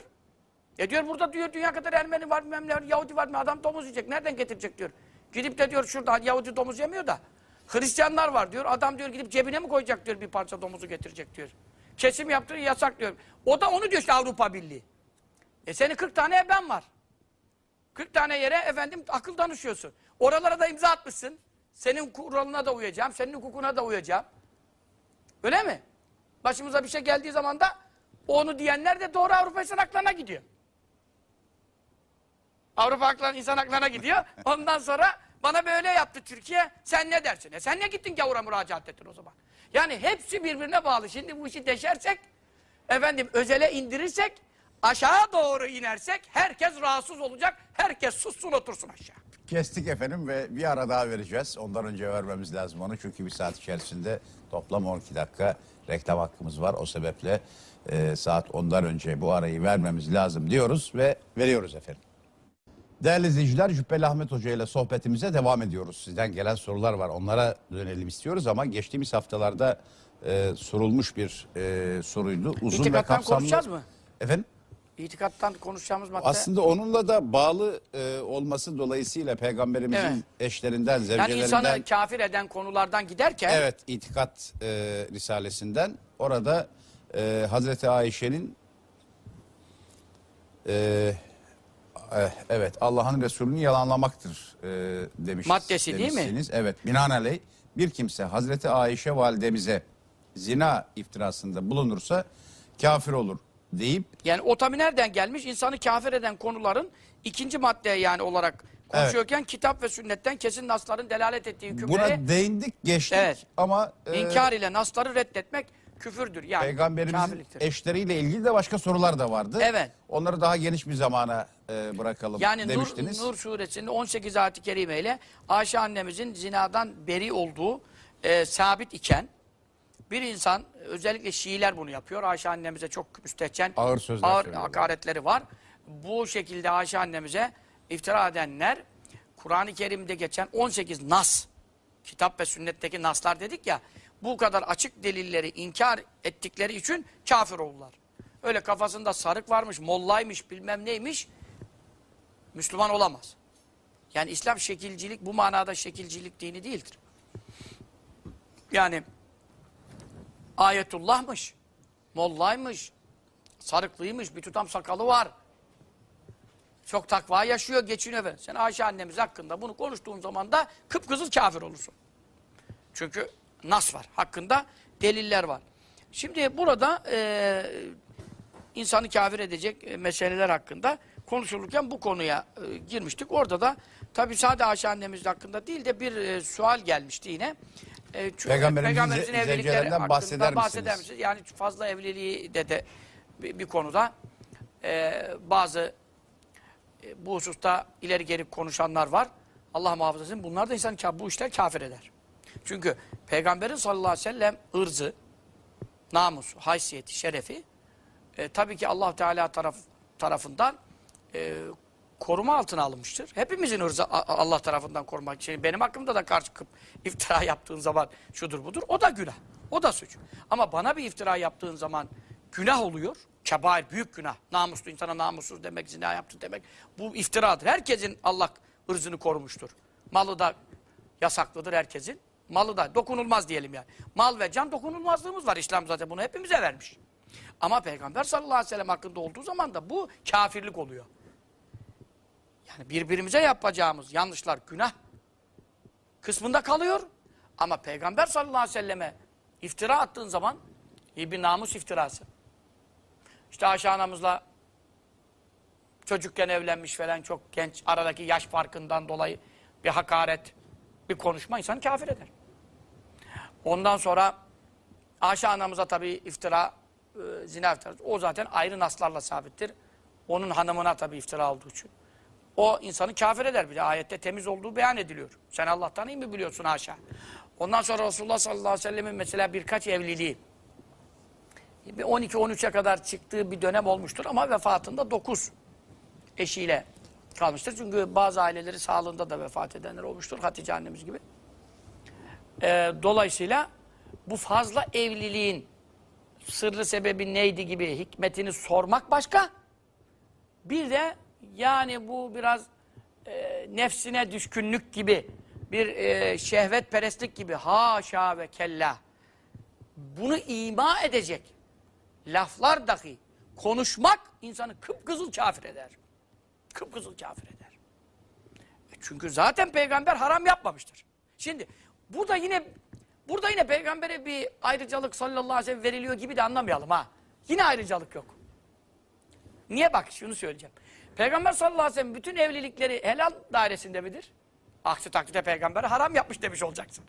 [SPEAKER 2] E diyor burada diyor dünya kadar Ermeni var bilmem ne Yahudi var mı adam domuz yiyecek. Nereden getirecek diyor. Gidip de diyor şurada Yahudi domuz yemiyor da Hristiyanlar var diyor. Adam diyor gidip cebine mi koyacak diyor bir parça domuzu getirecek diyor. Kesim yaptırıyor yasak diyor. O da onu diyor işte Avrupa Birliği. E senin 40 tane ben var. 40 tane yere efendim akıl danışıyorsun. Oralara da imza atmışsın. Senin kuralına da uyacağım, senin hukukuna da uyacağım. Öyle mi? Başımıza bir şey geldiği zaman da onu diyenler de doğru Avrupa insan haklarına gidiyor. Avrupa hakları insan haklarına gidiyor. Ondan sonra bana böyle yaptı Türkiye. Sen ne dersin? E sen ne gittin gavura müracaat ettin o zaman? Yani hepsi birbirine bağlı. Şimdi bu işi deşersek, efendim özele indirirsek, aşağı doğru inersek herkes rahatsız olacak. Herkes sussun otursun aşağı.
[SPEAKER 1] Kestik efendim ve bir ara daha vereceğiz. Ondan önce vermemiz lazım onu. Çünkü bir saat içerisinde toplam 12 dakika reklam hakkımız var. O sebeple e, saat 10'dan önce bu arayı vermemiz lazım diyoruz ve veriyoruz efendim. Değerli izleyiciler Cübbeli Ahmet Hoca ile sohbetimize devam ediyoruz. Sizden gelen sorular var. Onlara dönelim istiyoruz ama geçtiğimiz haftalarda e, sorulmuş bir e, soruydu. Uzun ve
[SPEAKER 2] İtikattan
[SPEAKER 1] kapsamlı.
[SPEAKER 2] konuşacağız mı?
[SPEAKER 1] Efendim?
[SPEAKER 2] İtikattan konuşacağımız madde.
[SPEAKER 1] Aslında onunla da bağlı e, olması dolayısıyla peygamberimizin
[SPEAKER 2] Evet.
[SPEAKER 1] eşlerinden,
[SPEAKER 2] yani
[SPEAKER 1] zevcelerinden
[SPEAKER 2] insanı kafir eden konulardan giderken
[SPEAKER 1] evet itikat e, risalesinden orada e, Hazreti Ayşe'nin e, e, evet Allah'ın Resulü'nü yalanlamaktır e, demiş.
[SPEAKER 2] Maddesi değil mi?
[SPEAKER 1] demişsiniz. Evet binaenaleyh bir kimse Hazreti Ayşe validemize zina iftirasında bulunursa kafir olur deyip
[SPEAKER 2] Yani o tabi nereden gelmiş? İnsanı kafir eden konuların ikinci madde yani olarak konuşuyorken kitap ve sünnetten kesin nasların delalet ettiği hükümleri
[SPEAKER 1] buna değindik geçtik
[SPEAKER 2] Evet.
[SPEAKER 1] ama e,
[SPEAKER 2] inkar ile nasları reddetmek küfürdür. Yani
[SPEAKER 1] Peygamberimizin
[SPEAKER 2] kafirliktir.
[SPEAKER 1] eşleriyle ilgili de başka sorular da vardı.
[SPEAKER 2] Evet.
[SPEAKER 1] Onları daha geniş bir zamana e, bırakalım
[SPEAKER 2] Yani Nur,
[SPEAKER 1] demiştiniz.
[SPEAKER 2] Nur suresinde 18 ayet-i kerime ile Ayşe annemizin zinadan beri olduğu e, sabit iken bir insan özellikle Şiiler bunu yapıyor. Ayşe annemize çok müstehcen
[SPEAKER 1] Ağır sözler
[SPEAKER 2] ağır hakaretleri var. Bu şekilde Ayşe annemize iftira edenler Kur'an-ı Kerim'de geçen 18 nas kitap ve sünnetteki naslar dedik ya bu kadar açık delilleri inkar ettikleri için kafir oldular. Öyle kafasında sarık varmış, mollaymış, bilmem neymiş. Müslüman olamaz. Yani İslam şekilcilik bu manada şekilcilik dini değildir. Yani ayetullahmış, mollaymış, sarıklıymış, bir tutam sakalı var. Çok takva yaşıyor, geçiniyor. efendim. Sen Ayşe annemiz hakkında bunu konuştuğun zaman da kıpkızıl kafir olursun. Çünkü nas var. Hakkında deliller var. Şimdi burada e, insanı kafir edecek e, meseleler hakkında konuşulurken bu konuya e, girmiştik. Orada da tabi sade Ayşe annemiz hakkında değil de bir e, sual gelmişti yine. E, çünkü
[SPEAKER 1] Peygamberimizin ze- zevcelerinden
[SPEAKER 2] hakkında
[SPEAKER 1] bahseder misiniz?
[SPEAKER 2] misiniz? Yani fazla evliliği de de bir, bir konuda e, bazı e, bu hususta ileri geri konuşanlar var. Allah muhafaza etsin. Bunlar da insan ka- bu işler kafir eder. Çünkü Peygamberin sallallahu aleyhi ve sellem ırzı, namusu, haysiyeti, şerefi e, tabii ki Allah Teala taraf, tarafından e, koruma altına alınmıştır. Hepimizin ırzı A- Allah tarafından korumak için. Benim hakkımda da karşı iftira yaptığın zaman şudur budur. O da günah. O da suç. Ama bana bir iftira yaptığın zaman günah oluyor. Kebair, büyük günah. Namuslu insana namussuz demek, zina yaptı demek. Bu iftiradır. Herkesin Allah ırzını korumuştur. Malı da yasaklıdır herkesin. Malı da dokunulmaz diyelim yani. Mal ve can dokunulmazlığımız var. İslam zaten bunu hepimize vermiş. Ama Peygamber sallallahu aleyhi ve sellem hakkında olduğu zaman da bu kafirlik oluyor. Yani birbirimize yapacağımız yanlışlar günah kısmında kalıyor. Ama Peygamber sallallahu aleyhi ve selleme iftira attığın zaman iyi bir namus iftirası. işte Ayşe anamızla çocukken evlenmiş falan çok genç aradaki yaş farkından dolayı bir hakaret, bir konuşma insanı kafir eder. Ondan sonra Ayşe anamıza tabii iftira, e, zina iftirası. O zaten ayrı naslarla sabittir. Onun hanımına tabii iftira olduğu için. O insanı kafir eder bile. Ayette temiz olduğu beyan ediliyor. Sen Allah'tan iyi mi biliyorsun haşa? Ondan sonra Resulullah sallallahu aleyhi ve sellemin mesela birkaç evliliği, bir 12-13'e kadar çıktığı bir dönem olmuştur ama vefatında 9 eşiyle kalmıştır. Çünkü bazı aileleri sağlığında da vefat edenler olmuştur. Hatice annemiz gibi. Ee, dolayısıyla bu fazla evliliğin sırrı sebebi neydi gibi hikmetini sormak başka. Bir de yani bu biraz e, nefsine düşkünlük gibi bir e, şehvetperestlik gibi haşa ve kella bunu ima edecek laflar dahi konuşmak insanı kıpkızıl kafir eder. Kıpkızıl kafir eder. E Çünkü zaten peygamber haram yapmamıştır. Şimdi burada yine burada yine peygambere bir ayrıcalık sallallahu aleyhi ve sellem veriliyor gibi de anlamayalım ha. Yine ayrıcalık yok. Niye bak şunu söyleyeceğim. Peygamber sallallahu aleyhi ve sellem bütün evlilikleri helal dairesinde midir? Aksi takdirde peygambere haram yapmış demiş olacaksın.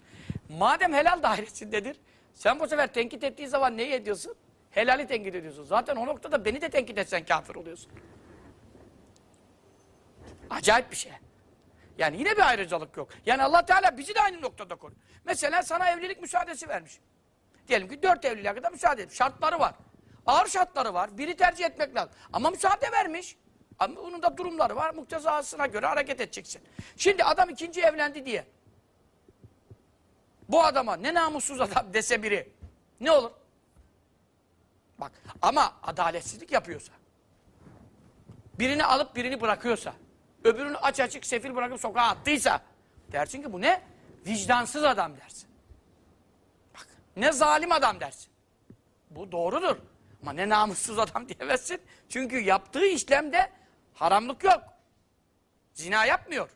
[SPEAKER 2] Madem helal dairesindedir, sen bu sefer tenkit ettiği zaman neyi ediyorsun? Helali tenkit ediyorsun. Zaten o noktada beni de tenkit etsen kafir oluyorsun. Acayip bir şey. Yani yine bir ayrıcalık yok. Yani Allah Teala bizi de aynı noktada koruyor. Mesela sana evlilik müsaadesi vermiş. Diyelim ki dört evliliğe kadar müsaade etmiş. Şartları var. Ağır şartları var. Biri tercih etmek lazım. Ama müsaade vermiş. Ama bunun da durumları var. Muktezasına göre hareket edeceksin. Şimdi adam ikinci evlendi diye. Bu adama ne namussuz adam dese biri. Ne olur? Bak ama adaletsizlik yapıyorsa. Birini alıp birini bırakıyorsa. Öbürünü aç açık sefil bırakıp sokağa attıysa. Dersin ki bu ne? Vicdansız adam dersin. Bak ne zalim adam dersin. Bu doğrudur. Ama ne namussuz adam diyemezsin. Çünkü yaptığı işlemde haramlık yok. Zina yapmıyor.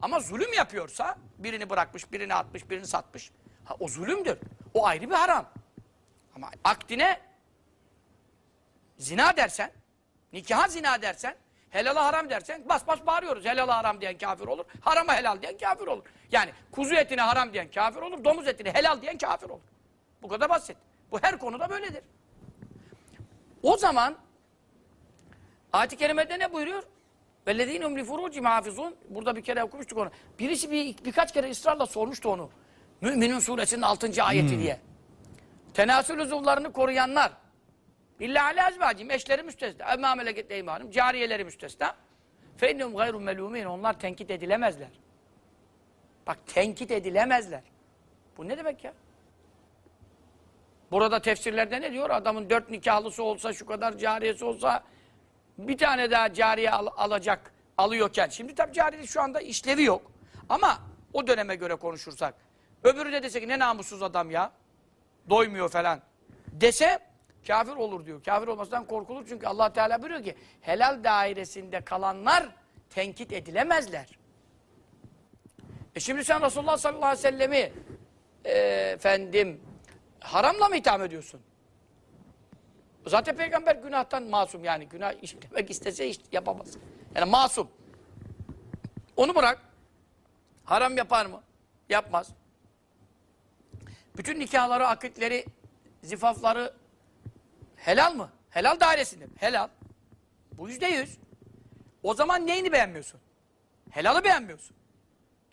[SPEAKER 2] Ama zulüm yapıyorsa birini bırakmış, birini atmış, birini satmış. Ha, o zulümdür. O ayrı bir haram. Ama akdine zina dersen, nikaha zina dersen, helala haram dersen bas bas bağırıyoruz. Helala haram diyen kafir olur, harama helal diyen kafir olur. Yani kuzu etine haram diyen kafir olur, domuz etine helal diyen kafir olur. Bu kadar basit. Bu her konuda böyledir. O zaman ayet-i kerimede ne buyuruyor? وَالَّذ۪ينُمْ لِفُرُوجِ hafizun. Burada bir kere okumuştuk onu. Birisi bir, birkaç kere ısrarla sormuştu onu. Müminun suresinin 6. ayeti diye. Tenasül uzuvlarını koruyanlar. İlla ala azvacim. Eşleri müstesna. Emmâ meleket eymanım. Cariyeleri müstesna. Feinnehum gayru melûmin. Onlar tenkit edilemezler. Bak tenkit edilemezler. Bu ne demek ya? Burada tefsirlerde ne diyor? Adamın dört nikahlısı olsa, şu kadar cariyesi olsa bir tane daha cariye al- alacak, alıyorken. Şimdi tabii cariye şu anda işlevi yok. Ama o döneme göre konuşursak. Öbürü de dese ki ne namussuz adam ya. Doymuyor falan. Dese kafir olur diyor. Kafir olmasından korkulur çünkü Allah Teala buyuruyor ki helal dairesinde kalanlar tenkit edilemezler. E şimdi sen Resulullah sallallahu aleyhi ve sellemi e, efendim haramla mı itham ediyorsun? Zaten peygamber günahtan masum yani. Günah işlemek istese iş yapamaz. Yani masum. Onu bırak. Haram yapar mı? Yapmaz. Bütün nikahları, akitleri, zifafları helal mı? Helal dairesinde? Helal. Bu yüzde yüz. O zaman neyini beğenmiyorsun? Helalı beğenmiyorsun.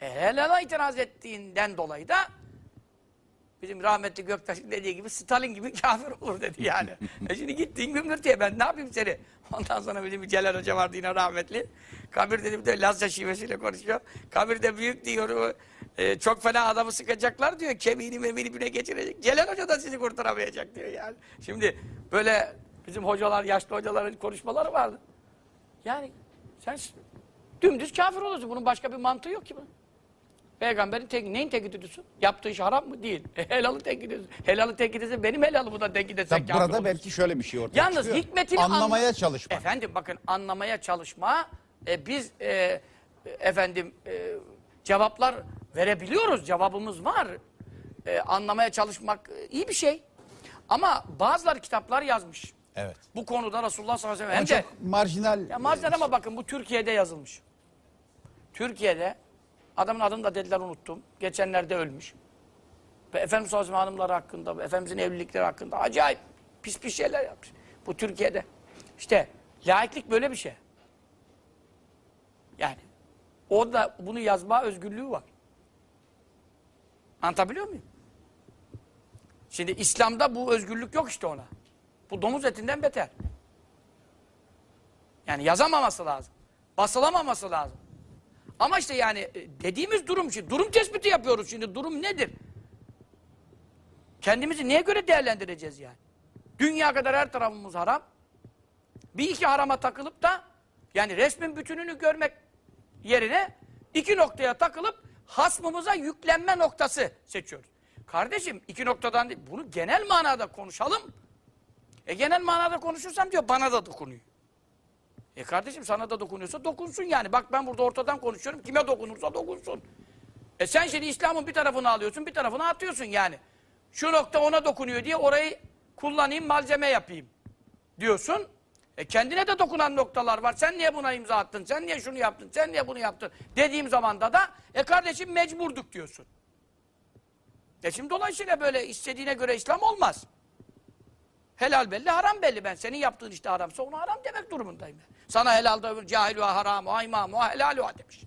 [SPEAKER 2] E helala itiraz ettiğinden dolayı da Bizim rahmetli Göktaş'ın dediği gibi Stalin gibi kafir olur dedi yani. e şimdi gittin gümrütüye ben ne yapayım seni? Ondan sonra bizim bir Celal Hoca vardı yine rahmetli. Kabir dedim de Lazca şivesiyle konuşuyor. Kabirde büyük diyor. e, çok fena adamı sıkacaklar diyor. Kemiğini memini bile geçirecek. Celal Hoca da sizi kurtaramayacak diyor yani. Şimdi böyle bizim hocalar, yaşlı hocaların konuşmaları vardı. Yani sen dümdüz kafir olursun. Bunun başka bir mantığı yok ki bunun. Peygamberin tek, neyin ediyorsun? Yaptığı iş haram mı? Değil. E, helalı ediyorsun. Helalı tenkit etse benim da tenkit etsen
[SPEAKER 1] Tabii
[SPEAKER 2] kafir
[SPEAKER 1] burada
[SPEAKER 2] olursun.
[SPEAKER 1] belki şöyle bir şey ortaya
[SPEAKER 2] Yalnız
[SPEAKER 1] çıkıyor.
[SPEAKER 2] hikmetini
[SPEAKER 1] Anlamaya
[SPEAKER 2] anla-
[SPEAKER 1] çalışmak.
[SPEAKER 2] Efendim bakın anlamaya çalışma. E, biz e, efendim e, cevaplar verebiliyoruz. Cevabımız var. E, anlamaya çalışmak e, iyi bir şey. Ama bazıları kitaplar yazmış.
[SPEAKER 1] Evet.
[SPEAKER 2] Bu konuda Resulullah sallallahu aleyhi ve sellem hem de
[SPEAKER 1] çok marjinal.
[SPEAKER 2] ya marjinal ama bakın bu Türkiye'de yazılmış. Türkiye'de adamın adını da dediler unuttum. Geçenlerde ölmüş. Ve Efendimiz sellem hanımları hakkında, Efendimizin evlilikleri hakkında acayip pis pis şeyler yapmış. Bu Türkiye'de. İşte laiklik böyle bir şey. Yani o da bunu yazma özgürlüğü var. Anlatabiliyor muyum? Şimdi İslam'da bu özgürlük yok işte ona. Bu domuz etinden beter. Yani yazamaması lazım. Basılamaması lazım. Ama işte yani e, dediğimiz durum şimdi durum tespiti yapıyoruz şimdi. Durum nedir? Kendimizi neye göre değerlendireceğiz yani? Dünya kadar her tarafımız haram. Bir iki harama takılıp da yani resmin bütününü görmek yerine iki noktaya takılıp hasmımıza yüklenme noktası seçiyoruz. Kardeşim iki noktadan değil, bunu genel manada konuşalım. E genel manada konuşursam diyor bana da dokunuyor. E kardeşim sana da dokunuyorsa dokunsun yani. Bak ben burada ortadan konuşuyorum. Kime dokunursa dokunsun. E sen şimdi İslam'ın bir tarafını alıyorsun, bir tarafını atıyorsun yani. Şu nokta ona dokunuyor diye orayı kullanayım, malzeme yapayım diyorsun. E kendine de dokunan noktalar var. Sen niye buna imza attın? Sen niye şunu yaptın? Sen niye bunu yaptın? Dediğim zamanda da e kardeşim mecburduk diyorsun. E şimdi dolayısıyla böyle istediğine göre İslam olmaz. Helal belli, haram belli. Ben senin yaptığın işte haramsa ona haram demek durumundayım. Ben. Sana helal da öbür cahil ve haram, o imam, o helal o demiş.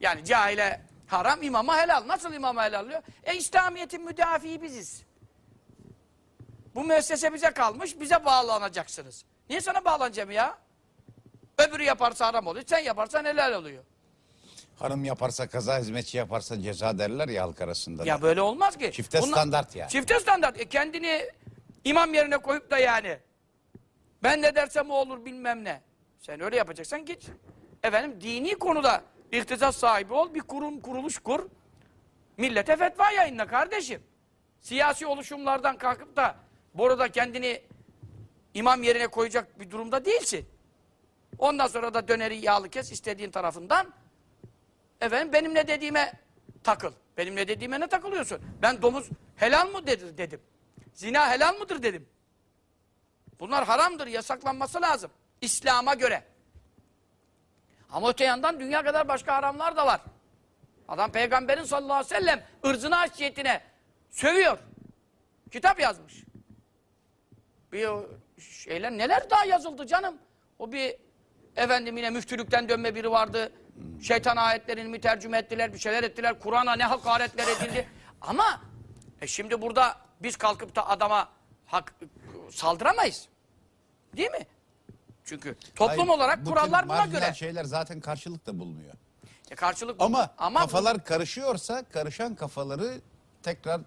[SPEAKER 2] Yani cahile haram, imama helal. Nasıl imama helal oluyor? E İslamiyet'in müdafiği biziz. Bu müessese bize kalmış, bize bağlanacaksınız. Niye sana bağlanacağım ya? Öbürü yaparsa haram oluyor, sen yaparsan helal oluyor.
[SPEAKER 1] Hanım yaparsa kaza, hizmetçi yaparsa ceza derler ya halk arasında. da.
[SPEAKER 2] Ya böyle olmaz ki.
[SPEAKER 1] Çifte standart yani.
[SPEAKER 2] Çifte standart. E kendini imam yerine koyup da yani ben ne dersem o olur bilmem ne. Sen öyle yapacaksan git. Efendim dini konuda ihtisas sahibi ol. Bir kurum kuruluş kur. Millete fetva yayınla kardeşim. Siyasi oluşumlardan kalkıp da burada kendini imam yerine koyacak bir durumda değilsin. Ondan sonra da döneri yağlı kes istediğin tarafından. Efendim benim ne dediğime takıl. Benim ne dediğime ne takılıyorsun? Ben domuz helal mı dedim, dedim. Zina helal mıdır dedim. Bunlar haramdır, yasaklanması lazım. İslam'a göre. Ama öte yandan dünya kadar başka haramlar da var. Adam peygamberin sallallahu aleyhi ve sellem ırzına haşiyetine sövüyor. Kitap yazmış. Bir şeyler neler daha yazıldı canım. O bir efendim yine müftülükten dönme biri vardı. Şeytan ayetlerini mi tercüme ettiler, bir şeyler ettiler. Kur'an'a ne hakaretler edildi. Ama e şimdi burada biz kalkıp da adama hak, saldıramayız. Değil mi? Çünkü toplum
[SPEAKER 1] Hayır,
[SPEAKER 2] olarak
[SPEAKER 1] bu
[SPEAKER 2] kurallar
[SPEAKER 1] tür
[SPEAKER 2] buna
[SPEAKER 1] marjinal
[SPEAKER 2] göre.
[SPEAKER 1] şeyler zaten karşılık da bulmuyor.
[SPEAKER 2] E karşılık
[SPEAKER 1] Ama,
[SPEAKER 2] ama
[SPEAKER 1] kafalar karışıyorsa karışan kafaları tekrar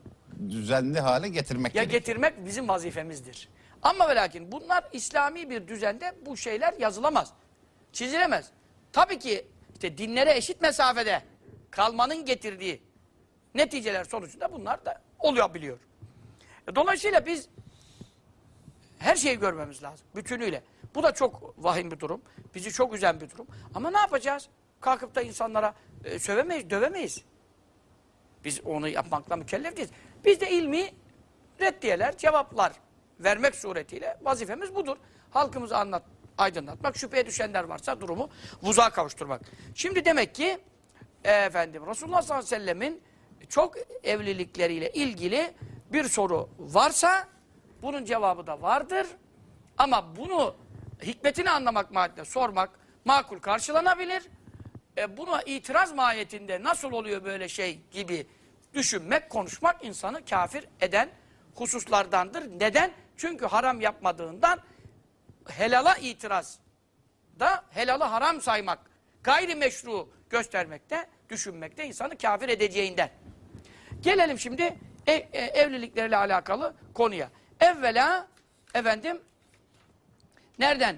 [SPEAKER 1] düzenli hale getirmek
[SPEAKER 2] ya
[SPEAKER 1] gerekiyor.
[SPEAKER 2] getirmek bizim vazifemizdir. Ama ve lakin bunlar İslami bir düzende bu şeyler yazılamaz. Çizilemez. Tabii ki işte dinlere eşit mesafede kalmanın getirdiği neticeler sonucunda bunlar da olabiliyor. E, Dolayısıyla biz her şeyi görmemiz lazım. Bütünüyle. Bu da çok vahim bir durum. Bizi çok üzen bir durum. Ama ne yapacağız? Kalkıp da insanlara e, sövemeyiz, dövemeyiz. Biz onu yapmakla mükellef değiliz. Biz de ilmi reddiyeler, cevaplar vermek suretiyle vazifemiz budur. Halkımızı anlat, aydınlatmak, şüpheye düşenler varsa durumu vuza kavuşturmak. Şimdi demek ki e, efendim Resulullah sallallahu aleyhi ve sellemin çok evlilikleriyle ilgili bir soru varsa bunun cevabı da vardır. Ama bunu hikmetini anlamak mahiyetinde sormak makul karşılanabilir. E, buna itiraz mahiyetinde nasıl oluyor böyle şey gibi düşünmek, konuşmak insanı kafir eden hususlardandır. Neden? Çünkü haram yapmadığından helala itiraz da helalı haram saymak, gayri meşru göstermekte, düşünmekte insanı kafir edeceğinden. Gelelim şimdi e, e, evliliklerle alakalı konuya. Evvela efendim nereden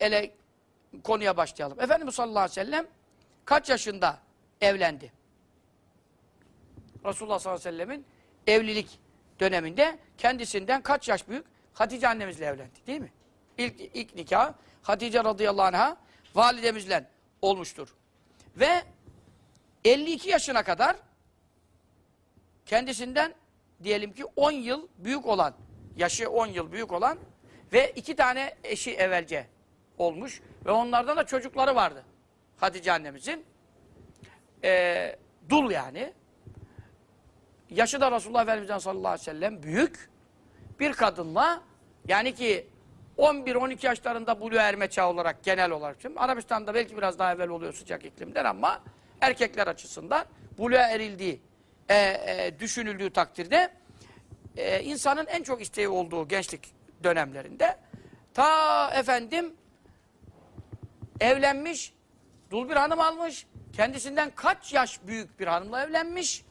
[SPEAKER 2] ele konuya başlayalım. Efendimiz sallallahu aleyhi ve sellem kaç yaşında evlendi? Resulullah sallallahu aleyhi ve sellemin evlilik döneminde kendisinden kaç yaş büyük? Hatice annemizle evlendi değil mi? İlk, ilk nikah Hatice radıyallahu anh'a validemizle olmuştur. Ve 52 yaşına kadar kendisinden diyelim ki 10 yıl büyük olan, yaşı 10 yıl büyük olan Ve iki tane eşi evvelce olmuş. Ve onlardan da çocukları vardı. Hatice annemizin. Ee, dul yani. Yaşı da Resulullah Efendimiz'den sallallahu aleyhi ve sellem büyük bir kadınla yani ki 11-12 yaşlarında buluğa erme çağı olarak genel olarak şimdi Arabistan'da belki biraz daha evvel oluyor sıcak iklimden ama erkekler açısından buluğa erildiği e, e, düşünüldüğü takdirde e, insanın en çok isteği olduğu gençlik dönemlerinde ta efendim evlenmiş, dul bir hanım almış, kendisinden kaç yaş büyük bir hanımla evlenmiş,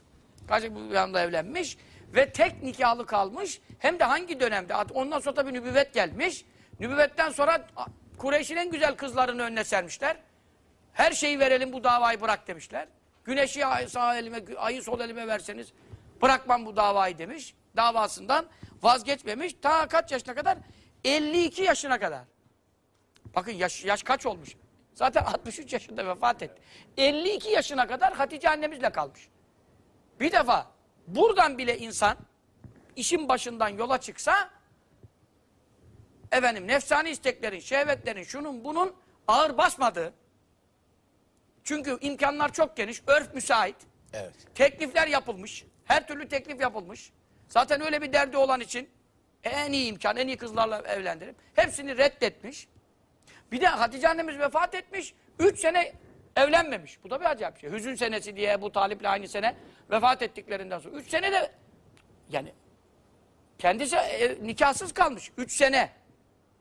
[SPEAKER 2] kaç yaş büyük bir hanımla evlenmiş ve tek nikahlı kalmış. Hem de hangi dönemde? Ondan sonra tabii nübüvvet gelmiş. Nübüvvetten sonra Kureyş'in en güzel kızlarını önüne sermişler. Her şeyi verelim bu davayı bırak demişler. Güneşi sağ elime, ayı sol elime verseniz bırakmam bu davayı demiş. Davasından vazgeçmemiş. Ta kaç yaşına kadar? 52 yaşına kadar. Bakın yaş, yaş kaç olmuş? Zaten 63 yaşında vefat etti. 52 yaşına kadar Hatice annemizle kalmış. Bir defa buradan bile insan işin başından yola çıksa efendim nefsani isteklerin, şehvetlerin, şunun bunun ağır basmadığı çünkü imkanlar çok geniş, örf müsait.
[SPEAKER 1] Evet.
[SPEAKER 2] Teklifler yapılmış. Her türlü teklif yapılmış. Zaten öyle bir derdi olan için en iyi imkan, en iyi kızlarla evlendirip hepsini reddetmiş. Bir de Hatice annemiz vefat etmiş. Üç sene evlenmemiş. Bu da bir acayip şey. Hüzün senesi diye bu Talip'le aynı sene vefat ettiklerinden sonra. Üç sene de yani kendisi e, nikahsız kalmış. Üç sene.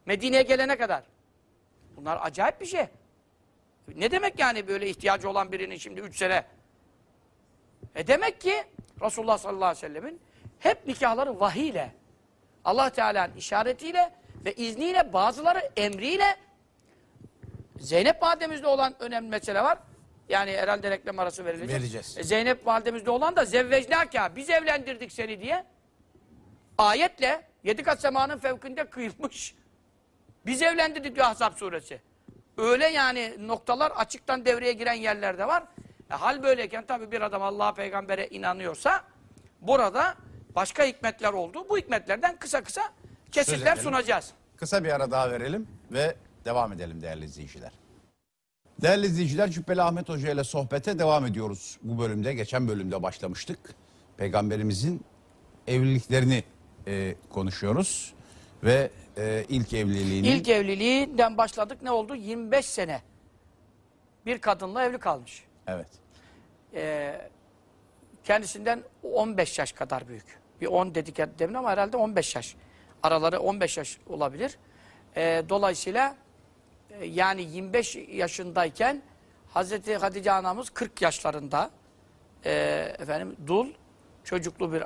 [SPEAKER 2] Medine'ye gelene kadar. Bunlar acayip bir şey. Ne demek yani böyle ihtiyacı olan birinin şimdi üç sene? E demek ki Resulullah sallallahu aleyhi ve sellemin hep nikahları vahiy ile, Allah Teala'nın işaretiyle ve izniyle bazıları emriyle Zeynep validemizde olan önemli mesele var. Yani herhalde reklam arası verilecek.
[SPEAKER 1] Vereceğiz.
[SPEAKER 2] E, Zeynep validemizde olan da zevvecnâkâ biz evlendirdik seni diye ayetle yedi kat semanın fevkinde kıyılmış. Biz evlendirdik diyor Ahzab suresi. Öyle yani noktalar açıktan devreye giren yerlerde var. E, hal böyleyken tabi bir adam Allah'a peygambere inanıyorsa burada başka hikmetler oldu. Bu hikmetlerden kısa kısa kesitler sunacağız.
[SPEAKER 1] Kısa bir ara daha verelim ve devam edelim değerli izleyiciler. Değerli izleyiciler Cübbeli Ahmet Hoca ile sohbete devam ediyoruz. Bu bölümde, geçen bölümde başlamıştık. Peygamberimizin evliliklerini e, konuşuyoruz. Ve e, ilk evliliğini...
[SPEAKER 2] İlk evliliğinden başladık ne oldu? 25 sene bir kadınla evli kalmış.
[SPEAKER 1] Evet.
[SPEAKER 2] Ee, kendisinden 15 yaş kadar büyük. Bir 10 dedik demin ama herhalde 15 yaş. Araları 15 yaş olabilir. Ee, dolayısıyla e, yani 25 yaşındayken Hazreti Hatice anamız 40 yaşlarında e, efendim dul çocuklu bir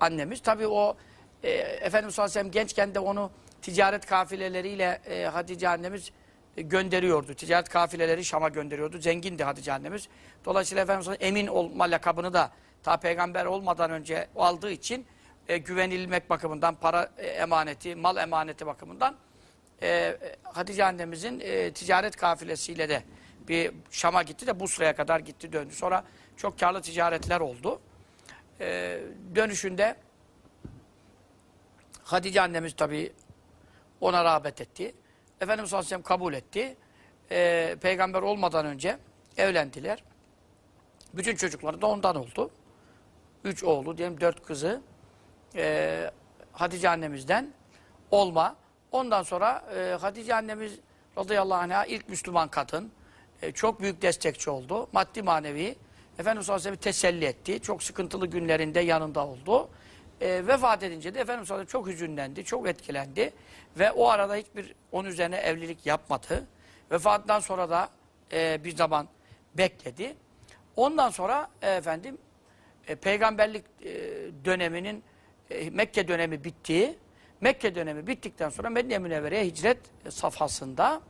[SPEAKER 2] annemiz. Tabii o e, Efendimiz sallallahu aleyhi ve sellem gençken de onu ticaret kafileleriyle e, Hatice annemiz e, gönderiyordu. Ticaret kafileleri Şam'a gönderiyordu. Zengindi Hatice annemiz. Dolayısıyla Efendimiz emin olma lakabını da ta peygamber olmadan önce aldığı için e, güvenilmek bakımından, para e, emaneti, mal emaneti bakımından e, Hatice annemizin e, ticaret kafilesiyle de bir Şam'a gitti de Busra'ya kadar gitti döndü. Sonra çok karlı ticaretler oldu. E, dönüşünde Hatice annemiz tabii ona rağbet etti. Efendimiz sallallahu aleyhi kabul etti. E, peygamber olmadan önce evlendiler. Bütün çocukları da ondan oldu. Üç oğlu, diyelim dört kızı. E, Hatice annemizden olma. Ondan sonra e, Hatice annemiz radıyallahu anh'a ilk Müslüman kadın. E, çok büyük destekçi oldu. Maddi manevi. Efendimiz sallallahu aleyhi ve sellem teselli etti. Çok sıkıntılı günlerinde yanında oldu. E, vefat edince de Efendimiz sallallahu çok hüzünlendi, çok etkilendi. Ve o arada hiçbir onun üzerine evlilik yapmadı. Vefatından sonra da e, bir zaman bekledi. Ondan sonra e, efendim e, peygamberlik e, döneminin e, Mekke dönemi bitti. Mekke dönemi bittikten sonra Medine Münevvere'ye hicret safhasında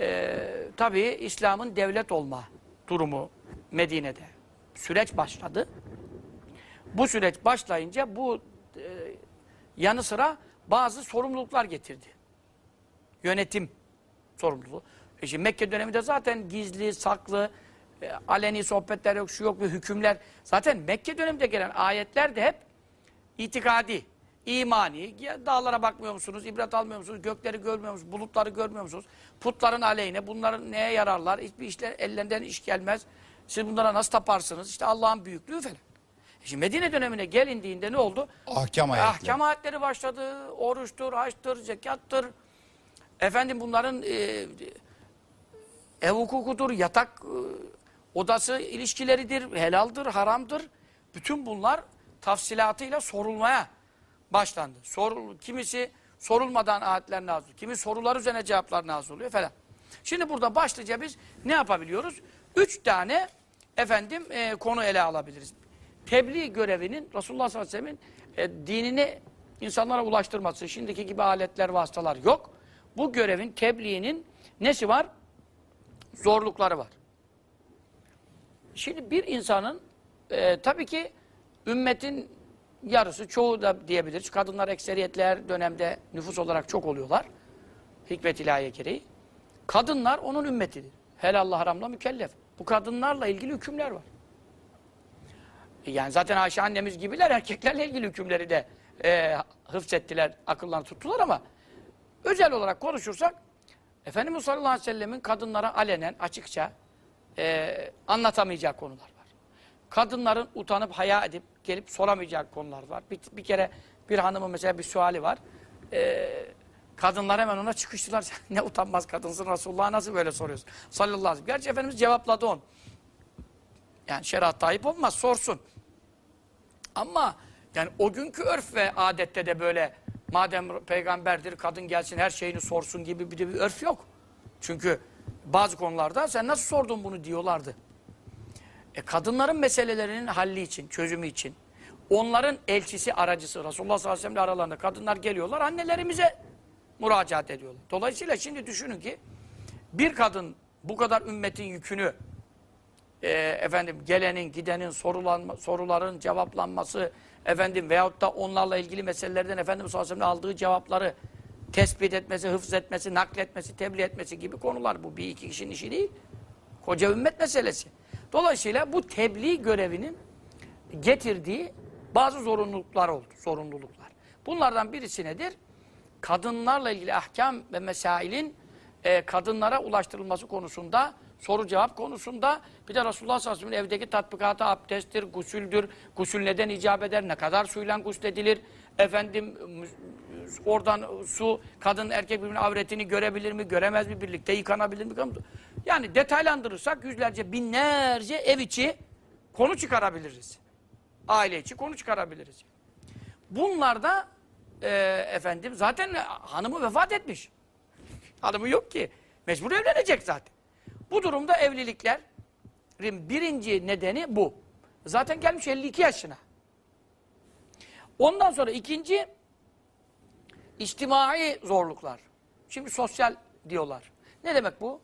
[SPEAKER 2] e, tabii İslam'ın devlet olma durumu Medine'de süreç başladı. Bu süreç başlayınca bu e, yanı sıra bazı sorumluluklar getirdi. Yönetim sorumluluğu. E şimdi Mekke döneminde zaten gizli, saklı, e, aleni sohbetler yok, şu yok ve hükümler. Zaten Mekke döneminde gelen ayetler de hep itikadi. imani. Dağlara bakmıyor musunuz? ibret almıyor musunuz? Gökleri görmüyor musunuz? Bulutları görmüyor musunuz? Putların aleyhine bunların neye yararlar? Hiçbir işler ellerinden iş gelmez. Siz bunlara nasıl taparsınız? İşte Allah'ın büyüklüğü falan. Şimdi Medine dönemine gelindiğinde ne oldu?
[SPEAKER 1] Ahkam ayetleri.
[SPEAKER 2] Ahkam ayetleri başladı. Oruçtur, haçtır, zekattır. Efendim bunların e, ev hukukudur, yatak e, odası ilişkileridir, helaldir, haramdır. Bütün bunlar tafsilatıyla sorulmaya başlandı. Sorul, kimisi sorulmadan ayetler nazil, kimi sorular üzerine cevaplar nazil oluyor falan. Şimdi burada başlıca biz ne yapabiliyoruz? Üç tane efendim e, konu ele alabiliriz. Tebliğ görevinin Resulullah sallallahu aleyhi ve sellem'in e, dinini insanlara ulaştırması, şimdiki gibi aletler, vasıtalar yok. Bu görevin, tebliğinin nesi var? Zorlukları var. Şimdi bir insanın e, tabii ki ümmetin yarısı, çoğu da diyebiliriz. Kadınlar ekseriyetler dönemde nüfus olarak çok oluyorlar. Hikmet ilahiye gereği. Kadınlar onun ümmetidir. Helalla haramla mükellef. Bu kadınlarla ilgili hükümler var. Yani zaten Ayşe annemiz gibiler erkeklerle ilgili hükümleri de e, hıfzettiler, akıllarını tuttular ama özel olarak konuşursak Efendimiz sallallahu aleyhi ve sellemin kadınlara alenen, açıkça e, anlatamayacağı konular var. Kadınların utanıp haya edip gelip soramayacağı konular var. Bir, bir kere bir hanımın mesela bir suali var. E, kadınlar hemen ona çıkıştılar. Ne utanmaz kadınsın Resulullah'a nasıl böyle soruyorsun? Sallallahu aleyhi ve sellem. Gerçi Efendimiz cevapladı onu. Yani şeriatta ayıp olmaz sorsun. Ama yani o günkü örf ve adette de böyle madem peygamberdir kadın gelsin her şeyini sorsun gibi bir bir örf yok. Çünkü bazı konularda sen nasıl sordun bunu diyorlardı. E kadınların meselelerinin halli için, çözümü için onların elçisi, aracısı Resulullah sallallahu aleyhi ve sellem'le aralarında kadınlar geliyorlar annelerimize müracaat ediyorlar. Dolayısıyla şimdi düşünün ki bir kadın bu kadar ümmetin yükünü e, efendim gelenin gidenin sorulanma, soruların cevaplanması efendim veyahut da onlarla ilgili meselelerden Efendimiz sallallahu aldığı cevapları tespit etmesi, hıfz etmesi, nakletmesi, tebliğ etmesi gibi konular. Bu bir iki kişinin işi değil. Koca ümmet meselesi. Dolayısıyla bu tebliğ görevinin getirdiği bazı zorunluluklar oldu. Zorunluluklar. Bunlardan birisi nedir? Kadınlarla ilgili ahkam ve mesailin e, kadınlara ulaştırılması konusunda soru cevap konusunda bir de Resulullah sallallahu aleyhi ve sellem evdeki tatbikatı abdesttir, gusüldür, gusül neden icap eder, ne kadar suyla gusledilir, efendim oradan su, kadın erkek birbirinin avretini görebilir mi, göremez mi, birlikte yıkanabilir mi? Yani detaylandırırsak yüzlerce, binlerce ev içi konu çıkarabiliriz. Aile içi konu çıkarabiliriz. Bunlarda e, efendim zaten hanımı vefat etmiş. Hanımı yok ki. Mecbur evlenecek zaten. Bu durumda evliliklerin birinci nedeni bu. Zaten gelmiş 52 yaşına. Ondan sonra ikinci içtimai zorluklar. Şimdi sosyal diyorlar. Ne demek bu?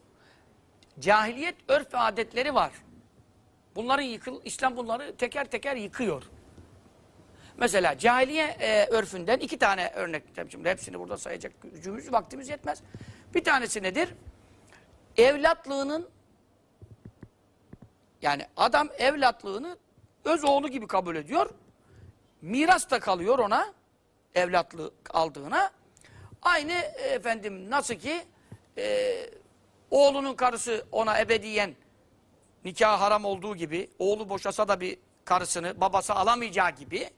[SPEAKER 2] Cahiliyet örf ve adetleri var. Bunların yıkıl, İslam bunları teker teker yıkıyor. Mesela cahiliye e, örfünden iki tane örnek. Şimdi hepsini burada sayacak gücümüz, vaktimiz yetmez. Bir tanesi nedir? Evlatlığının yani adam evlatlığını öz oğlu gibi kabul ediyor. Miras da kalıyor ona evlatlığı aldığına. Aynı efendim nasıl ki e, oğlunun karısı ona ebediyen nikah haram olduğu gibi oğlu boşasa da bir karısını babası alamayacağı gibi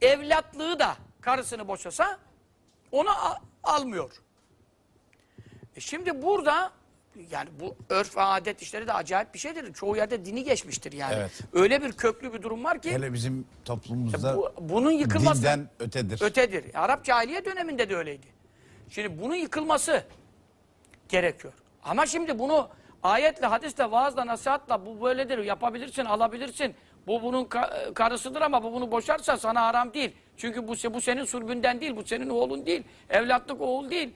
[SPEAKER 2] evlatlığı da karısını boşasa ona almıyor. E şimdi burada yani bu örf ve adet işleri de acayip bir şeydir. Çoğu yerde dini geçmiştir yani.
[SPEAKER 1] Evet.
[SPEAKER 2] Öyle bir köklü bir durum var ki
[SPEAKER 1] Hele bizim toplumumuzda
[SPEAKER 2] bu, bunun yıkılması
[SPEAKER 1] dinden ötedir.
[SPEAKER 2] ötedir. Arap cahiliye döneminde de öyleydi. Şimdi bunun yıkılması gerekiyor. Ama şimdi bunu ayetle, hadisle, vaazla, nasihatla bu böyledir. Yapabilirsin, alabilirsin. Bu bunun ka karısıdır ama bu bunu boşarsa sana haram değil. Çünkü bu, bu senin surbünden değil, bu senin oğlun değil. Evlatlık oğul değil.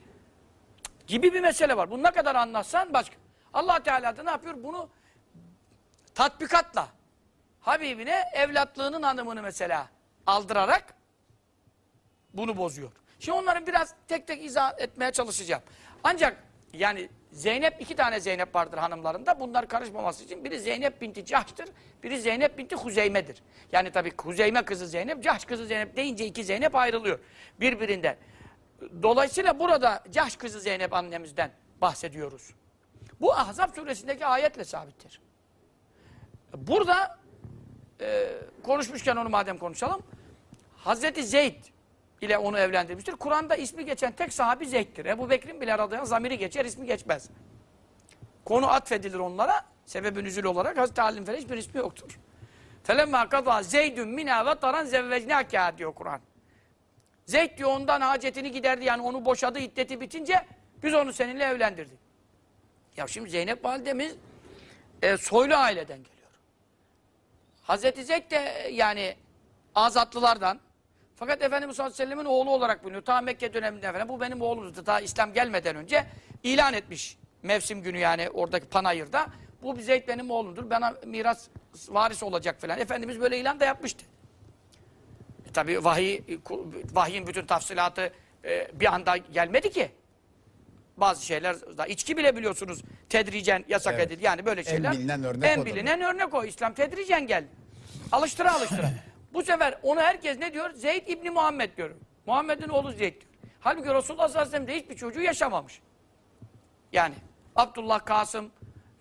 [SPEAKER 2] Gibi bir mesele var. Bunu ne kadar anlatsan başka. allah Teala da ne yapıyor? Bunu tatbikatla Habibine evlatlığının hanımını mesela aldırarak bunu bozuyor. Şimdi onları biraz tek tek izah etmeye çalışacağım. Ancak yani Zeynep iki tane Zeynep vardır hanımlarında. Bunlar karışmaması için biri Zeynep binti Cahş'tır, biri Zeynep binti Huzeyme'dir. Yani tabii Huzeyme kızı Zeynep, Cahş kızı Zeynep deyince iki Zeynep ayrılıyor birbirinden. Dolayısıyla burada Cahş kızı Zeynep annemizden bahsediyoruz. Bu Ahzab suresindeki ayetle sabittir. Burada e, konuşmuşken onu madem konuşalım. Hazreti Zeyd ile onu evlendirmiştir. Kur'an'da ismi geçen tek sahabi Zeyd'dir. Ebu Bekir'in bile aradığı zamiri geçer, ismi geçmez. Konu atfedilir onlara. Sebebi nüzül olarak Hazreti Ali'nin falan hiçbir ismi yoktur. Kadâ Zeydün minâ ve taran zevvecnâkâ diyor Kur'an. Zeyd diyor ondan hacetini giderdi yani onu boşadı iddeti bitince biz onu seninle evlendirdik. Ya şimdi Zeynep validemiz e, soylu aileden geliyor. Hazreti Zeyd de yani azatlılardan fakat Efendimiz sallallahu aleyhi ve sellemin oğlu olarak biliniyor. Ta Mekke döneminde falan bu benim oğlumuzdu. Ta İslam gelmeden önce ilan etmiş mevsim günü yani oradaki panayırda. Bu Zeyd benim oğlumdur. Bana miras varis olacak falan. Efendimiz böyle ilan da yapmıştı. Tabii vahiy, vahyin bütün tafsilatı e, bir anda gelmedi ki. Bazı şeyler, içki bile biliyorsunuz tedricen yasak
[SPEAKER 1] Evet.
[SPEAKER 2] edildi. Yani böyle
[SPEAKER 1] En
[SPEAKER 2] şeyler.
[SPEAKER 1] bilinen örnek
[SPEAKER 2] En bilinen örnek o. İslam tedricen geldi. Alıştıra alıştıra. Bu sefer onu herkes ne diyor? Zeyd İbni Muhammed diyor. Muhammed'in oğlu Zeyd diyor. Halbuki Resulullah sallallahu aleyhi ve sellem de hiçbir çocuğu yaşamamış. Yani Abdullah, Kasım,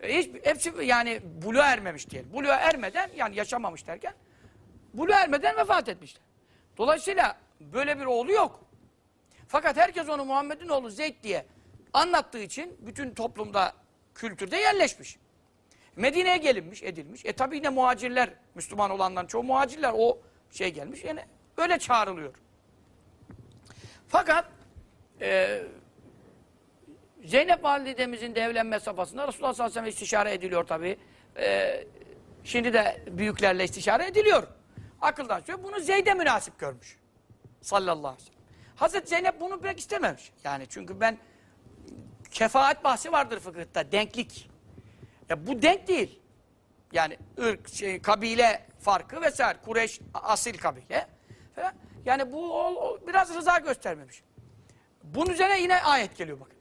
[SPEAKER 2] e, hiç, hepsi yani buluğa ermemiş diyelim. Buluğa ermeden yani yaşamamış derken buluğa ermeden vefat etmişler. Dolayısıyla böyle bir oğlu yok. Fakat herkes onu Muhammed'in oğlu Zeyd diye anlattığı için bütün toplumda, kültürde yerleşmiş. Medine'ye gelinmiş, edilmiş. E tabi yine muhacirler, Müslüman olanların çoğu muhacirler o şey gelmiş. Yani öyle çağrılıyor. Fakat e, Zeynep validemizin de evlenme safhasında Resulullah sallallahu aleyhi ve sellem istişare ediliyor tabi. E, şimdi de büyüklerle istişare ediliyor. Akıldan söylüyor. Bunu Zeyd'e münasip görmüş. Sallallahu aleyhi ve sellem. Hazreti Zeynep bunu pek istememiş. Yani çünkü ben kefaat bahsi vardır fıkıhta. Denklik. Ya bu denk değil. Yani ırk, şey, kabile farkı vesaire. Kureş asil kabile. Falan. Yani bu o, o biraz rıza göstermemiş. Bunun üzerine yine ayet geliyor bakın.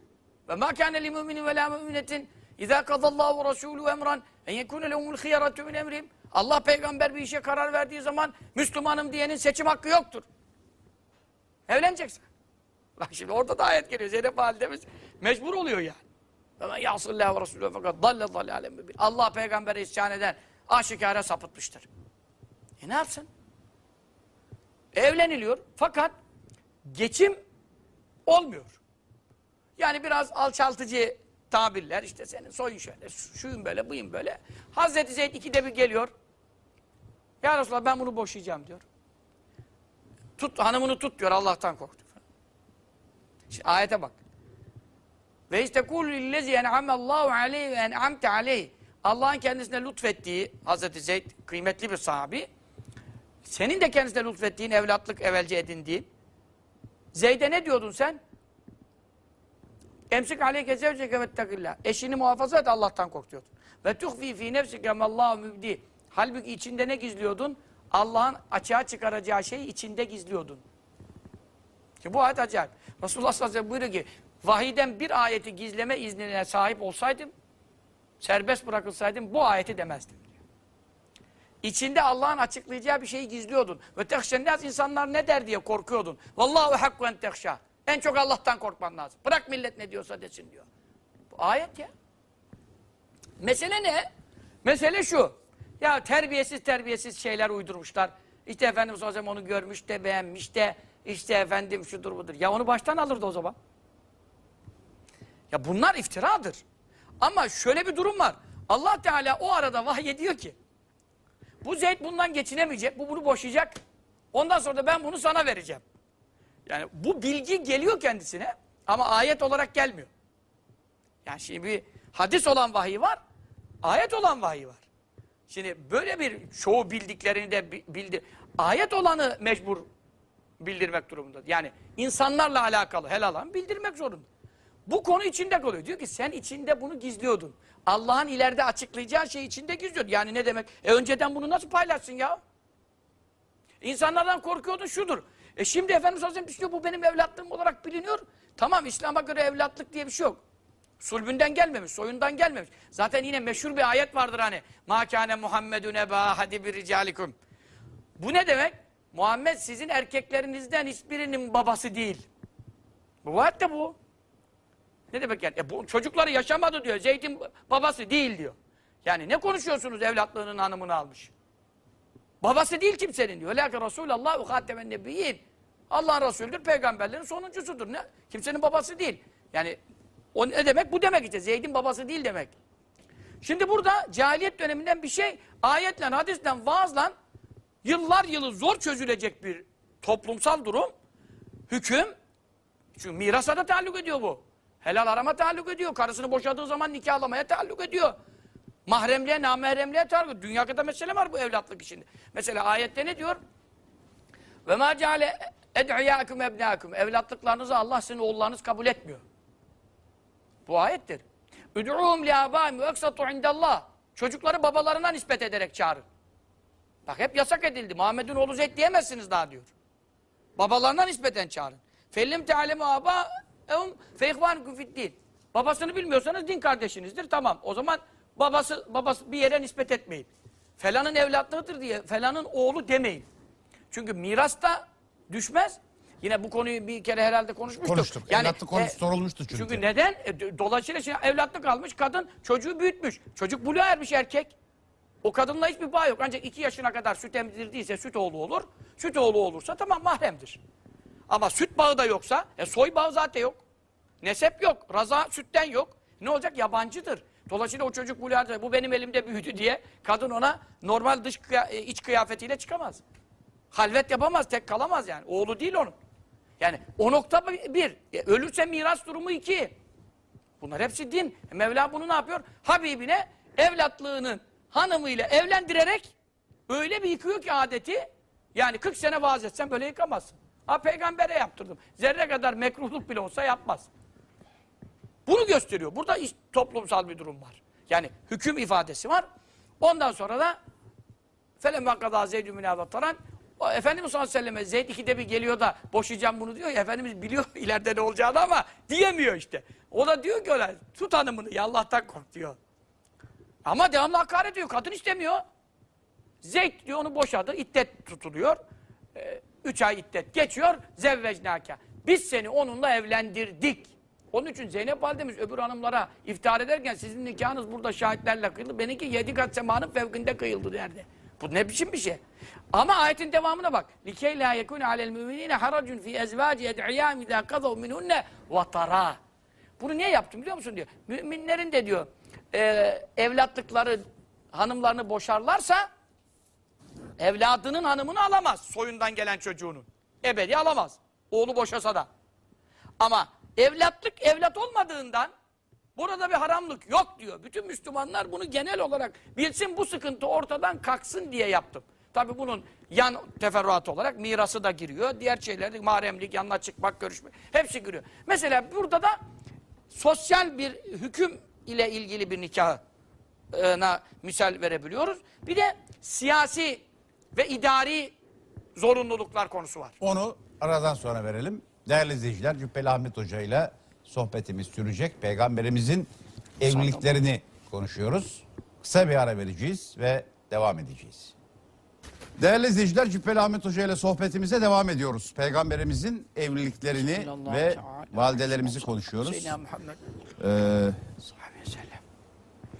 [SPEAKER 2] Ve ma kâne li müminin ve la müminetin izâ kadallâhu ve rasûlü emran en yekûne lehumul khiyaratu min emrim. Allah peygamber bir işe karar verdiği zaman Müslümanım diyenin seçim hakkı yoktur. Evleneceksin. Bak şimdi orada da ayet geliyor. Zeynep validemiz mecbur oluyor yani. Ve men yasillâhu ve rasûlü fakat dalle dalâlen mübin. Allah peygambere isyan eden aşikare sapıtmıştır. E ne yapsın? Evleniliyor fakat geçim olmuyor. Yani biraz alçaltıcı tabirler işte senin soyun şöyle, şuyun böyle, buyun böyle. Hazreti Zeyd ikide bir geliyor. Ya Resulallah ben bunu boşayacağım diyor. Tut, hanımını tut diyor Allah'tan korktu. Şimdi ayete bak. Ve istekûlü lillezî en'amallâhu aleyhi ve en'amte aleyhi. Allah'ın kendisine lütfettiği Hazreti Zeyd kıymetli bir sahabi. Senin de kendisine lütfettiğin evlatlık evvelce edindiğin. Zeyd'e ne diyordun sen? Emsik aleyke zevceke vettekillah. Eşini muhafaza et Allah'tan kork diyordun. Ve tuhfi fi nefsike mallahu mübdi. Halbuki içinde ne gizliyordun? Allah'ın açığa çıkaracağı şeyi içinde gizliyordun. Ki bu ayet acayip. Resulullah sallallahu aleyhi ve sellem buyuruyor ki vahiden bir ayeti gizleme iznine sahip olsaydım serbest bırakılsaydım bu ayeti demezdim. İçinde Allah'ın açıklayacağı bir şeyi gizliyordun. Ve tehşennaz insanlar ne der diye korkuyordun. Vallahu hakku tehşâ. En çok Allah'tan korkman lazım. Bırak millet ne diyorsa desin diyor. Bu ayet ya. Mesele ne? Mesele şu. Ya terbiyesiz terbiyesiz şeyler uydurmuşlar. İşte Efendimiz sallallahu aleyhi ve sellem onu görmüş de beğenmiş de işte efendim şudur budur. Ya onu baştan alırdı o zaman. Ya bunlar iftiradır. Ama şöyle bir durum var. Allah Teala o arada vahyediyor ki bu Zeyd bundan geçinemeyecek, bu bunu boşayacak. Ondan sonra da ben bunu sana vereceğim. Yani bu bilgi geliyor kendisine ama ayet olarak gelmiyor. Yani şimdi bir hadis olan vahiy var, ayet olan vahiy var. Şimdi böyle bir çoğu bildiklerini de bi- bildi. Ayet olanı mecbur bildirmek durumunda. Yani insanlarla alakalı helal an bildirmek zorunda. Bu konu içinde kalıyor. Diyor ki sen içinde bunu gizliyordun. Allah'ın ileride açıklayacağı şey içinde gizliyordun. Yani ne demek? E önceden bunu nasıl paylaşsın ya? İnsanlardan korkuyordun şudur. E şimdi Efendimiz sallallahu aleyhi ve sellem düşünüyor bu benim evlatlığım olarak biliniyor. Tamam İslam'a göre evlatlık diye bir şey yok. Sulbünden gelmemiş, soyundan gelmemiş. Zaten yine meşhur bir ayet vardır hani. Ma kâne Muhammedun eba hadi bir ricalikum. Bu ne demek? Muhammed sizin erkeklerinizden hiçbirinin babası değil. Bu ayet de bu. Ne demek yani? E bu çocukları yaşamadı diyor. Zeyd'in babası değil diyor. Yani ne konuşuyorsunuz evlatlığının hanımını almış? Babası değil kimsenin diyor. Lakin Resulallah ve hatemen nebiyyin. Allah'ın Resulüdür, peygamberlerin sonuncusudur. Ne? Kimsenin babası değil. Yani o ne demek? Bu demek işte. Zeyd'in babası değil demek. Şimdi burada cahiliyet döneminden bir şey ayetle, hadisle, vaazla yıllar yılı zor çözülecek bir toplumsal durum. Hüküm. Çünkü mirasa da taalluk ediyor bu. Helal arama taalluk ediyor. Karısını boşadığı zaman nikahlamaya taalluk ediyor. Mahremliğe, namahremliğe taalluk ediyor. Dünya kadar mesele var bu evlatlık içinde. Mesela ayette ne diyor? Ve ma ceale ed'iyâküm ebnâküm. Evlatlıklarınızı Allah sizin oğullarınız kabul etmiyor. Bu ayettir. Üd'ûhum li âbâim ve eksatû indallah. Çocukları babalarına nispet ederek çağırın. Bak hep yasak edildi. Muhammed'in oğlu Zeyd diyemezsiniz daha diyor. Babalarına nispeten çağırın. Fellim te'alemu âbâ evum feyhvânukum fiddin. Babasını bilmiyorsanız din kardeşinizdir. Tamam. O zaman babası babası bir yere nispet etmeyin. Felanın evlatlığıdır diye felanın oğlu demeyin. Çünkü mirasta düşmez. Yine bu konuyu bir kere herhalde konuşmuştuk.
[SPEAKER 1] Konuştuk. Evlatlık konusu sorulmuştu çünkü.
[SPEAKER 2] Çünkü neden? E, dolayısıyla şimdi evlatlık almış kadın çocuğu büyütmüş. Çocuk buluğa ermiş erkek. O kadınla hiçbir bağ yok. Ancak iki yaşına kadar süt emzirdiyse süt oğlu olur. Süt oğlu olursa tamam mahremdir. Ama süt bağı da yoksa, e, soy bağı zaten yok. Nesep yok. Raza sütten yok. Ne olacak? Yabancıdır. Dolayısıyla o çocuk buluğa bu benim elimde büyüdü diye kadın ona normal dış kıya- e, iç kıyafetiyle çıkamaz. Halvet yapamaz, tek kalamaz yani. Oğlu değil onun. Yani o nokta bir. E, ölürse miras durumu iki. Bunlar hepsi din. E, Mevla bunu ne yapıyor? Habibine evlatlığının hanımıyla evlendirerek öyle bir yıkıyor ki adeti. Yani 40 sene vaaz etsen böyle yıkamazsın. Ha peygambere yaptırdım. Zerre kadar mekruhluk bile olsa yapmaz. Bunu gösteriyor. Burada toplumsal bir durum var. Yani hüküm ifadesi var. Ondan sonra da kadâ Zeyd-ü münâvataran o Efendimiz sallallahu aleyhi ve selleme Zeyd ikide bir geliyor da boşayacağım bunu diyor ya Efendimiz biliyor ileride ne olacağını ama diyemiyor işte. O da diyor ki öyle tut hanımını ya Allah'tan kork diyor. Ama devamlı hakaret ediyor. Kadın istemiyor. Zeyd diyor onu boşadı. İddet tutuluyor. Ee, üç ay iddet geçiyor. Zevvecnâke. Biz seni onunla evlendirdik. Onun için Zeynep validemiz öbür hanımlara iftihar ederken sizin nikahınız burada şahitlerle kıyıldı. Benimki yedi kat semanın fevkinde kıyıldı derdi. Bu ne biçim bir şey? Ama ayetin devamına bak. لِكَيْ لَا يَكُونَ عَلَى الْمُؤْمِنِينَ حَرَجٌ فِي اَزْوَاجِ اَدْعِيَامِ اِذَا قَضَوْ مِنْهُنَّ وَطَرَى Bunu niye yaptım biliyor musun diyor. Müminlerin de diyor e, evlatlıkları hanımlarını boşarlarsa evladının hanımını alamaz. Soyundan gelen çocuğunu. Ebedi alamaz. Oğlu boşasa da. Ama evlatlık evlat olmadığından burada bir haramlık yok diyor. Bütün Müslümanlar bunu genel olarak bilsin bu sıkıntı ortadan kalksın diye yaptım. Tabi bunun yan teferruatı olarak mirası da giriyor. Diğer şeyler de mahremlik, yanına çıkmak, görüşme hepsi giriyor. Mesela burada da sosyal bir hüküm ile ilgili bir nikahına misal verebiliyoruz. Bir de siyasi ve idari zorunluluklar konusu var.
[SPEAKER 1] Onu aradan sonra verelim. Değerli izleyiciler Cübbeli Ahmet Hoca ile sohbetimiz sürecek. Peygamberimizin evliliklerini konuşuyoruz. Kısa bir ara vereceğiz ve devam edeceğiz. Değerli izleyiciler Cübbeli Ahmet Hoca ile sohbetimize devam ediyoruz. Peygamberimizin evliliklerini ve validelerimizi konuşuyoruz. Ee,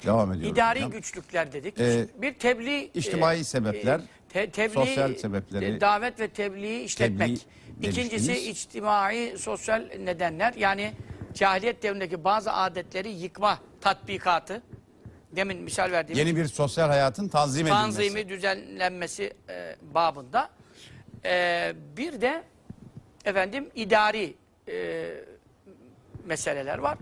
[SPEAKER 1] devam ediyoruz.
[SPEAKER 2] İdari
[SPEAKER 1] hocam.
[SPEAKER 2] güçlükler dedik.
[SPEAKER 1] Ee,
[SPEAKER 2] bir tebliğ...
[SPEAKER 1] içtimai
[SPEAKER 2] e,
[SPEAKER 1] sebepler,
[SPEAKER 2] te- tebliğ,
[SPEAKER 1] sosyal sebepleri,
[SPEAKER 2] e, davet ve tebliği işletmek.
[SPEAKER 1] tebliğ
[SPEAKER 2] İkincisi içtimai, sosyal nedenler. Yani cahiliyet devrindeki bazı adetleri yıkma tatbikatı. Demin misal verdiğim
[SPEAKER 1] Yeni bir sosyal hayatın tanzim edilmesi.
[SPEAKER 2] tanzimi, düzenlenmesi e, babında. E, bir de efendim idari e, meseleler var.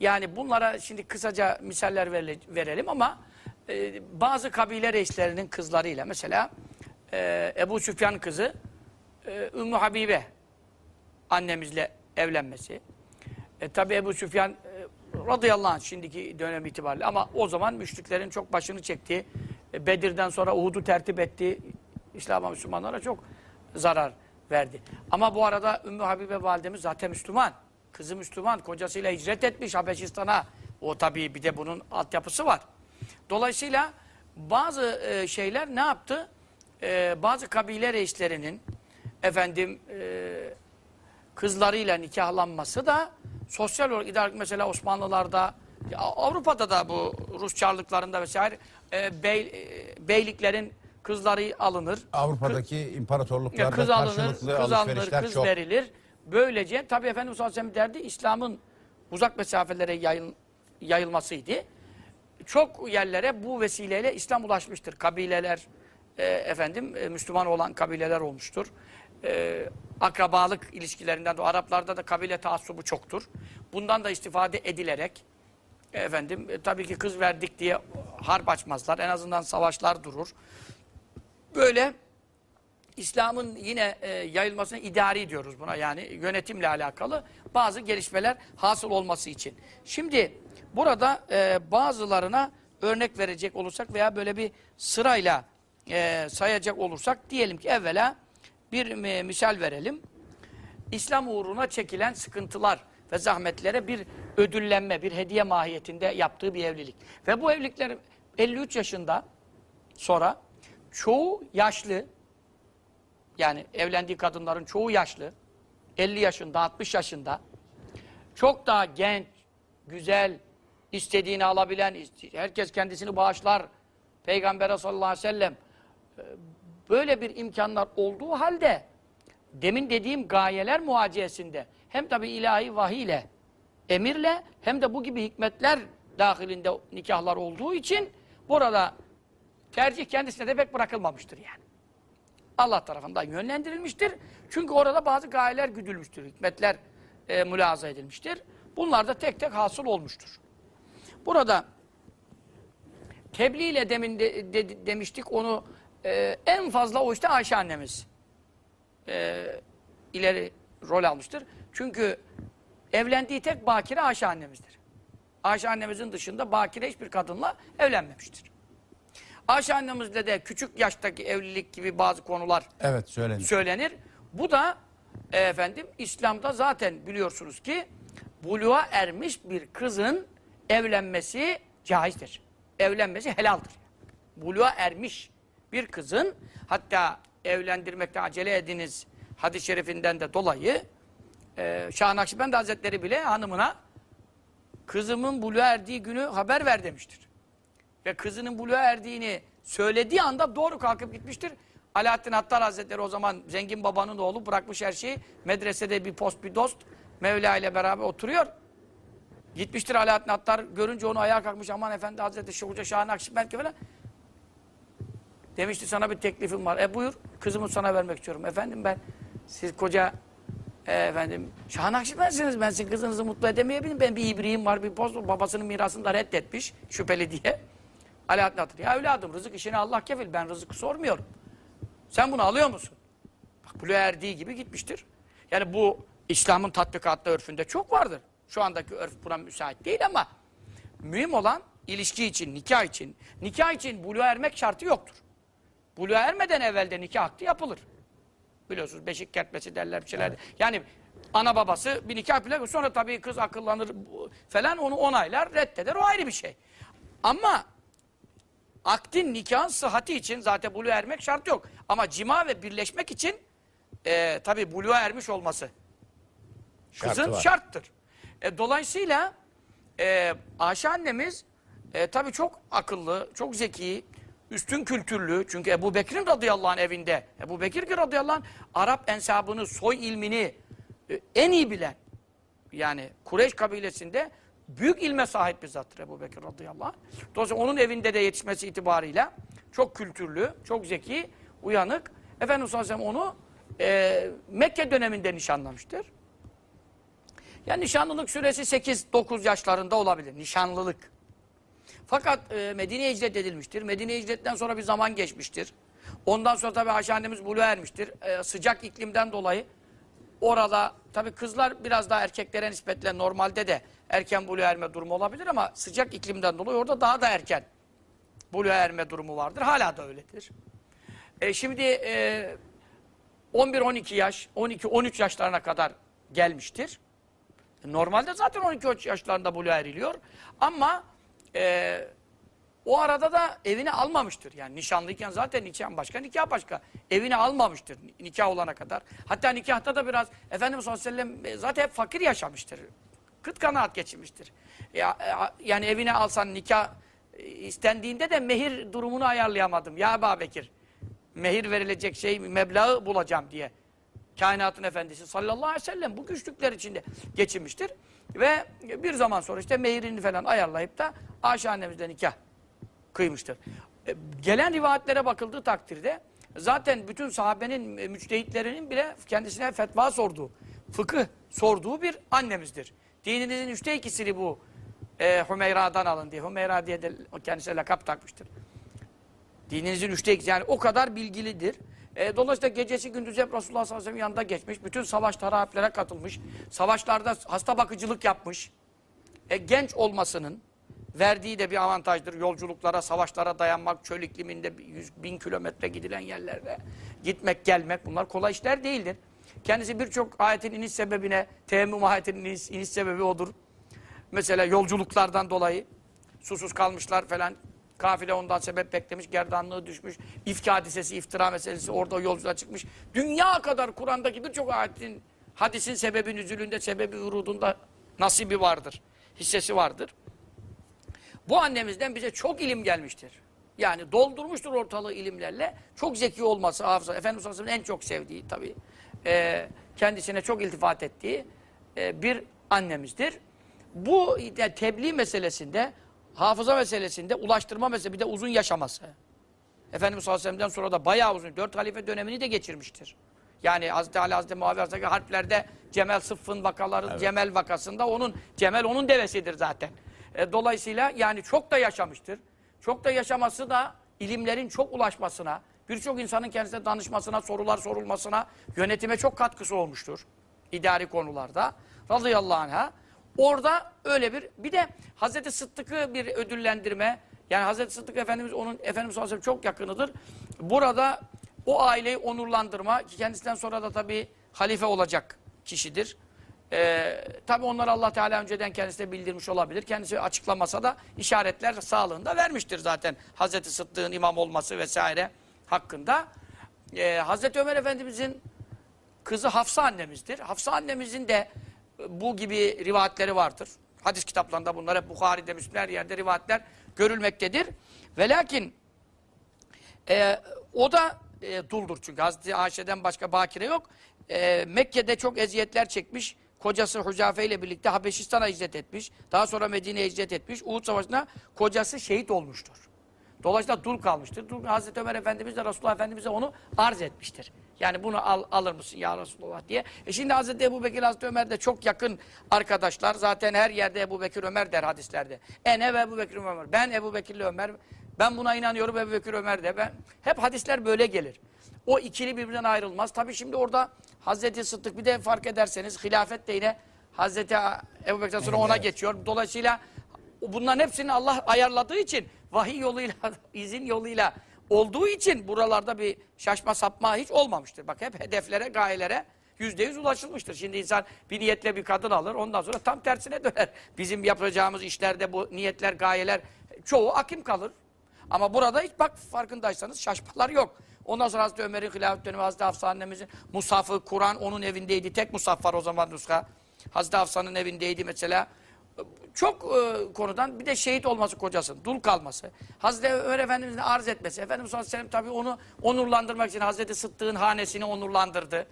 [SPEAKER 2] Yani bunlara şimdi kısaca misaller verele- verelim ama e, bazı kabile reislerinin kızlarıyla mesela e, Ebu Süfyan kızı e, Ümmü Habibe annemizle evlenmesi. E, tabi Ebu Süfyan radıyallahu anh şimdiki dönem itibariyle ama o zaman müşriklerin çok başını çekti. E, Bedir'den sonra Uhud'u tertip etti. İslam'a Müslümanlara çok zarar verdi. Ama bu arada Ümmü Habibe validemiz zaten Müslüman. Kızı Müslüman. Kocasıyla hicret etmiş Habeşistan'a. O tabii bir de bunun altyapısı var. Dolayısıyla bazı e, şeyler ne yaptı? E, bazı kabile reislerinin efendim e, kızlarıyla nikahlanması da sosyal olarak idare mesela Osmanlılarda Avrupa'da da bu Rus çarlıklarında vesaire e, bey, e, beyliklerin kızları alınır.
[SPEAKER 1] Avrupa'daki
[SPEAKER 2] Ya
[SPEAKER 1] imparatorluklarda
[SPEAKER 2] kız alınır,
[SPEAKER 1] karşılıklı
[SPEAKER 2] kız alınır, kız
[SPEAKER 1] çok.
[SPEAKER 2] verilir. Böylece tabii Efendimiz sallallahu aleyhi ve sellem derdi İslam'ın uzak mesafelere yayıl, yayılmasıydı. Çok yerlere bu vesileyle İslam ulaşmıştır. Kabileler e, efendim e, Müslüman olan kabileler olmuştur. E, akrabalık ilişkilerinden de Araplarda da kabile taassubu çoktur. Bundan da istifade edilerek efendim e, tabii ki kız verdik diye harp açmazlar. En azından savaşlar durur. Böyle İslam'ın yine e, yayılmasına idari diyoruz buna yani yönetimle alakalı bazı gelişmeler hasıl olması için. Şimdi burada e, bazılarına örnek verecek olursak veya böyle bir sırayla e, sayacak olursak diyelim ki evvela bir e, misal verelim. İslam uğruna çekilen sıkıntılar ve zahmetlere bir ödüllenme, bir hediye mahiyetinde yaptığı bir evlilik. Ve bu evlilikler 53 yaşında sonra çoğu yaşlı, yani evlendiği kadınların çoğu yaşlı, 50 yaşında, 60 yaşında, çok daha genç, güzel, istediğini alabilen, herkes kendisini bağışlar. Peygamber sallallahu aleyhi ve sellem e, böyle bir imkanlar olduğu halde demin dediğim gayeler muhaciyesinde hem tabi ilahi vahiy ile emirle hem de bu gibi hikmetler dahilinde nikahlar olduğu için burada tercih kendisine de pek bırakılmamıştır yani. Allah tarafından yönlendirilmiştir. Çünkü orada bazı gayeler güdülmüştür, hikmetler e, mülaza edilmiştir. Bunlar da tek tek hasıl olmuştur. Burada tebliğ ile demin de- de- demiştik onu e, en fazla o işte Ayşe annemiz e, ileri rol almıştır. Çünkü evlendiği tek bakire Ayşe annemizdir. Ayşe annemizin dışında bakire hiçbir kadınla evlenmemiştir. Ayşe annemizle de küçük yaştaki evlilik gibi bazı konular
[SPEAKER 1] Evet söylenir.
[SPEAKER 2] söylenir. Bu da e, efendim İslam'da zaten biliyorsunuz ki buluğa ermiş bir kızın evlenmesi caizdir. Evlenmesi helaldir. Buluğa ermiş bir kızın hatta evlendirmekte acele ediniz hadis-i şerifinden de dolayı e, Şah Nakşibendi Hazretleri bile hanımına kızımın buluğa erdiği günü haber ver demiştir ve kızının buluğa erdiğini söylediği anda doğru kalkıp gitmiştir. Alaaddin Hattar Hazretleri o zaman zengin babanın oğlu bırakmış her şeyi. Medresede bir post bir dost Mevla ile beraber oturuyor. Gitmiştir Alaaddin Hattar görünce onu ayağa kalkmış aman efendi Hazretleri Şeyh Hoca Şahin Akşibend falan. Demişti sana bir teklifim var. E buyur kızımı sana vermek istiyorum. Efendim ben siz koca e, efendim Şahin Akşibend'siniz ben sizin kızınızı mutlu edemeyebilirim. Ben bir ibriğim var bir post babasının mirasını da reddetmiş şüpheli diye. Alaaddin Hatır. Ya evladım rızık işini Allah kefil. Ben rızık sormuyorum. Sen bunu alıyor musun? Bak buluğa erdiği gibi gitmiştir. Yani bu İslam'ın tatbikatta örfünde çok vardır. Şu andaki örf buna müsait değil ama mühim olan ilişki için, nikah için. Nikah için buluğa ermek şartı yoktur. Buluğa ermeden evvel de nikah akdi yapılır. Biliyorsunuz beşik kertmesi derler bir şeyler. Yani ana babası bir nikah bile sonra tabii kız akıllanır falan onu onaylar, reddeder. O ayrı bir şey. Ama akdin nikahın sıhhati için zaten buluğa ermek şart yok. Ama cima ve birleşmek için e, tabii buluğa ermiş olması
[SPEAKER 1] Şartı
[SPEAKER 2] kızın
[SPEAKER 1] var.
[SPEAKER 2] şarttır. E, dolayısıyla e, Ayşe annemiz e, tabii çok akıllı, çok zeki, üstün kültürlü. Çünkü Ebu Bekir'in radıyallahu anh evinde. Ebu Bekir ki radıyallahu anh Arap ensabını, soy ilmini e, en iyi bilen. Yani Kureyş kabilesinde büyük ilme sahip bir zattır Ebu Bekir radıyallahu anh. Dolayısıyla onun evinde de yetişmesi itibarıyla çok kültürlü, çok zeki, uyanık. Efendimiz sallallahu aleyhi onu e, Mekke döneminde nişanlamıştır. Yani nişanlılık süresi 8-9 yaşlarında olabilir. Nişanlılık. Fakat e, Medine'ye hicret edilmiştir. Medine'ye hicretten sonra bir zaman geçmiştir. Ondan sonra tabii Ayşe annemiz buluğa ermiştir. E, sıcak iklimden dolayı orada tabii kızlar biraz daha erkeklere nispetle normalde de erken buluğa erme durumu olabilir ama sıcak iklimden dolayı orada daha da erken buluğa erme durumu vardır. Hala da öyledir. E, şimdi e, 11-12 yaş, 12-13 yaşlarına kadar gelmiştir. Normalde zaten 12 yaşlarında buluğa eriliyor. Ama e, o arada da evine almamıştır. Yani nişanlıyken zaten nikah başka, nikah başka. Evine almamıştır nikah olana kadar. Hatta nikahta da biraz Efendimiz sallallahu aleyhi ve sellem e, zaten hep fakir yaşamıştır. Kıt kanaat geçirmiştir. Ya, e, yani evine alsan nikah e, istendiğinde de mehir durumunu ayarlayamadım. Ya Ebu Bekir, mehir verilecek şey meblağı bulacağım diye. Kainatın efendisi sallallahu aleyhi ve sellem bu güçlükler içinde geçirmiştir. Ve bir zaman sonra işte mehirini falan ayarlayıp da Ayşe annemizle nikah kıymıştır. E, Gelen rivayetlere bakıldığı takdirde zaten bütün sahabenin e, müçtehitlerinin bile kendisine fetva sorduğu, fıkıh sorduğu bir annemizdir. Dininizin üçte ikisini bu e, Hümeyra'dan alın diye. Hümeyra diye de kendisine lakap takmıştır. Dininizin üçte ikisi yani o kadar bilgilidir. E, dolayısıyla gecesi gündüzü hep Resulullah sallallahu aleyhi ve sellem yanında geçmiş. Bütün savaşlara, harplere katılmış. Savaşlarda hasta bakıcılık yapmış. E, genç olmasının verdiği de bir avantajdır. Yolculuklara, savaşlara dayanmak, çöl ikliminde yüz bin kilometre gidilen yerlerde gitmek, gelmek bunlar kolay işler değildir. Kendisi birçok ayetin iniş sebebine, teyemmüm ayetinin iniş, iniş sebebi odur. Mesela yolculuklardan dolayı susuz kalmışlar falan. Kafile ondan sebep beklemiş, gerdanlığı düşmüş. İfki hadisesi, iftira meselesi orada yolculuğa çıkmış. Dünya kadar Kur'an'daki birçok ayetin, hadisin sebebi nüzulünde, sebebi vurudunda nasibi vardır. Hissesi vardır. Bu annemizden bize çok ilim gelmiştir. Yani doldurmuştur ortalığı ilimlerle. Çok zeki olması hafıza. Efendimiz Aleyhisselam'ın en çok sevdiği tabii. e, kendisine çok iltifat ettiği e, bir annemizdir. Bu de, tebliğ meselesinde, hafıza meselesinde, ulaştırma meselesinde bir de uzun yaşaması. Efendimiz sallallahu aleyhi ve sellem'den sonra da bayağı uzun, dört halife dönemini de geçirmiştir. Yani Hazreti Ali, Hazreti Muaviye Hazreti harplerde Cemel Sıffın vakaları, Cemel vakasında onun, Cemel onun devesidir zaten. E, dolayısıyla yani çok da yaşamıştır. Çok da yaşaması da ilimlerin çok ulaşmasına, birçok insanın kendisine danışmasına, sorular sorulmasına, yönetime çok katkısı olmuştur. İdari konularda. Radıyallahu anh'a. Orada öyle bir, bir de Hazreti Sıddık'ı bir ödüllendirme, yani Hazreti Sıddık Efendimiz onun Efendimiz sallallahu aleyhi çok yakınıdır. Burada o aileyi onurlandırma, ki kendisinden sonra da tabii halife olacak kişidir. Ee, tabii onları Allah Teala önceden kendisine bildirmiş olabilir. Kendisi açıklamasa da işaretler sağlığında vermiştir zaten. Hazreti Sıddık'ın imam olması vesaire hakkında. Ee, Hazreti Ömer Efendimizin kızı Hafsa annemizdir. Hafsa annemizin de bu gibi rivayetleri vardır. Hadis kitaplarında bunlar hep Bukhari'de, Müslim yerde rivayetler görülmektedir. Ve lakin e, o da e, duldur çünkü Hazreti Ayşe'den başka bakire yok. E, Mekke'de çok eziyetler çekmiş. Kocası Hucafe ile birlikte Habeşistan'a hicret etmiş. Daha sonra Medine'ye hicret etmiş. Uhud Savaşı'nda kocası şehit olmuştur. Dolayısıyla dul kalmıştır. Dul, Hazreti Ömer Efendimiz de Resulullah Efendimiz'e onu arz etmiştir. Yani bunu al, alır mısın ya Resulullah diye. E şimdi Hazreti Ebu Bekir, Hazreti Ömer de çok yakın arkadaşlar. Zaten her yerde Ebu Bekir Ömer der hadislerde. Ene ve Ebu Bekir Ömer. Ben Ebu Bekir'le Ömer. Ben buna inanıyorum Ebu Bekir Ömer de. Ben, hep hadisler böyle gelir. O ikili birbirinden ayrılmaz. Tabii şimdi orada Hazreti Sıddık bir de fark ederseniz hilafet de yine Hazreti Ebu Bekir'den sonra ona geçiyor. Dolayısıyla bunların hepsini Allah ayarladığı için vahiy yoluyla, izin yoluyla olduğu için buralarda bir şaşma sapma hiç olmamıştır. Bak hep hedeflere, gayelere yüzde yüz ulaşılmıştır. Şimdi insan bir niyetle bir kadın alır, ondan sonra tam tersine döner. Bizim yapacağımız işlerde bu niyetler, gayeler çoğu akim kalır. Ama burada hiç bak farkındaysanız şaşmalar yok. Ondan sonra Hazreti Ömer'in hilafet dönemi, Hazreti Hafsa annemizin musafı, Kur'an onun evindeydi. Tek musaf var o zaman nuska. Hazreti Hafsa'nın evindeydi mesela. Çok e, konudan bir de şehit olması kocasının, dul kalması. Hazreti Ömer Efendimiz'in arz etmesi. Efendimiz sallallahu aleyhi tabii onu onurlandırmak için Hazreti Sıddık'ın hanesini onurlandırdı.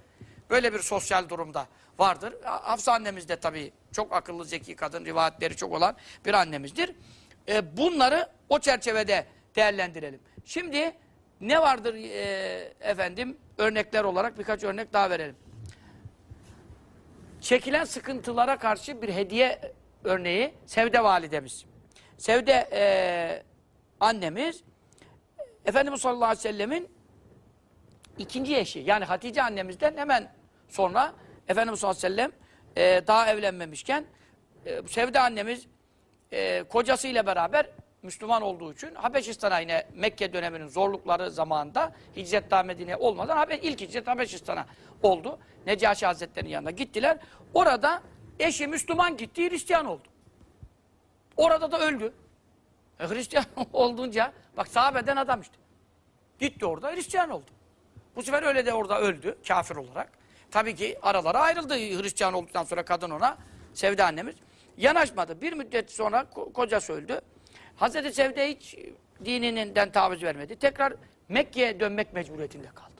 [SPEAKER 2] Böyle bir sosyal durumda vardır. Hafsa annemiz de tabii çok akıllı, zeki kadın, rivayetleri çok olan bir annemizdir. E, bunları o çerçevede değerlendirelim. Şimdi ne vardır e, efendim örnekler olarak birkaç örnek daha verelim. Çekilen sıkıntılara karşı bir hediye örneği Sevde validemiz. Sevde e, annemiz Efendimiz sallallahu aleyhi ve sellemin ikinci eşi yani Hatice annemizden hemen sonra Efendimiz sallallahu aleyhi ve sellem e, daha evlenmemişken e, Sevde annemiz e, kocasıyla beraber Müslüman olduğu için Habeşistan'a yine Mekke döneminin zorlukları zamanında hicret daha Medine olmadan ilk hicret Habeşistan'a oldu. Necaşi Hazretleri'nin yanına gittiler. Orada Eşi Müslüman gitti, Hristiyan oldu. Orada da öldü. E, Hristiyan olduğunca, bak sahabeden adam işte. Gitti orada, Hristiyan oldu. Bu sefer öyle de orada öldü, kafir olarak. Tabii ki aralara ayrıldı Hristiyan olduktan sonra kadın ona, Sevde annemiz. Yanaşmadı. Bir müddet sonra ko- kocası öldü. Hazreti Sevde hiç dininden taviz vermedi. Tekrar Mekke'ye dönmek mecburiyetinde kaldı.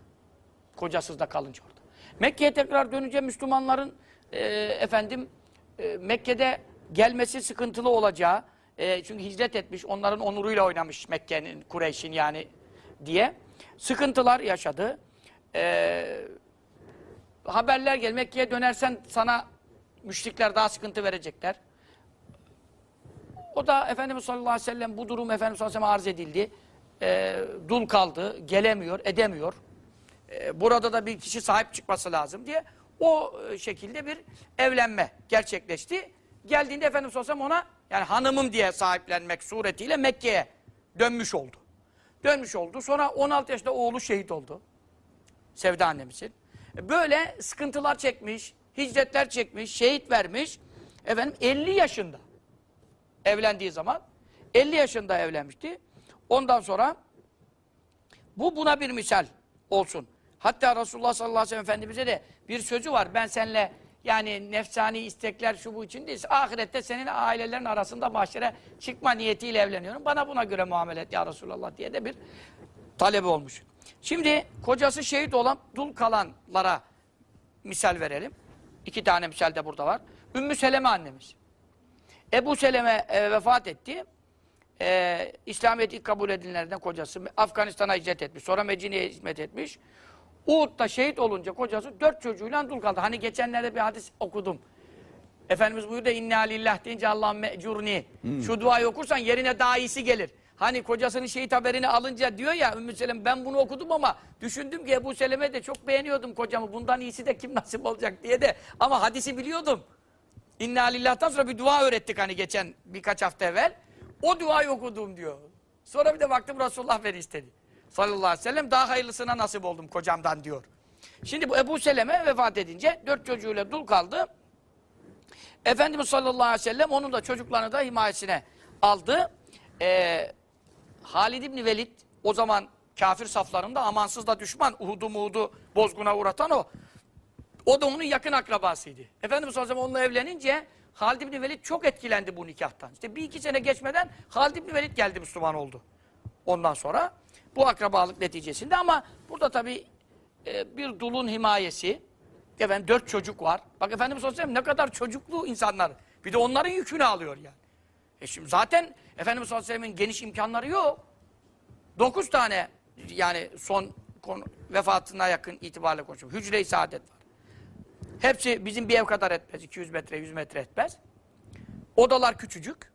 [SPEAKER 2] Kocasız da kalınca orada. Mekke'ye tekrar dönünce Müslümanların e, efendim e, Mekke'de gelmesi sıkıntılı olacağı e, çünkü hicret etmiş, onların onuruyla oynamış Mekke'nin, Kureyş'in yani diye sıkıntılar yaşadı. E, haberler gel Mekke'ye dönersen sana müşrikler daha sıkıntı verecekler. O da Efendimiz sallallahu aleyhi ve sellem bu durum Efendimiz sallallahu aleyhi ve arz edildi. E, dul kaldı, gelemiyor, edemiyor. E, burada da bir kişi sahip çıkması lazım diye o e, şekilde bir evlenme gerçekleşti. Geldiğinde Efendimiz sallallahu aleyhi ve sellem ona yani hanımım diye sahiplenmek suretiyle Mekke'ye dönmüş oldu. Dönmüş oldu. Sonra 16 yaşında oğlu şehit oldu. Sevda annemizin. E, Böyle sıkıntılar çekmiş, hicretler çekmiş, şehit vermiş. Efendim 50 yaşında evlendiği zaman 50 yaşında evlenmişti. Ondan sonra bu buna bir misal olsun. Hatta Resulullah sallallahu aleyhi ve sellem Efendimiz'e de bir sözü var. Ben seninle yani nefsani istekler şu bu için değil. Ahirette senin ailelerin arasında mahşere çıkma niyetiyle evleniyorum. Bana buna göre muamele et ya Resulallah diye de bir talebi olmuş. Şimdi kocası şehit olan dul kalanlara misal verelim. İki tane misal de burada var. Ümmü Seleme annemiz. Ebu Seleme e, vefat etti. E, İslamiyet'i ilk kabul edilenlerden kocası. Afganistan'a hicret etmiş. Sonra Medine'ye hizmet etmiş. Uhud'da şehit olunca kocası dört çocuğuyla dul kaldı. Hani geçenlerde bir hadis okudum. Efendimiz buyurdu inna lillah deyince Allah'ım mecurni. Şu duayı okursan yerine daha iyisi gelir. Hani kocasının şehit haberini alınca diyor ya Ümmü Seleme ben bunu okudum ama düşündüm ki Ebu Seleme de çok beğeniyordum kocamı. Bundan iyisi de kim nasip olacak diye de. Ama hadisi biliyordum. İnna lillah'tan sonra bir dua öğrettik hani geçen birkaç hafta evvel. O duayı okudum diyor. Sonra bir de baktım Resulullah beni istedi. Sallallahu aleyhi ve sellem daha hayırlısına nasip oldum kocamdan diyor. Şimdi bu Ebu Seleme vefat edince dört çocuğuyla dul kaldı. Efendimiz sallallahu aleyhi ve sellem onun da çocuklarını da himayesine aldı. Ee, Halid İbni Velid o zaman kafir saflarında amansız da düşman Uhud'u Muğud'u bozguna uğratan o. O da onun yakın akrabasıydı. Efendimiz sallallahu aleyhi ve sellem onunla evlenince Halid İbni Velid çok etkilendi bu nikahtan. İşte bir iki sene geçmeden Halid İbni Velid geldi Müslüman oldu. Ondan sonra bu akrabalık neticesinde ama burada tabii e, bir dulun himayesi, efendim dört çocuk var. Bak Efendimiz sallallahu aleyhi ve sellem ne kadar çocuklu insanlar. Bir de onların yükünü alıyor yani. E şimdi zaten Efendimiz sallallahu aleyhi ve sellem'in geniş imkanları yok. Dokuz tane yani son konu, vefatına yakın itibariyle konuşuyorum. Hücre-i saadet var. Hepsi bizim bir ev kadar etmez. 200 metre, 100 metre etmez. Odalar küçücük.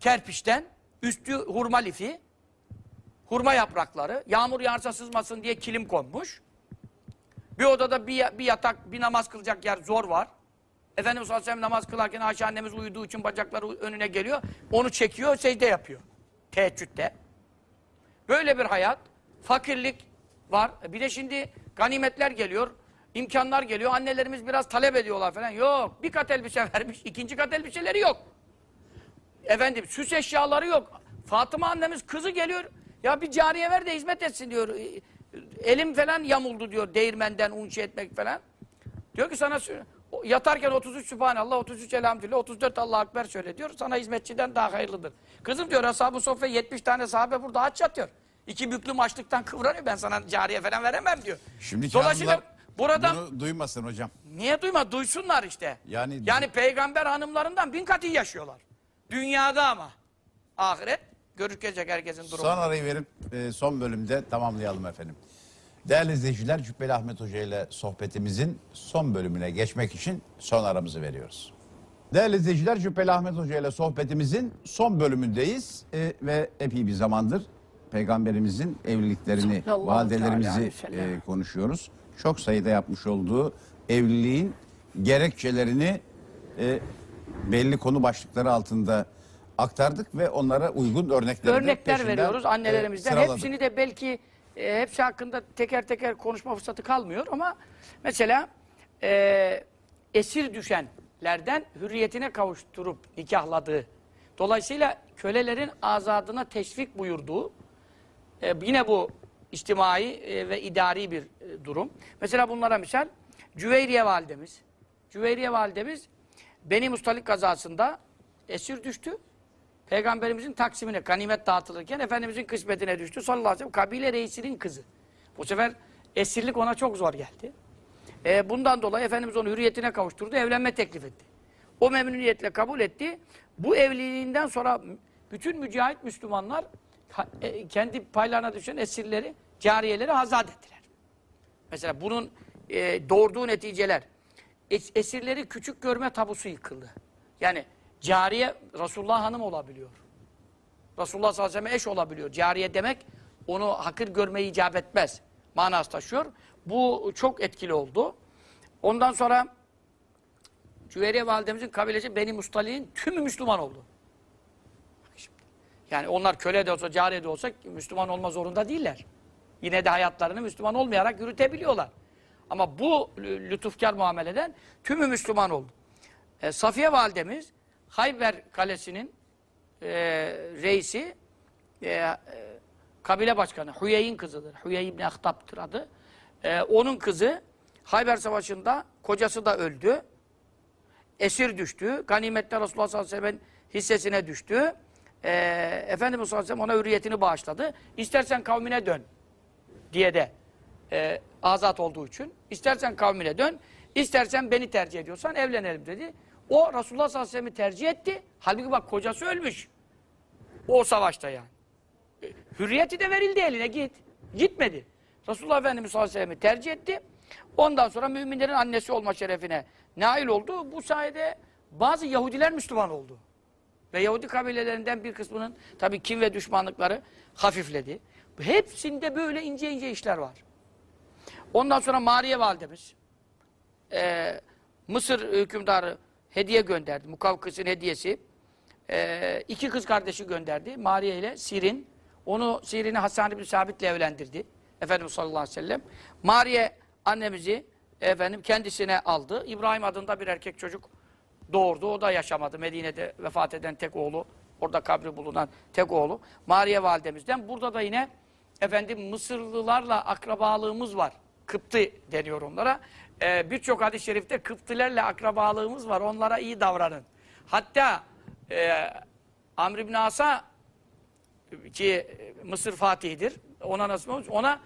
[SPEAKER 2] Kerpiçten, üstü hurma lifi, hurma yaprakları, yağmur yağarsa sızmasın diye kilim konmuş. Bir odada bir, bir yatak, bir namaz kılacak yer zor var. Efendimiz sallallahu aleyhi namaz kılarken Ayşe annemiz uyuduğu için bacakları önüne geliyor. Onu çekiyor, secde yapıyor. Teheccüde. Böyle bir hayat, fakirlik var. Bir de şimdi ganimetler geliyor, imkanlar geliyor. Annelerimiz biraz talep ediyorlar falan. Yok, bir kat elbise vermiş, ikinci kat elbiseleri yok. Efendim, süs eşyaları yok. Fatıma annemiz kızı geliyor. Ya bir cariye ver de hizmet etsin diyor. Elim falan yamuldu diyor değirmenden un şey etmek falan. Diyor ki sana yatarken 33 Sübhanallah, 33 Elhamdülillah, 34 Allah Ekber söyle diyor. Sana hizmetçiden daha hayırlıdır. Kızım diyor Ashab-ı Sofya 70 tane sahabe burada aç yatıyor. İki büklüm açlıktan kıvranıyor. Ben sana cariye falan veremem diyor.
[SPEAKER 1] Şimdi
[SPEAKER 2] Dolayısıyla
[SPEAKER 1] hanımlar
[SPEAKER 2] burada
[SPEAKER 1] bunu duymasın hocam.
[SPEAKER 2] niye duyma? Duysunlar işte.
[SPEAKER 1] Yani-
[SPEAKER 2] yani peygamber hanımlarından bin kat iyi yaşıyorlar. Dünyada ama. Ahiret görükecek herkesin durumu.
[SPEAKER 1] Son arayı verip e, son bölümde tamamlayalım efendim. Değerli izleyiciler Cübbeli Ahmet Hoca ile sohbetimizin son bölümüne geçmek için son aramızı veriyoruz. Değerli izleyiciler Cübbeli Ahmet Hoca ile sohbetimizin son bölümündeyiz E, ve epey bir zamandır peygamberimizin evliliklerini,
[SPEAKER 2] Sallallahu
[SPEAKER 1] validelerimizi e, konuşuyoruz. Çok sayıda yapmış olduğu evliliğin gerekçelerini e, belli konu başlıkları altında aktardık ve onlara uygun
[SPEAKER 2] Örnekler
[SPEAKER 1] peşinden,
[SPEAKER 2] veriyoruz
[SPEAKER 1] e,
[SPEAKER 2] annelerimizden.
[SPEAKER 1] sıraladık.
[SPEAKER 2] Hepsini de belki e, hepsi hakkında teker teker konuşma fırsatı kalmıyor ama mesela e, esir düşenlerden hürriyetine kavuşturup nikahladığı. Dolayısıyla kölelerin azadına teşvik buyurduğu e, yine bu içtimai e, ve idari bir e, durum. Mesela bunlara misal Cüveyriye validemiz. Cüveyriye validemiz Beni Mustalik kazasında esir düştü. Peygamberimizin taksimine ganimet dağıtılırken Efendimizin kısmetine düştü. Sallallahu aleyhi ve sellem kabile reisinin kızı. Bu sefer esirlik ona çok zor geldi. E, bundan dolayı Efendimiz onu hürriyetine kavuşturdu, evlenme teklif etti. O memnuniyetle kabul etti. Bu evliliğinden sonra bütün mücahit Müslümanlar e, kendi paylarına düşen esirleri, cariyeleri azat ettiler. Mesela bunun e, doğurduğu neticeler. Es- esirleri küçük görme tabusu yıkıldı. Yani cariye Resulullah hanım olabiliyor. Resulullah sallallahu aleyhi ve sellem eş olabiliyor. Cariye demek onu hakir görmeyi icap etmez. Manası taşıyor. Bu çok etkili oldu. Ondan sonra Cüveyriye validemizin kabilesi Beni Mustali'nin tümü Müslüman oldu. Yani onlar köle de olsa, cariye de olsa Müslüman olma zorunda değiller. Yine de hayatlarını Müslüman olmayarak yürütebiliyorlar. Ama bu lü- lütufkar muameleden tümü Müslüman oldu. E, Safiye validemiz Hayber kalesinin e, reisi e, e, kabile başkanı Hüyeyin kızıdır. Hüyey ibn Ahtab'tır adı. E, onun kızı Hayber Savaşı'nda kocası da öldü. Esir düştü. Ganimette Resulullah sallallahu aleyhi ve sellem'in hissesine düştü. E, Efendimiz sallallahu aleyhi ve sellem ona hürriyetini bağışladı. İstersen kavmine dön diye de e, azat olduğu için. İstersen kavmine dön, istersen beni tercih ediyorsan evlenelim dedi. O Resulullah sallallahu aleyhi ve sellem'i tercih etti. Halbuki bak kocası ölmüş. O savaşta yani. E, Hürriyeti de verildi eline git. Gitmedi. Resulullah Efendimiz sallallahu aleyhi ve sellem'i tercih etti. Ondan sonra müminlerin annesi olma şerefine nail oldu. Bu sayede bazı Yahudiler Müslüman oldu. Ve Yahudi kabilelerinden bir kısmının tabii kin ve düşmanlıkları hafifledi. Hepsinde böyle ince ince işler var. Ondan sonra Mariye validemiz e, Mısır hükümdarı hediye gönderdi. Mukavkıs'ın hediyesi. E, iki kız kardeşi gönderdi. Mariye ile Sirin. Onu Sirin'i Hasan bin Sabit'le evlendirdi. Efendimiz sallallahu aleyhi ve sellem. Mariye annemizi efendim kendisine aldı. İbrahim adında bir erkek çocuk doğurdu. O da yaşamadı. Medine'de vefat eden tek oğlu. Orada kabri bulunan tek oğlu. Mariye validemizden. Burada da yine efendim Mısırlılarla akrabalığımız var. Kıptı deniyor onlara. Ee, Birçok hadis-i şerifte Kıptilerle akrabalığımız var. Onlara iyi davranın. Hatta e, Amr ibn As'a ki e, Mısır Fatih'idir. Ona nasip olmuş. Ona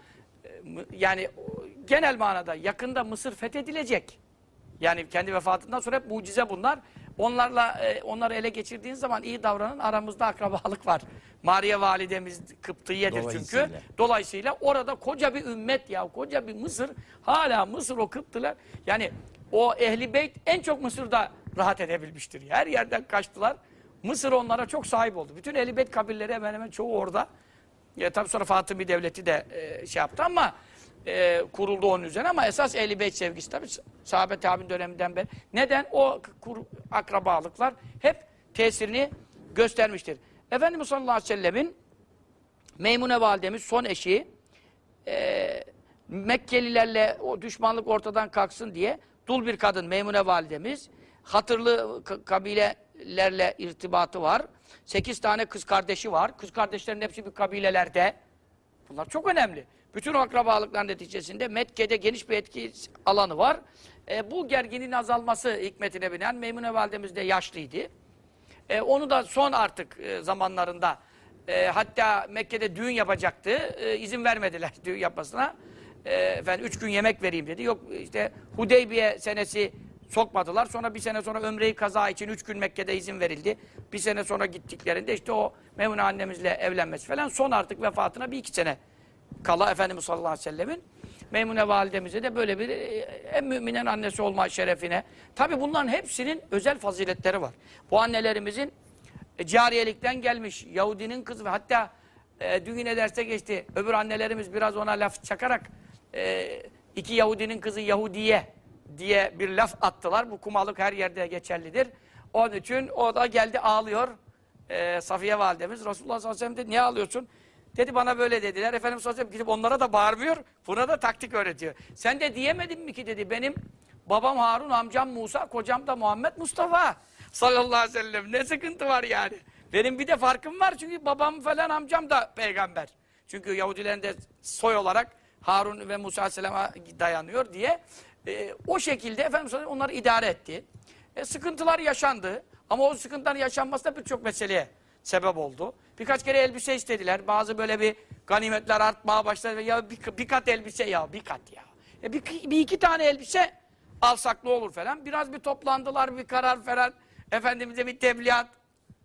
[SPEAKER 2] e, yani genel manada yakında Mısır fethedilecek. Yani kendi vefatından sonra hep mucize bunlar. Onlarla e, onları ele geçirdiğin zaman iyi davranın. Aramızda akrabalık var. Mariye validemiz Kıptiye'dir çünkü.
[SPEAKER 1] Dolayısıyla.
[SPEAKER 2] Dolayısıyla orada koca bir ümmet ya, koca bir Mısır. Hala Mısır o Kıptılar. Yani o Ehli Beyt en çok Mısır'da rahat edebilmiştir. Her yerden kaçtılar. Mısır onlara çok sahip oldu. Bütün Ehli Beyt kabilleri hemen hemen çoğu orada. Ya, tabii sonra Fatımi Devleti de e, şey yaptı ama e, kuruldu onun üzerine ama esas Ehl-i Beyt sevgisi tabii sahabe tabi'in döneminden beri. Neden? O kur, akrabalıklar hep tesirini göstermiştir. Efendimiz sallallahu aleyhi ve sellemin Meymune validemiz son eşi e, Mekkelilerle o düşmanlık ortadan kalksın diye dul bir kadın Meymune validemiz hatırlı kabilelerle irtibatı var. Sekiz tane kız kardeşi var. Kız kardeşlerin hepsi bir kabilelerde. Bunlar çok önemli. Bütün akrabalıklar neticesinde Mekke'de geniş bir etki alanı var. E, bu gerginin azalması hikmetine binen Meymune validemiz de yaşlıydı. E, onu da son artık e, zamanlarında e, hatta Mekke'de düğün yapacaktı. E, izin vermediler düğün yapmasına. E, efendim üç gün yemek vereyim dedi. Yok işte Hudeybiye senesi sokmadılar. Sonra bir sene sonra ömreyi kaza için üç gün Mekke'de izin verildi. Bir sene sonra gittiklerinde işte o Memune annemizle evlenmesi falan son artık vefatına bir iki sene kala Efendimiz sallallahu aleyhi ve sellemin Meymune validemize de böyle bir e, en müminen annesi olma şerefine. Tabi bunların hepsinin özel faziletleri var. Bu annelerimizin e, cariyelikten gelmiş, Yahudinin kızı ve hatta e, dün yine geçti. Öbür annelerimiz biraz ona laf çakarak e, iki Yahudinin kızı Yahudiye diye bir laf attılar. Bu kumalık her yerde geçerlidir. Onun için o da geldi ağlıyor. E, Safiye validemiz Resulullah sallallahu aleyhi ve sellem dedi niye ağlıyorsun? Dedi bana böyle dediler. Efendimiz ve sellem gidip onlara da bağırmıyor. Buna da taktik öğretiyor. Sen de diyemedin mi ki dedi benim Babam Harun, amcam Musa, kocam da Muhammed Mustafa. Sallallahu aleyhi ve sellem. Ne sıkıntı var yani. Benim bir de farkım var çünkü babam falan amcam da peygamber. Çünkü Yahudilerin de soy olarak Harun ve Musa aleyhisselama dayanıyor diye. e, o şekilde Efendimiz ve sellem onları idare etti. E, sıkıntılar yaşandı. Ama o sıkıntıların yaşanması da birçok meseleye sebep oldu. Birkaç kere elbise istediler. Bazı böyle bir ganimetler artmaya başladı. Ya bir, bir kat elbise ya bir kat ya. E, bir, bir iki tane elbise alsak ne olur falan. Biraz bir toplandılar bir karar falan. Efendimiz'e bir tebliğat.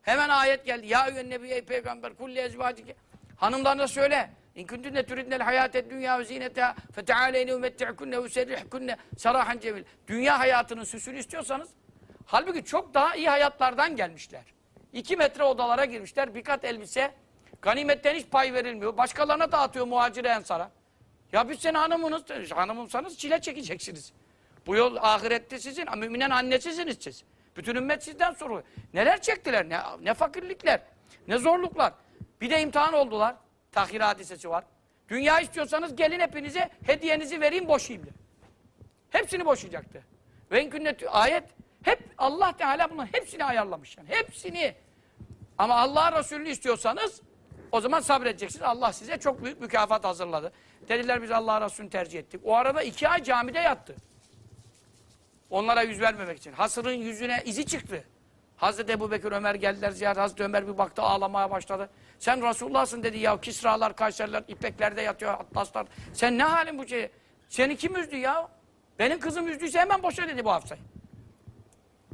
[SPEAKER 2] Hemen ayet geldi. Ya eyyühen nebi ey peygamber kulli ezvacike. Hanımlarına söyle. İn kuntunne turidnel hayatet dünya ve zineta fetealeyne umetti'kunne ve sarahan cemil. Dünya hayatının süsünü istiyorsanız halbuki çok daha iyi hayatlardan gelmişler. İki metre odalara girmişler. Bir kat elbise. Ganimetten hiç pay verilmiyor. Başkalarına dağıtıyor muhacir ensara. Ya biz senin hanımınız, hanımımsanız çile çekeceksiniz. Bu yol ahirette sizin, müminen annesisiniz siz. Bütün ümmet sizden soruyor. Neler çektiler, ne, ne fakirlikler, ne zorluklar. Bir de imtihan oldular. Tahir hadisesi var. Dünya istiyorsanız gelin hepinize hediyenizi vereyim boşayayım. Hepsini boşayacaktı. Ve ayet hep Allah Teala bunların hepsini ayarlamış yani. Hepsini. Ama Allah Resulü'nü istiyorsanız o zaman sabredeceksiniz. Allah size çok büyük mükafat hazırladı. Dediler biz Allah Resulü'nü tercih ettik. O arada iki ay camide yattı. Onlara yüz vermemek için. Hasır'ın yüzüne izi çıktı. Hazreti Ebu Bekir, Ömer geldiler ziyaret. Hazreti Ömer bir baktı ağlamaya başladı. Sen Resulullah'sın dedi ya. Kisralar, Kayserler, ipeklerde yatıyor, atlaslar. Sen ne halin bu şey? Seni kim üzdü ya? Benim kızım üzdüyse hemen boşa dedi bu Hafsa'yı.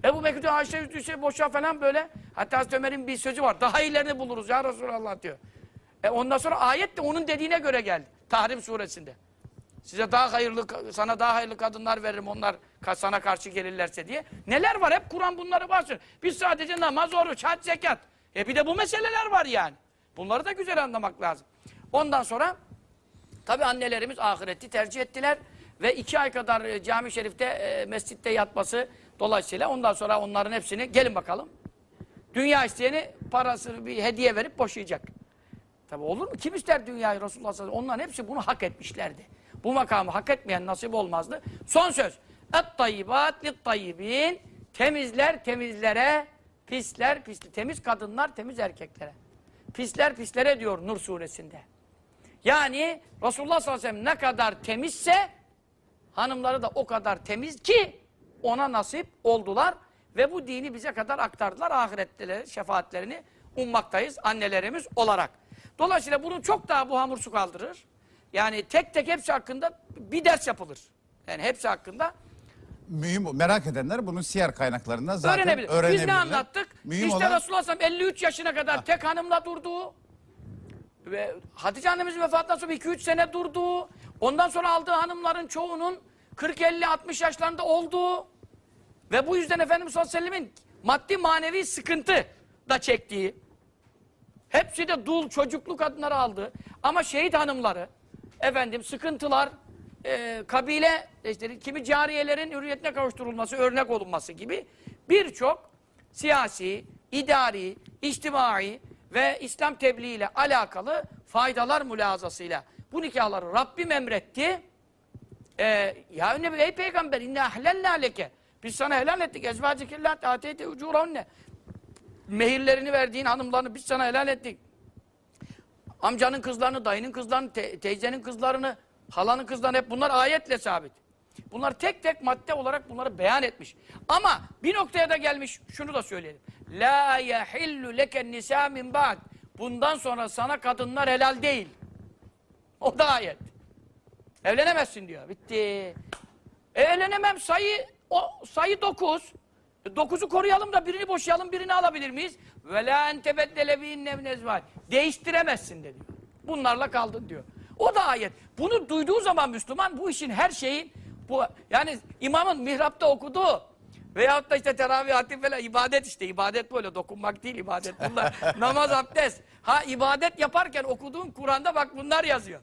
[SPEAKER 2] Ebu Bekir diyor Ayşe üzdüyse boşa falan böyle. Hatta Hazreti Ömer'in bir sözü var. Daha iyilerini buluruz ya Resulallah diyor. E ondan sonra ayet de onun dediğine göre geldi. Tahrim suresinde. Size daha hayırlı, sana daha hayırlı kadınlar veririm onlar sana karşı gelirlerse diye. Neler var? Hep Kur'an bunları bahsediyor. Biz sadece namaz, oruç, hac, zekat. E bir de bu meseleler var yani. Bunları da güzel anlamak lazım. Ondan sonra tabi annelerimiz ahireti tercih ettiler. Ve iki ay kadar e, cami şerifte, e, mescitte yatması dolayısıyla ondan sonra onların hepsini gelin bakalım. Dünya isteyeni parasını bir hediye verip boşayacak. Tabi olur mu? Kim ister dünyayı Resulullah sallallahu aleyhi ve sellem? Onların hepsi bunu hak etmişlerdi. Bu makamı hak etmeyen nasip olmazdı. Son söz. Et-tayyibat lit-tayyibin. Temizler temizlere, pisler pisli. Temiz kadınlar temiz erkeklere. Pisler pislere diyor Nur suresinde. Yani Resulullah sallallahu aleyhi ve sellem ne kadar temizse hanımları da o kadar temiz ki ona nasip oldular ve bu dini bize kadar aktardılar. Ahiretteleri, şefaatlerini ummaktayız annelerimiz olarak. Dolayısıyla bunu çok daha bu hamur su kaldırır. Yani tek tek hepsi hakkında bir ders yapılır. Yani hepsi hakkında
[SPEAKER 1] Mühim merak edenler bunu siyer kaynaklarından zaten
[SPEAKER 2] öğrenebilir.
[SPEAKER 1] öğrenebilirler.
[SPEAKER 2] Biz ne anlattık?
[SPEAKER 1] Mühim
[SPEAKER 2] işte
[SPEAKER 1] olan
[SPEAKER 2] Resulullah sallallahu aleyhi ve sellem 53 yaşına kadar tek hanımla durduğu ve Hatice annemizin vefatından sonra 2-3 sene durduğu, ondan sonra aldığı hanımların çoğunun 40-50-60 yaşlarında olduğu ve bu yüzden Efendimiz sallallahu aleyhi ve sellemin maddi manevi sıkıntı da çektiği, hepsi de dul çocuklu kadınları aldı. Ama şehit hanımları, efendim sıkıntılar, e, kabile, işte kimi cariyelerin hürriyetine kavuşturulması, örnek olunması gibi birçok siyasi, idari, içtimai ve İslam tebliğ ile alakalı faydalar mülazasıyla bu nikahları Rabbim emretti. Ee, ya Nebi ey peygamber inne ahlella leke. Biz sana helal ettik. Ezvacikillah ateyte ucurahunne. Mehirlerini verdiğin hanımlarını biz sana helal ettik. Amcanın kızlarını, dayının kızlarını, te- teyzenin kızlarını, halanın kızlarını hep bunlar ayetle sabit. Bunlar tek tek madde olarak bunları beyan etmiş. Ama bir noktaya da gelmiş, şunu da söyleyelim. La yahillu leken nisa min ba'd. Bundan sonra sana kadınlar helal değil. O da ayet. Evlenemezsin diyor. Bitti. E, evlenemem sayı o sayı 9. E, 9'u koruyalım da birini boşayalım, birini alabilir miyiz? Ve la entebeddele bi Değiştiremezsin de diyor. Bunlarla kaldın diyor. O da ayet. Bunu duyduğu zaman Müslüman bu işin her şeyin bu yani imamın mihrapta okuduğu veyahut da işte teravih hatim falan ibadet işte ibadet böyle dokunmak değil ibadet bunlar namaz abdest ha ibadet yaparken okuduğun Kur'an'da bak bunlar yazıyor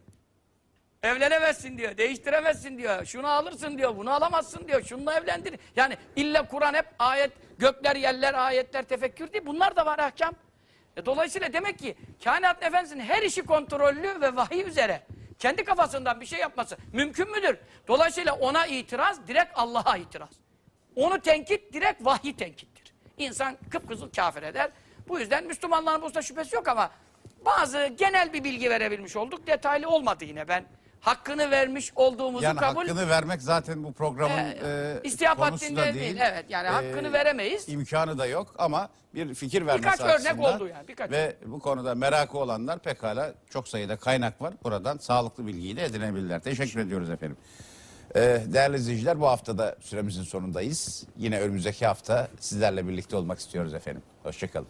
[SPEAKER 2] Evlenemezsin diyor, değiştiremezsin diyor, şunu alırsın diyor, bunu alamazsın diyor, şununla evlendir. Yani illa Kur'an hep ayet, gökler, yerler, ayetler, tefekkür değil. Bunlar da var ahkam. E, dolayısıyla demek ki kainat efendisinin her işi kontrollü ve vahiy üzere. kendi kafasından bir şey yapması mümkün müdür? Dolayısıyla ona itiraz direkt Allah'a itiraz. Onu tenkit direkt vahyi tenkittir. İnsan kıpkızıl kafir eder. Bu yüzden Müslümanların bu şüphesi yok ama bazı genel bir bilgi verebilmiş olduk. Detaylı olmadı yine ben. Hakkını vermiş olduğumuzu
[SPEAKER 1] Yani
[SPEAKER 2] kabul
[SPEAKER 1] hakkını vermek zaten bu programın
[SPEAKER 2] Ee,
[SPEAKER 1] e,
[SPEAKER 2] istihap
[SPEAKER 1] konusu da
[SPEAKER 2] değil,
[SPEAKER 1] değil.
[SPEAKER 2] evet. Yani hakkını veremeyiz.
[SPEAKER 1] İmkanı da yok ama bir fikir vermesi
[SPEAKER 2] Birkaç örnek oldu yani, birkaç
[SPEAKER 1] Ve bu konuda merakı olanlar pekala çok sayıda kaynak var. Buradan sağlıklı bilgiyi de edinebilirler. Teşekkür ediyoruz efendim. Ee, değerli izleyiciler bu hafta da süremizin sonundayız. Yine önümüzdeki hafta sizlerle birlikte olmak istiyoruz efendim. Hoşçakalın.